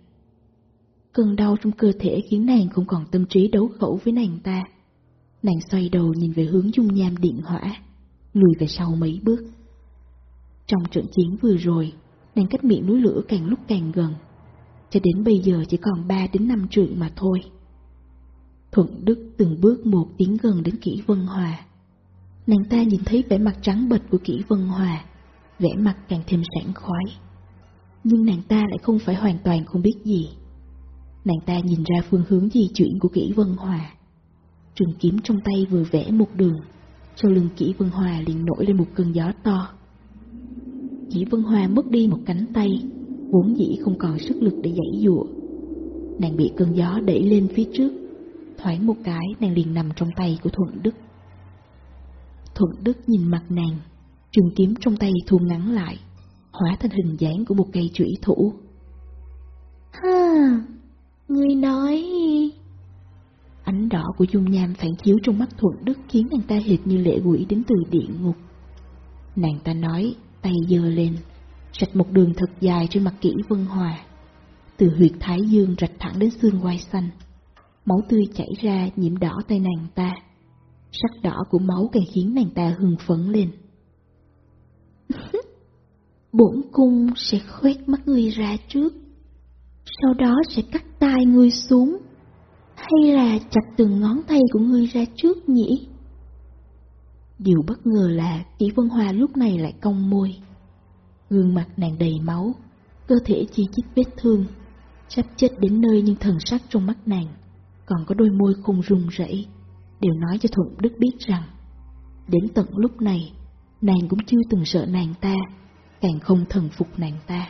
[SPEAKER 1] Cơn đau trong cơ thể khiến nàng không còn tâm trí đấu khẩu với nàng ta. Nàng xoay đầu nhìn về hướng dung nham điện hỏa, lùi về sau mấy bước. Trong trận chiến vừa rồi, nàng cách miệng núi lửa càng lúc càng gần, cho đến bây giờ chỉ còn 3 đến 5 trượng mà thôi. Thuận Đức từng bước một tiến gần đến kỹ Vân Hòa. Nàng ta nhìn thấy vẻ mặt trắng bệch của Kỷ Vân Hòa, vẻ mặt càng thêm sảng khoái. Nhưng nàng ta lại không phải hoàn toàn không biết gì. Nàng ta nhìn ra phương hướng di chuyển của Kỷ Vân Hòa. Trường kiếm trong tay vừa vẽ một đường, sau lưng Kỷ Vân Hòa liền nổi lên một cơn gió to. Kỷ Vân Hòa mất đi một cánh tay, vốn dĩ không còn sức lực để giãy dụa. Nàng bị cơn gió đẩy lên phía trước, thoáng một cái nàng liền nằm trong tay của Thuận Đức. Thuận Đức nhìn mặt nàng, trường kiếm trong tay thu ngắn lại, hóa thành hình dáng của một cây chủy thủ. Ha, người nói... Ánh đỏ của dung nham phản chiếu trong mắt Thuận Đức khiến nàng ta hệt như lệ quỷ đến từ địa ngục. Nàng ta nói, tay giơ lên, rạch một đường thật dài trên mặt kỹ vân hòa. Từ huyệt thái dương rạch thẳng đến xương quai xanh. Máu tươi chảy ra nhiễm đỏ tay nàng ta. Sắc đỏ của máu càng khiến nàng ta hưng phấn lên. *laughs* Bổn cung sẽ khoét mắt ngươi ra trước, sau đó sẽ cắt tai ngươi xuống, hay là chặt từng ngón tay của ngươi ra trước nhỉ? Điều bất ngờ là Kỷ Vân Hoa lúc này lại cong môi. Gương mặt nàng đầy máu, cơ thể chi chít vết thương, sắp chết đến nơi nhưng thần sắc trong mắt nàng, còn có đôi môi không run rẩy, đều nói cho Thuận Đức biết rằng, đến tận lúc này, nàng cũng chưa từng sợ nàng ta, càng không thần phục nàng ta.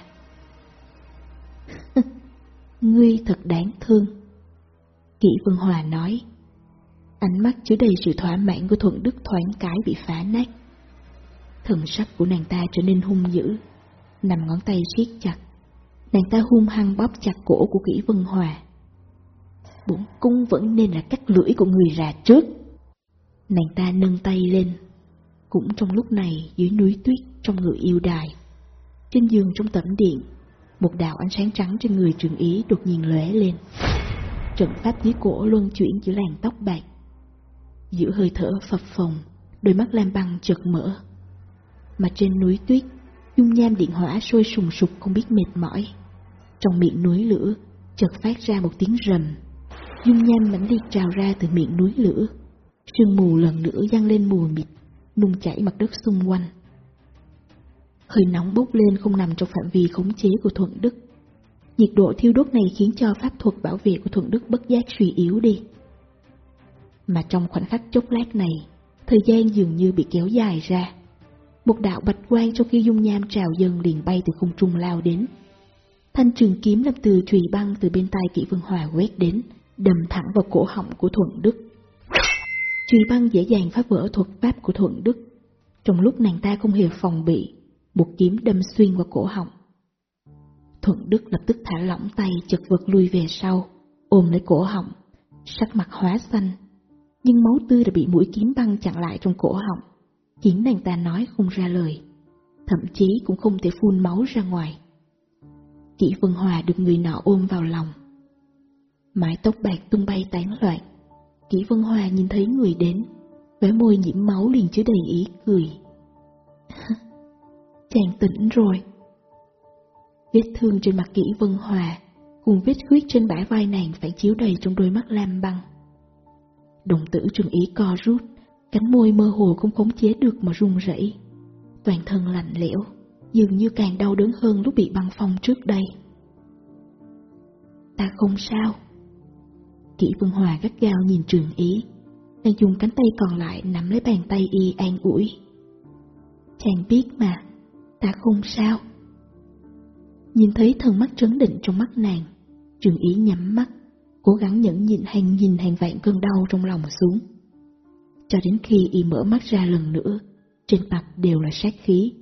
[SPEAKER 1] *laughs* Ngươi thật đáng thương. Kỷ Vân Hòa nói, ánh mắt chứa đầy sự thỏa mãn của Thuận Đức thoáng cái bị phá nát. Thần sắc của nàng ta trở nên hung dữ, nằm ngón tay siết chặt. Nàng ta hung hăng bóp chặt cổ của Kỷ Vân Hòa. Bổn cung vẫn nên là cắt lưỡi của người ra trước. Nàng ta nâng tay lên. Cũng trong lúc này dưới núi tuyết trong người yêu đài. Trên giường trong tẩm điện, một đạo ánh sáng trắng trên người trường ý đột nhiên lóe lên. Trận pháp dưới cổ luân chuyển giữa làn tóc bạc. Giữa hơi thở phập phồng, đôi mắt lam băng chợt mở. Mà trên núi tuyết, dung nham điện hỏa sôi sùng sục không biết mệt mỏi. Trong miệng núi lửa, chợt phát ra một tiếng rầm. Dung nham mãnh liệt trào ra từ miệng núi lửa. Sương mù lần nữa dâng lên mù mịt, nung chảy mặt đất xung quanh. Hơi nóng bốc lên không nằm trong phạm vi khống chế của Thuận Đức. Nhiệt độ thiêu đốt này khiến cho pháp thuật bảo vệ của Thuận Đức bất giác suy yếu đi. Mà trong khoảnh khắc chốc lát này, thời gian dường như bị kéo dài ra. Một đạo bạch quang sau khi dung nham trào dần liền bay từ không trung lao đến. Thanh trường kiếm làm từ thủy băng từ bên tay kỹ vân hòa quét đến, đâm thẳng vào cổ họng của Thuận Đức. Trùy băng dễ dàng phá vỡ thuật pháp của Thuận Đức. Trong lúc nàng ta không hề phòng bị, một kiếm đâm xuyên vào cổ họng. Thuận Đức lập tức thả lỏng tay chật vật lui về sau, ôm lấy cổ họng, sắc mặt hóa xanh. Nhưng máu tươi đã bị mũi kiếm băng chặn lại trong cổ họng, khiến nàng ta nói không ra lời, thậm chí cũng không thể phun máu ra ngoài. Kỷ Vân Hòa được người nọ ôm vào lòng. Mái tóc bạc tung bay tán loạn, Kỷ Vân Hòa nhìn thấy người đến, vẻ môi nhiễm máu liền chứa đầy ý cười. *laughs* Chàng tỉnh rồi. Vết thương trên mặt kỹ Vân Hòa cùng vết huyết trên bả vai nàng phải chiếu đầy trong đôi mắt lam băng. Đồng tử trường ý co rút, cánh môi mơ hồ không khống chế được mà run rẩy. Toàn thân lạnh lẽo, dường như càng đau đớn hơn lúc bị băng phong trước đây. Ta không sao. Kỷ Vân Hòa gắt gao nhìn trường ý, đang dùng cánh tay còn lại nắm lấy bàn tay y an ủi. Chàng biết mà, ta không sao. Nhìn thấy thần mắt trấn định trong mắt nàng, trường ý nhắm mắt, cố gắng nhẫn nhịn hàng nhìn hàng vạn cơn đau trong lòng xuống. Cho đến khi y mở mắt ra lần nữa, trên mặt đều là sát khí,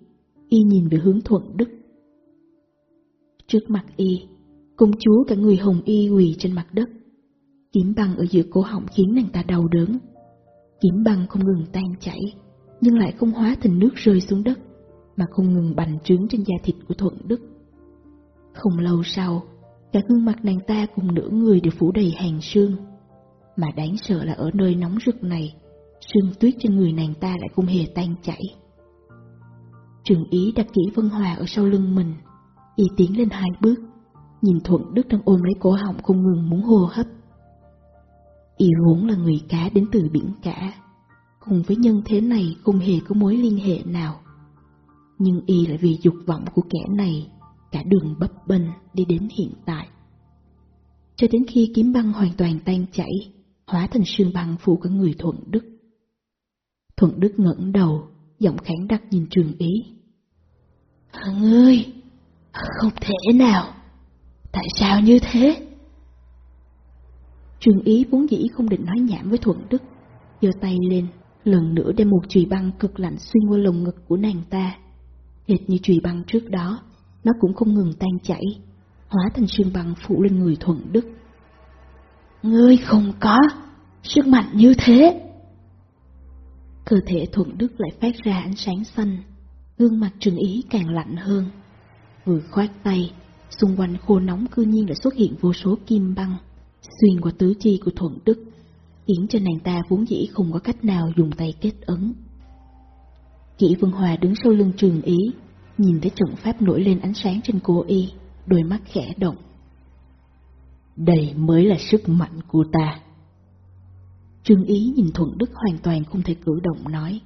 [SPEAKER 1] y nhìn về hướng thuận đức. Trước mặt y, công chúa cả người hồng y quỳ trên mặt đất. Kiếm băng ở giữa cổ họng khiến nàng ta đau đớn. Kiếm băng không ngừng tan chảy, nhưng lại không hóa thành nước rơi xuống đất, mà không ngừng bành trướng trên da thịt của Thuận Đức. Không lâu sau, cả gương mặt nàng ta cùng nửa người đều phủ đầy hàng sương. Mà đáng sợ là ở nơi nóng rực này, sương tuyết trên người nàng ta lại không hề tan chảy. Trường ý đặt kỹ Vân Hòa ở sau lưng mình, y tiến lên hai bước, nhìn Thuận Đức đang ôm lấy cổ họng không ngừng muốn hô hấp. Y vốn là người cá đến từ biển cả, cùng với nhân thế này không hề có mối liên hệ nào. Nhưng Y lại vì dục vọng của kẻ này, cả đường bấp bênh đi đến hiện tại. Cho đến khi kiếm băng hoàn toàn tan chảy, hóa thành sương băng phủ cả người Thuận Đức. Thuận Đức ngẩng đầu, giọng khẳng đặc nhìn trường ý. Ngươi, không thể nào, tại sao như thế? Trường ý vốn dĩ không định nói nhảm với Thuận Đức, giơ tay lên, lần nữa đem một chùy băng cực lạnh xuyên qua lồng ngực của nàng ta. Hệt như chùy băng trước đó, nó cũng không ngừng tan chảy, hóa thành sương băng phủ lên người Thuận Đức. Ngươi không có sức mạnh như thế. Cơ thể Thuận Đức lại phát ra ánh sáng xanh, gương mặt trường ý càng lạnh hơn. Vừa khoát tay, xung quanh khô nóng cư nhiên đã xuất hiện vô số kim băng, xuyên qua tứ chi của Thuận Đức, khiến cho nàng ta vốn dĩ không có cách nào dùng tay kết ấn. Kỷ Vân Hòa đứng sau lưng trường ý, nhìn thấy trận pháp nổi lên ánh sáng trên cô y, đôi mắt khẽ động. Đây mới là sức mạnh của ta. Trương Ý nhìn Thuận Đức hoàn toàn không thể cử động nói.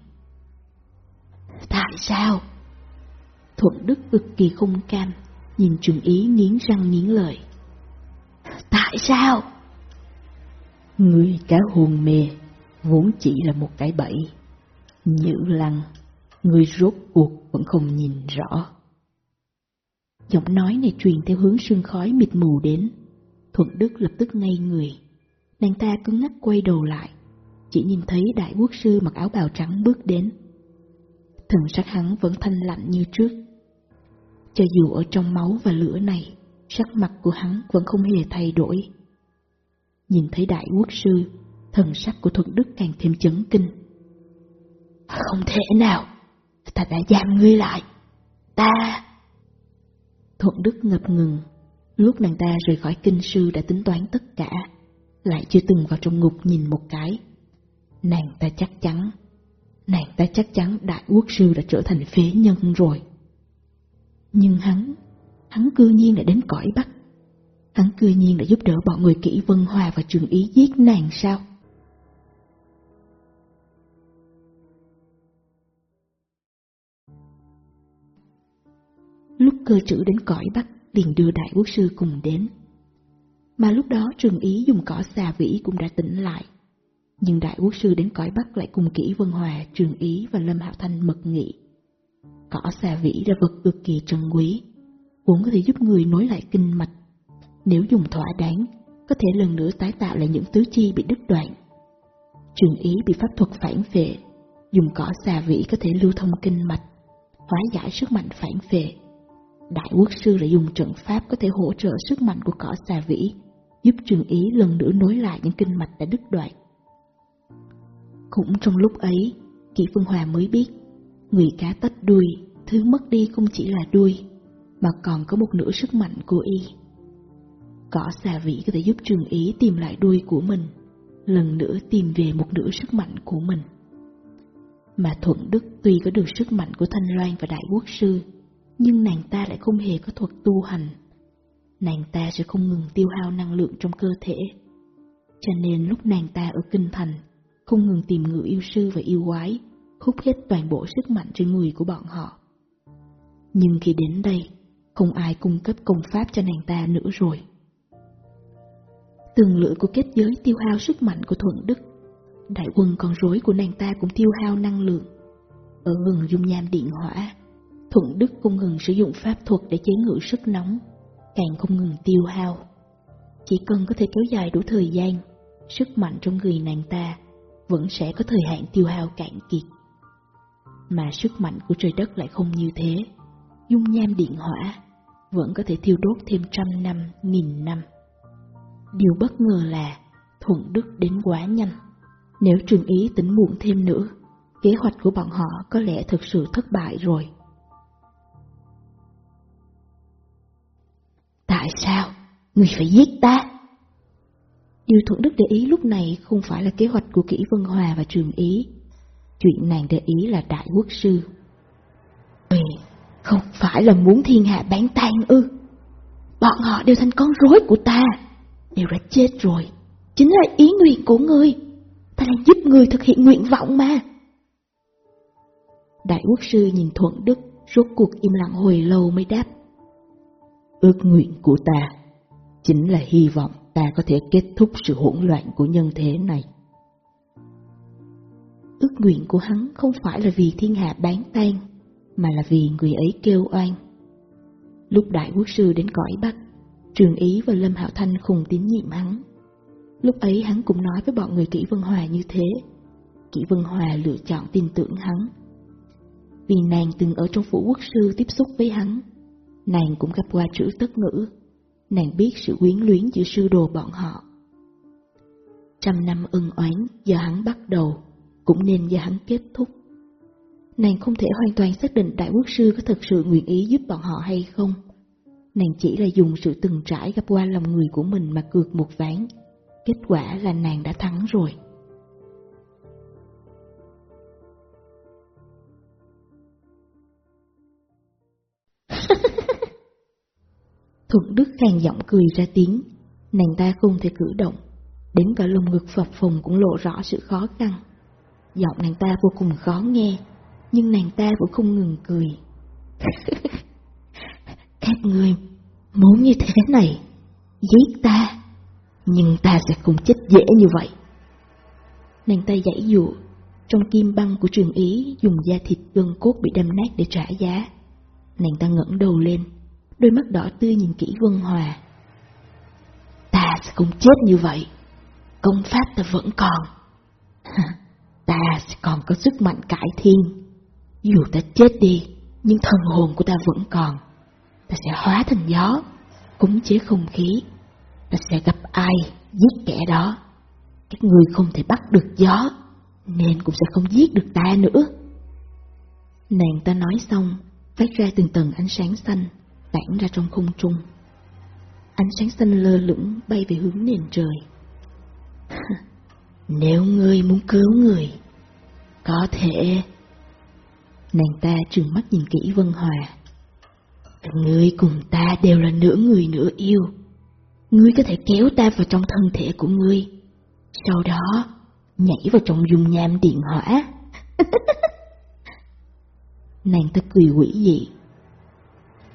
[SPEAKER 1] Tại sao? Thuận Đức cực kỳ không cam, nhìn Trương Ý nghiến răng nghiến lợi. Tại sao? Người cá hồn mê, vốn chỉ là một cái bẫy. Nhữ lăng, người rốt cuộc vẫn không nhìn rõ. Giọng nói này truyền theo hướng sương khói mịt mù đến. Thuận Đức lập tức ngây người. Nàng ta cứng ngắc quay đầu lại, chỉ nhìn thấy đại quốc sư mặc áo bào trắng bước đến. Thần sắc hắn vẫn thanh lạnh như trước. Cho dù ở trong máu và lửa này, sắc mặt của hắn vẫn không hề thay đổi. Nhìn thấy đại quốc sư, thần sắc của Thuận Đức càng thêm chấn kinh. Không thể nào, ta đã giam ngươi lại, ta... Thuận Đức ngập ngừng, lúc nàng ta rời khỏi kinh sư đã tính toán tất cả, lại chưa từng vào trong ngục nhìn một cái. Nàng ta chắc chắn, nàng ta chắc chắn đại quốc sư đã trở thành phế nhân rồi. Nhưng hắn, hắn cư nhiên lại đến cõi Bắc. Hắn cư nhiên đã giúp đỡ bọn người kỹ Vân Hòa và Trường Ý giết nàng sao? Lúc cơ trữ đến cõi Bắc, liền đưa đại quốc sư cùng đến. Mà lúc đó Trường Ý dùng cỏ xà vĩ cũng đã tỉnh lại. Nhưng đại quốc sư đến cõi Bắc lại cùng kỹ Vân Hòa, Trường Ý và Lâm Hạo Thanh mật nghị. Cỏ xà vĩ là vật cực kỳ trân quý, vốn có thể giúp người nối lại kinh mạch. Nếu dùng thỏa đáng, có thể lần nữa tái tạo lại những tứ chi bị đứt đoạn. Trường Ý bị pháp thuật phản phệ, dùng cỏ xà vĩ có thể lưu thông kinh mạch, hóa giải sức mạnh phản phệ. Đại quốc sư lại dùng trận pháp có thể hỗ trợ sức mạnh của cỏ xà vĩ, giúp Trường Ý lần nữa nối lại những kinh mạch đã đứt đoạn. Cũng trong lúc ấy, Kỷ Phương Hòa mới biết, người cá tách đuôi, thứ mất đi không chỉ là đuôi, mà còn có một nửa sức mạnh của y. Cỏ xà vĩ có thể giúp Trường Ý tìm lại đuôi của mình, lần nữa tìm về một nửa sức mạnh của mình. Mà Thuận Đức tuy có được sức mạnh của Thanh Loan và Đại Quốc Sư, nhưng nàng ta lại không hề có thuật tu hành. Nàng ta sẽ không ngừng tiêu hao năng lượng trong cơ thể. Cho nên lúc nàng ta ở Kinh Thành, không ngừng tìm ngự yêu sư và yêu quái, hút hết toàn bộ sức mạnh trên người của bọn họ. Nhưng khi đến đây, không ai cung cấp công pháp cho nàng ta nữa rồi. Từng lưỡi của kết giới tiêu hao sức mạnh của Thuận Đức, đại quân con rối của nàng ta cũng tiêu hao năng lượng. Ở gần dung nham điện hỏa, Thuận Đức không ngừng sử dụng pháp thuật để chế ngự sức nóng, càng không ngừng tiêu hao. Chỉ cần có thể kéo dài đủ thời gian, sức mạnh trong người nàng ta vẫn sẽ có thời hạn tiêu hao cạn kiệt. Mà sức mạnh của trời đất lại không như thế. Dung nham điện hỏa vẫn có thể thiêu đốt thêm trăm năm, nghìn năm. Điều bất ngờ là Thuận Đức đến quá nhanh. Nếu trường ý tính muộn thêm nữa, kế hoạch của bọn họ có lẽ thực sự thất bại rồi. Tại sao? Người phải giết ta? Điều Thuận Đức để ý lúc này không phải là kế hoạch của Kỷ Vân Hòa và Trường Ý. Chuyện nàng để ý là Đại Quốc Sư. Ừ, không phải là muốn thiên hạ bán tan ư. Bọn họ đều thành con rối của ta, đều đã chết rồi. Chính là ý nguyện của ngươi. Ta đang giúp ngươi thực hiện nguyện vọng mà. Đại quốc sư nhìn Thuận Đức, rốt cuộc im lặng hồi lâu mới đáp. Ước nguyện của ta chính là hy vọng ta có thể kết thúc sự hỗn loạn của nhân thế này. Ước nguyện của hắn không phải là vì thiên hạ bán tan, mà là vì người ấy kêu oan. Lúc đại quốc sư đến cõi Bắc, Trường Ý và Lâm Hạo Thanh cùng tín nhiệm hắn. Lúc ấy hắn cũng nói với bọn người Kỷ Vân Hòa như thế. Kỷ Vân Hòa lựa chọn tin tưởng hắn. Vì nàng từng ở trong phủ quốc sư tiếp xúc với hắn, nàng cũng gặp qua chữ tất ngữ, nàng biết sự quyến luyến giữa sư đồ bọn họ. Trăm năm ân oán do hắn bắt đầu, cũng nên do hắn kết thúc. Nàng không thể hoàn toàn xác định đại quốc sư có thật sự nguyện ý giúp bọn họ hay không. Nàng chỉ là dùng sự từng trải gặp qua lòng người của mình mà cược một ván. Kết quả là nàng đã thắng rồi. *laughs* Thuận Đức khàn giọng cười ra tiếng, nàng ta không thể cử động, đến cả lồng ngực phập phồng cũng lộ rõ sự khó khăn. Giọng nàng ta vô cùng khó nghe, nhưng nàng ta vẫn không ngừng cười. *laughs* Các ngươi muốn như thế này, giết ta, nhưng ta sẽ không chết dễ như vậy. Nàng ta giãy dụ, trong kim băng của trường ý dùng da thịt gân cốt bị đâm nát để trả giá. Nàng ta ngẩng đầu lên, đôi mắt đỏ tươi nhìn kỹ Vân Hòa. Ta sẽ không chết như vậy, công pháp ta vẫn còn. ta sẽ còn có sức mạnh cải thiên. Dù ta chết đi, nhưng thần hồn của ta vẫn còn. Ta sẽ hóa thành gió, cúng chế không khí. Ta sẽ gặp ai, giết kẻ đó. Các người không thể bắt được gió, nên cũng sẽ không giết được ta nữa. Nàng ta nói xong, phát ra từng tầng ánh sáng xanh, tản ra trong không trung. Ánh sáng xanh lơ lửng bay về hướng nền trời. *laughs* Nếu ngươi muốn cứu người, có thể... Nàng ta trừng mắt nhìn kỹ Vân Hòa. Ngươi cùng ta đều là nửa người nửa yêu. Ngươi có thể kéo ta vào trong thân thể của ngươi. Sau đó, nhảy vào trong dung nham điện hỏa. *laughs* Nàng ta cười quỷ dị.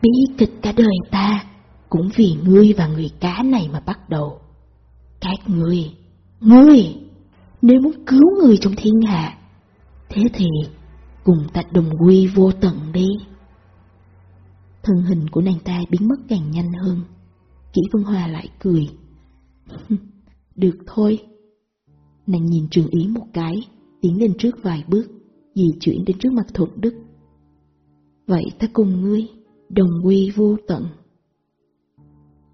[SPEAKER 1] Bí kịch cả đời ta cũng vì ngươi và người cá này mà bắt đầu. Các ngươi, ngươi, nếu muốn cứu người trong thiên hạ, thế thì cùng ta đồng quy vô tận đi. Thân hình của nàng ta biến mất càng nhanh hơn. Kỷ Vân Hòa lại cười. *laughs* Được thôi. Nàng nhìn trường ý một cái, tiến lên trước vài bước, di chuyển đến trước mặt Thuận Đức. Vậy ta cùng ngươi, đồng quy vô tận.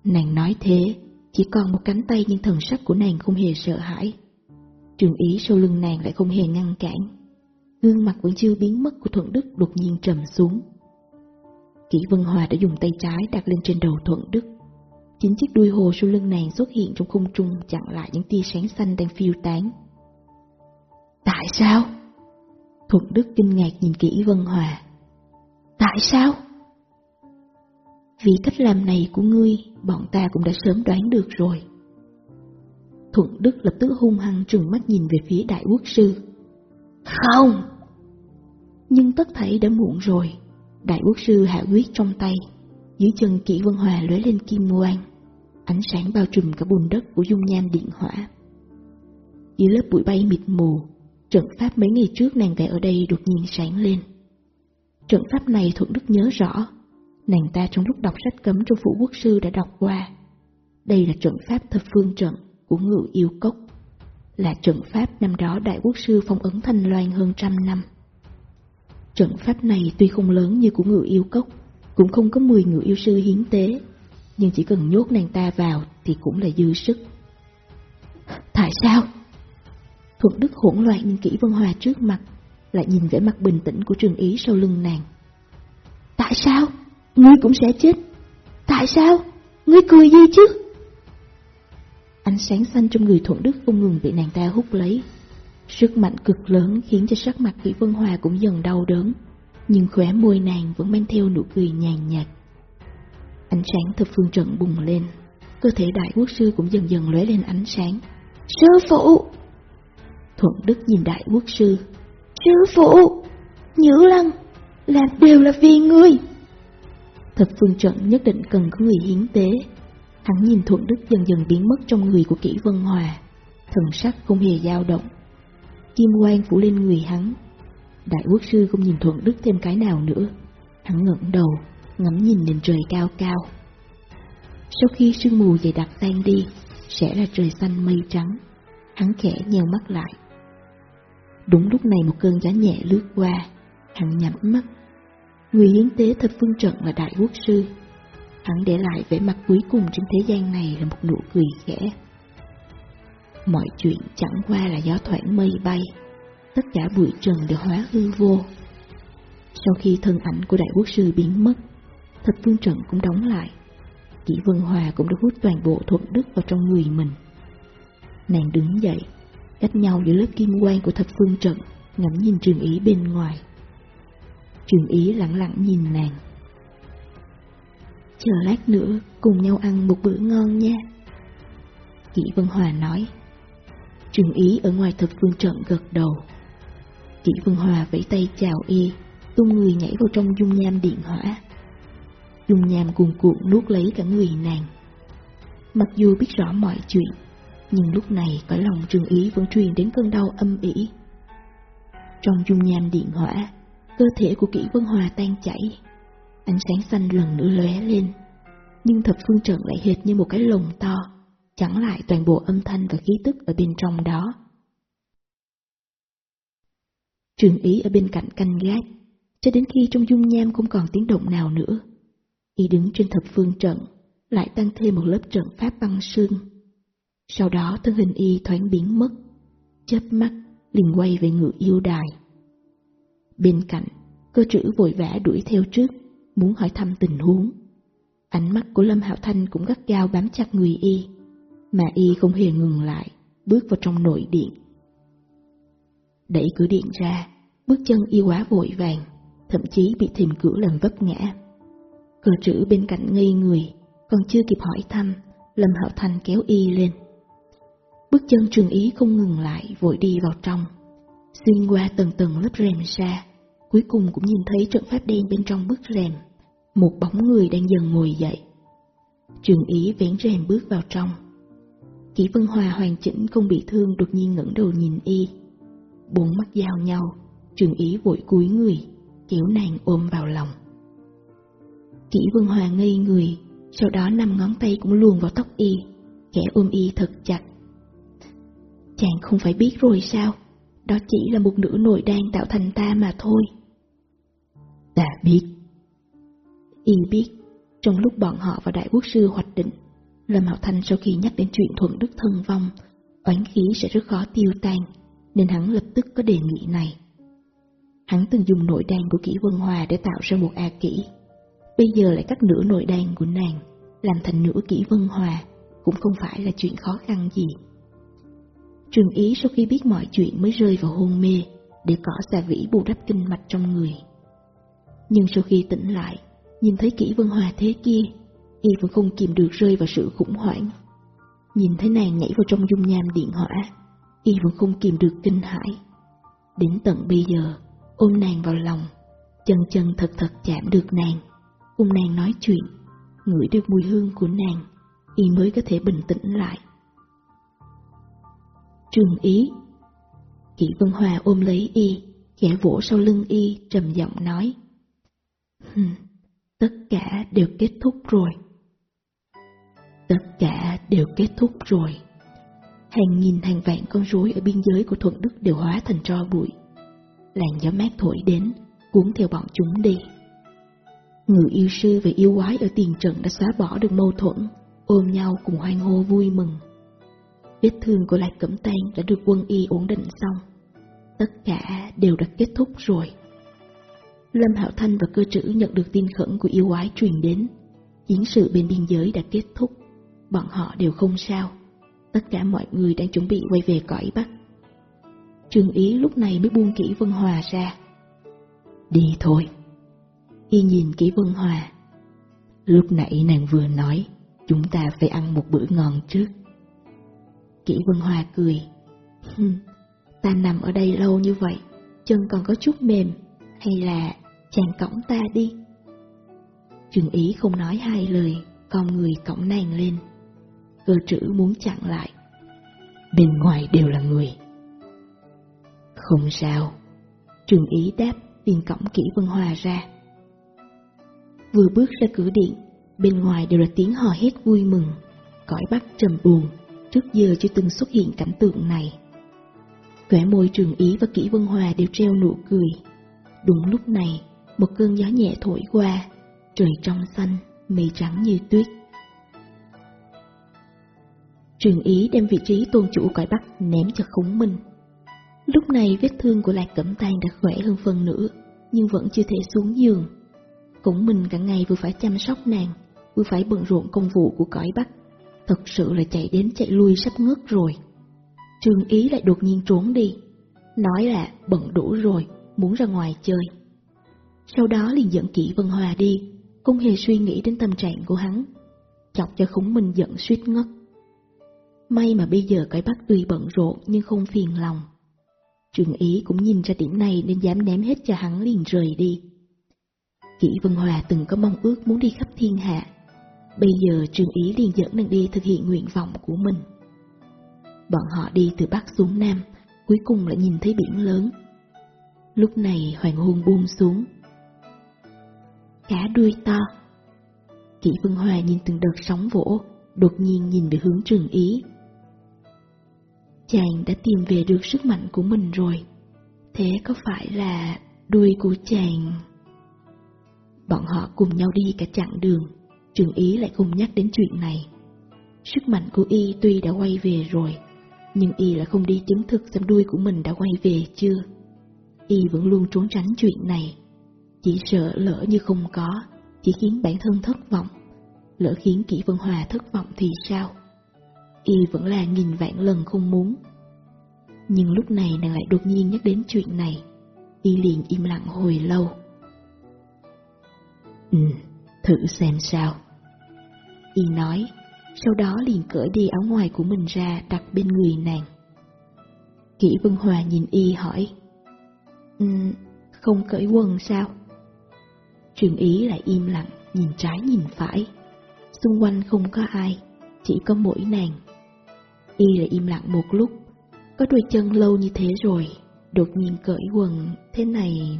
[SPEAKER 1] Nàng nói thế, chỉ còn một cánh tay nhưng thần sắc của nàng không hề sợ hãi. Trường ý sau lưng nàng lại không hề ngăn cản. Gương mặt vẫn chưa biến mất của Thuận Đức đột nhiên trầm xuống. Kỷ Vân Hòa đã dùng tay trái đặt lên trên đầu Thuận Đức. Chính chiếc đuôi hồ sau lưng nàng xuất hiện trong không trung chặn lại những tia sáng xanh đang phiêu tán. Tại sao? Thuận Đức kinh ngạc nhìn Kỷ Vân Hòa. Tại sao? Vì cách làm này của ngươi, bọn ta cũng đã sớm đoán được rồi. Thuận Đức lập tức hung hăng trừng mắt nhìn về phía đại quốc sư. Không! Nhưng tất thảy đã muộn rồi. Đại quốc sư hạ quyết trong tay, dưới chân kỹ vân hòa lóe lên kim quang, ánh sáng bao trùm cả bùn đất của dung nham điện hỏa. Dưới lớp bụi bay mịt mù, trận pháp mấy ngày trước nàng vẽ ở đây đột nhiên sáng lên. Trận pháp này Thuận Đức nhớ rõ, nàng ta trong lúc đọc sách cấm trong phủ quốc sư đã đọc qua. Đây là trận pháp thập phương trận của ngự yêu cốc, là trận pháp năm đó Đại Quốc Sư phong ấn Thanh Loan hơn trăm năm. Trận pháp này tuy không lớn như của ngự yêu cốc, cũng không có 10 ngự yêu sư hiến tế, nhưng chỉ cần nhốt nàng ta vào thì cũng là dư sức. Tại sao? Thuận Đức hỗn loạn nhìn kỹ Vân Hòa trước mặt, lại nhìn vẻ mặt bình tĩnh của trường ý sau lưng nàng. Tại sao? Ngươi cũng sẽ chết. Tại sao? Ngươi cười gì chứ? Ánh sáng xanh trong người Thuận Đức không ngừng bị nàng ta hút lấy. Sức mạnh cực lớn khiến cho sắc mặt Kỷ Vân Hòa cũng dần đau đớn, nhưng khóe môi nàng vẫn mang theo nụ cười nhàn nhạt. Ánh sáng thập phương trận bùng lên, cơ thể đại quốc sư cũng dần dần lóe lên ánh sáng. Sư phụ! Thuận Đức nhìn đại quốc sư. Sư phụ! Nhữ lăng! Làm đều là vì ngươi! Thập phương trận nhất định cần có người hiến tế. Hắn nhìn Thuận Đức dần dần biến mất trong người của kỹ Vân Hòa. Thần sắc không hề dao động. Kim quang phủ lên người hắn. Đại quốc sư không nhìn Thuận Đức thêm cái nào nữa. Hắn ngẩng đầu, ngắm nhìn lên trời cao cao. Sau khi sương mù dày đặc tan đi, sẽ là trời xanh mây trắng. Hắn khẽ nheo mắt lại. Đúng lúc này một cơn gió nhẹ lướt qua, hắn nhắm mắt. Người hiến tế thập phương trận là đại quốc sư. Hắn để lại vẻ mặt cuối cùng trên thế gian này là một nụ cười khẽ. Mọi chuyện chẳng qua là gió thoảng mây bay, tất cả bụi trần đều hóa hư vô. Sau khi thân ảnh của đại quốc sư biến mất, thập phương trận cũng đóng lại. Kỷ Vân Hòa cũng đã hút toàn bộ thuận đức vào trong người mình. Nàng đứng dậy, cách nhau giữa lớp kim quang của thập phương trận, ngắm nhìn trường ý bên ngoài. Trường ý lặng lặng nhìn nàng. Chờ lát nữa, cùng nhau ăn một bữa ngon nha. Kỷ Vân Hòa nói. Trường ý ở ngoài thập phương trận gật đầu. Kỷ Vân Hòa vẫy tay chào y, tung người nhảy vào trong dung nham điện hỏa. Dung nham cuồn cuộn nuốt lấy cả người nàng. Mặc dù biết rõ mọi chuyện, nhưng lúc này cõi lòng trường ý vẫn truyền đến cơn đau âm ỉ. Trong dung nham điện hỏa, cơ thể của Kỷ vân hòa tan chảy, ánh sáng xanh lần nữa lóe lên, nhưng thập phương trận lại hệt như một cái lồng to, chặn lại toàn bộ âm thanh và khí tức ở bên trong đó. Trường ý ở bên cạnh canh gác, cho đến khi trong dung nham không còn tiếng động nào nữa. Y đứng trên thập phương trận, lại tăng thêm một lớp trận pháp băng sương. Sau đó thân hình y thoáng biến mất, chớp mắt liền quay về ngự yêu đài. Bên cạnh, cơ trữ vội vã đuổi theo trước, muốn hỏi thăm tình huống. Ánh mắt của Lâm Hạo Thanh cũng gắt gao bám chặt người y, mà y không hề ngừng lại, bước vào trong nội điện. Đẩy cửa điện ra, bước chân y quá vội vàng, thậm chí bị thềm cửa làm vấp ngã. Cờ trữ bên cạnh ngây người, còn chưa kịp hỏi thăm, Lâm Hạo thành kéo y lên. Bước chân trường ý không ngừng lại, vội đi vào trong. Xuyên qua tầng tầng lớp rèm ra, cuối cùng cũng nhìn thấy trận pháp đen bên trong bức rèm. Một bóng người đang dần ngồi dậy. Trường ý vén rèm bước vào trong. Kỷ Vân Hòa hoàn chỉnh không bị thương đột nhiên ngẩng đầu nhìn y. Bốn mắt giao nhau, trường ý vội cúi người, kéo nàng ôm vào lòng. Kỷ Vân Hòa ngây người, sau đó năm ngón tay cũng luồn vào tóc y, kẻ ôm y thật chặt. Chàng không phải biết rồi sao, đó chỉ là một nửa nội đang tạo thành ta mà thôi.
[SPEAKER 2] Ta biết.
[SPEAKER 1] Y biết, trong lúc bọn họ và Đại Quốc Sư hoạch định, Lâm Hạo Thanh sau khi nhắc đến chuyện thuận đức thân vong, oán khí sẽ rất khó tiêu tan, nên hắn lập tức có đề nghị này. Hắn từng dùng nội đan của kỹ Vân Hòa để tạo ra một A kỹ. Bây giờ lại cắt nửa nội đan của nàng, làm thành nửa kỹ Vân Hòa, cũng không phải là chuyện khó khăn gì. Trường ý sau khi biết mọi chuyện mới rơi vào hôn mê, để cỏ xà vĩ bù đắp kinh mạch trong người. Nhưng sau khi tỉnh lại, nhìn thấy kỹ Vân Hòa thế kia, y vẫn không kìm được rơi vào sự khủng hoảng. Nhìn thấy nàng nhảy vào trong dung nham điện hỏa, y vẫn không kìm được kinh hãi. Đến tận bây giờ, ôm nàng vào lòng, chân chân thật thật chạm được nàng, cùng nàng nói chuyện, ngửi được mùi hương của nàng, y mới có thể bình tĩnh lại. Trường ý Kỷ Vân Hòa ôm lấy y, khẽ vỗ sau lưng y, trầm giọng nói. Tất cả đều kết thúc rồi. Tất cả đều kết thúc rồi. Hàng nghìn hàng vạn con rối ở biên giới của Thuận Đức đều hóa thành tro bụi. Làn gió mát thổi đến, cuốn theo bọn chúng đi. Người yêu sư và yêu quái ở tiền trận đã xóa bỏ được mâu thuẫn, ôm nhau cùng hoan hô vui mừng. Vết thương của Lạc Cẩm tan đã được quân y ổn định xong. Tất cả đều đã kết thúc rồi. Lâm Hạo Thanh và cơ trữ nhận được tin khẩn của yêu quái truyền đến. Chiến sự bên biên giới đã kết thúc, bọn họ đều không sao. Tất cả mọi người đang chuẩn bị quay về cõi Bắc. Trường Ý lúc này mới buông kỹ Vân Hòa ra. Đi thôi. Y nhìn kỹ Vân Hòa. Lúc nãy nàng vừa nói, chúng ta phải ăn một bữa ngon trước. Kỷ Vân Hòa cười. ta nằm ở đây lâu như vậy, chân còn có chút mềm, hay là chàng cõng ta đi. Trường ý không nói hai lời, con người cõng nàng lên. Cơ trữ muốn chặn lại. Bên ngoài đều là người. Không sao. Trường ý đáp tiền cổng kỹ Vân Hòa ra. Vừa bước ra cửa điện, bên ngoài đều là tiếng hò hét vui mừng, cõi bắc trầm buồn, trước giờ chưa từng xuất hiện cảnh tượng này. Khỏe môi trường ý và kỹ Vân Hòa đều treo nụ cười. Đúng lúc này, một cơn gió nhẹ thổi qua, trời trong xanh, mây trắng như tuyết. Trường ý đem vị trí tôn chủ cõi Bắc ném cho khống minh. Lúc này vết thương của Lạc Cẩm Tang đã khỏe hơn phần nữa, nhưng vẫn chưa thể xuống giường. Khổng minh cả ngày vừa phải chăm sóc nàng, vừa phải bận rộn công vụ của cõi Bắc. Thật sự là chạy đến chạy lui sắp ngất rồi. Trường ý lại đột nhiên trốn đi, nói là bận đủ rồi, muốn ra ngoài chơi. Sau đó liền dẫn kỹ Vân Hòa đi, không hề suy nghĩ đến tâm trạng của hắn, chọc cho khủng minh giận suýt ngất. May mà bây giờ cái bác tuy bận rộn nhưng không phiền lòng. Trường ý cũng nhìn ra điểm này nên dám ném hết cho hắn liền rời đi. Kỷ Vân Hòa từng có mong ước muốn đi khắp thiên hạ. Bây giờ trường ý liền dẫn nàng đi thực hiện nguyện vọng của mình. Bọn họ đi từ Bắc xuống Nam, cuối cùng lại nhìn thấy biển lớn. Lúc này hoàng hôn buông xuống. Cá đuôi to. Kỷ Vân Hòa nhìn từng đợt sóng vỗ, đột nhiên nhìn về hướng trường ý. Chàng đã tìm về được sức mạnh của mình rồi. Thế có phải là đuôi của chàng... Bọn họ cùng nhau đi cả chặng đường, trường ý lại không nhắc đến chuyện này. Sức mạnh của y tuy đã quay về rồi, nhưng y lại không đi chứng thực xem đuôi của mình đã quay về chưa. Y vẫn luôn trốn tránh chuyện này, chỉ sợ lỡ như không có, chỉ khiến bản thân thất vọng. Lỡ khiến Kỷ Vân Hòa thất vọng thì sao? Y vẫn là nghìn vạn lần không muốn. Nhưng lúc này nàng lại đột nhiên nhắc đến chuyện này, Y liền im lặng hồi lâu. Ừ, thử xem sao. Y nói, sau đó liền cởi đi áo ngoài của mình ra đặt bên người nàng. Kỷ Vân Hòa nhìn Y hỏi, um, không cởi quần sao? Trường Ý lại im lặng, nhìn trái nhìn phải. Xung quanh không có ai, chỉ có mỗi nàng. Y lại im lặng một lúc, có đôi chân lâu như thế rồi, đột nhiên cởi quần thế này.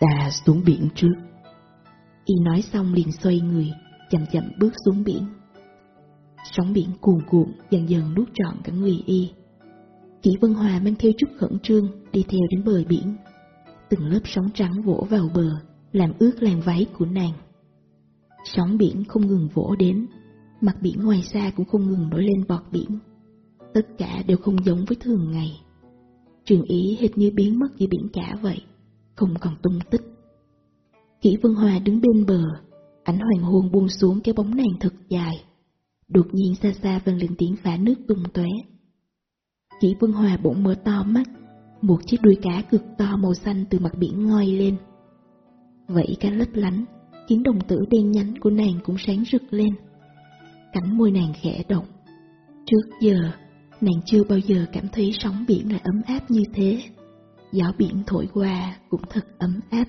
[SPEAKER 2] Ta xuống biển trước.
[SPEAKER 1] Y nói xong liền xoay người, chậm chậm bước xuống biển. Sóng biển cuồn cuộn dần dần nuốt trọn cả người Y. Kỷ Vân Hòa mang theo chút khẩn trương đi theo đến bờ biển. Từng lớp sóng trắng vỗ vào bờ, làm ướt làn váy của nàng. Sóng biển không ngừng vỗ đến, mặt biển ngoài xa cũng không ngừng nổi lên bọt biển. Tất cả đều không giống với thường ngày. Trường ý hệt như biến mất giữa biển cả vậy, không còn tung tích. Kỷ Vân Hòa đứng bên bờ, ánh hoàng hôn buông xuống cái bóng nàng thật dài. Đột nhiên xa xa vang lên tiếng phá nước tung tóe. Kỷ Vân Hòa bỗng mở to mắt, một chiếc đuôi cá cực to màu xanh từ mặt biển ngoi lên. Vậy cá lấp lánh, khiến đồng tử đen nhánh của nàng cũng sáng rực lên. Cánh môi nàng khẽ động. Trước giờ, nàng chưa bao giờ cảm thấy sóng biển lại ấm áp như thế. Gió biển thổi qua cũng thật ấm áp.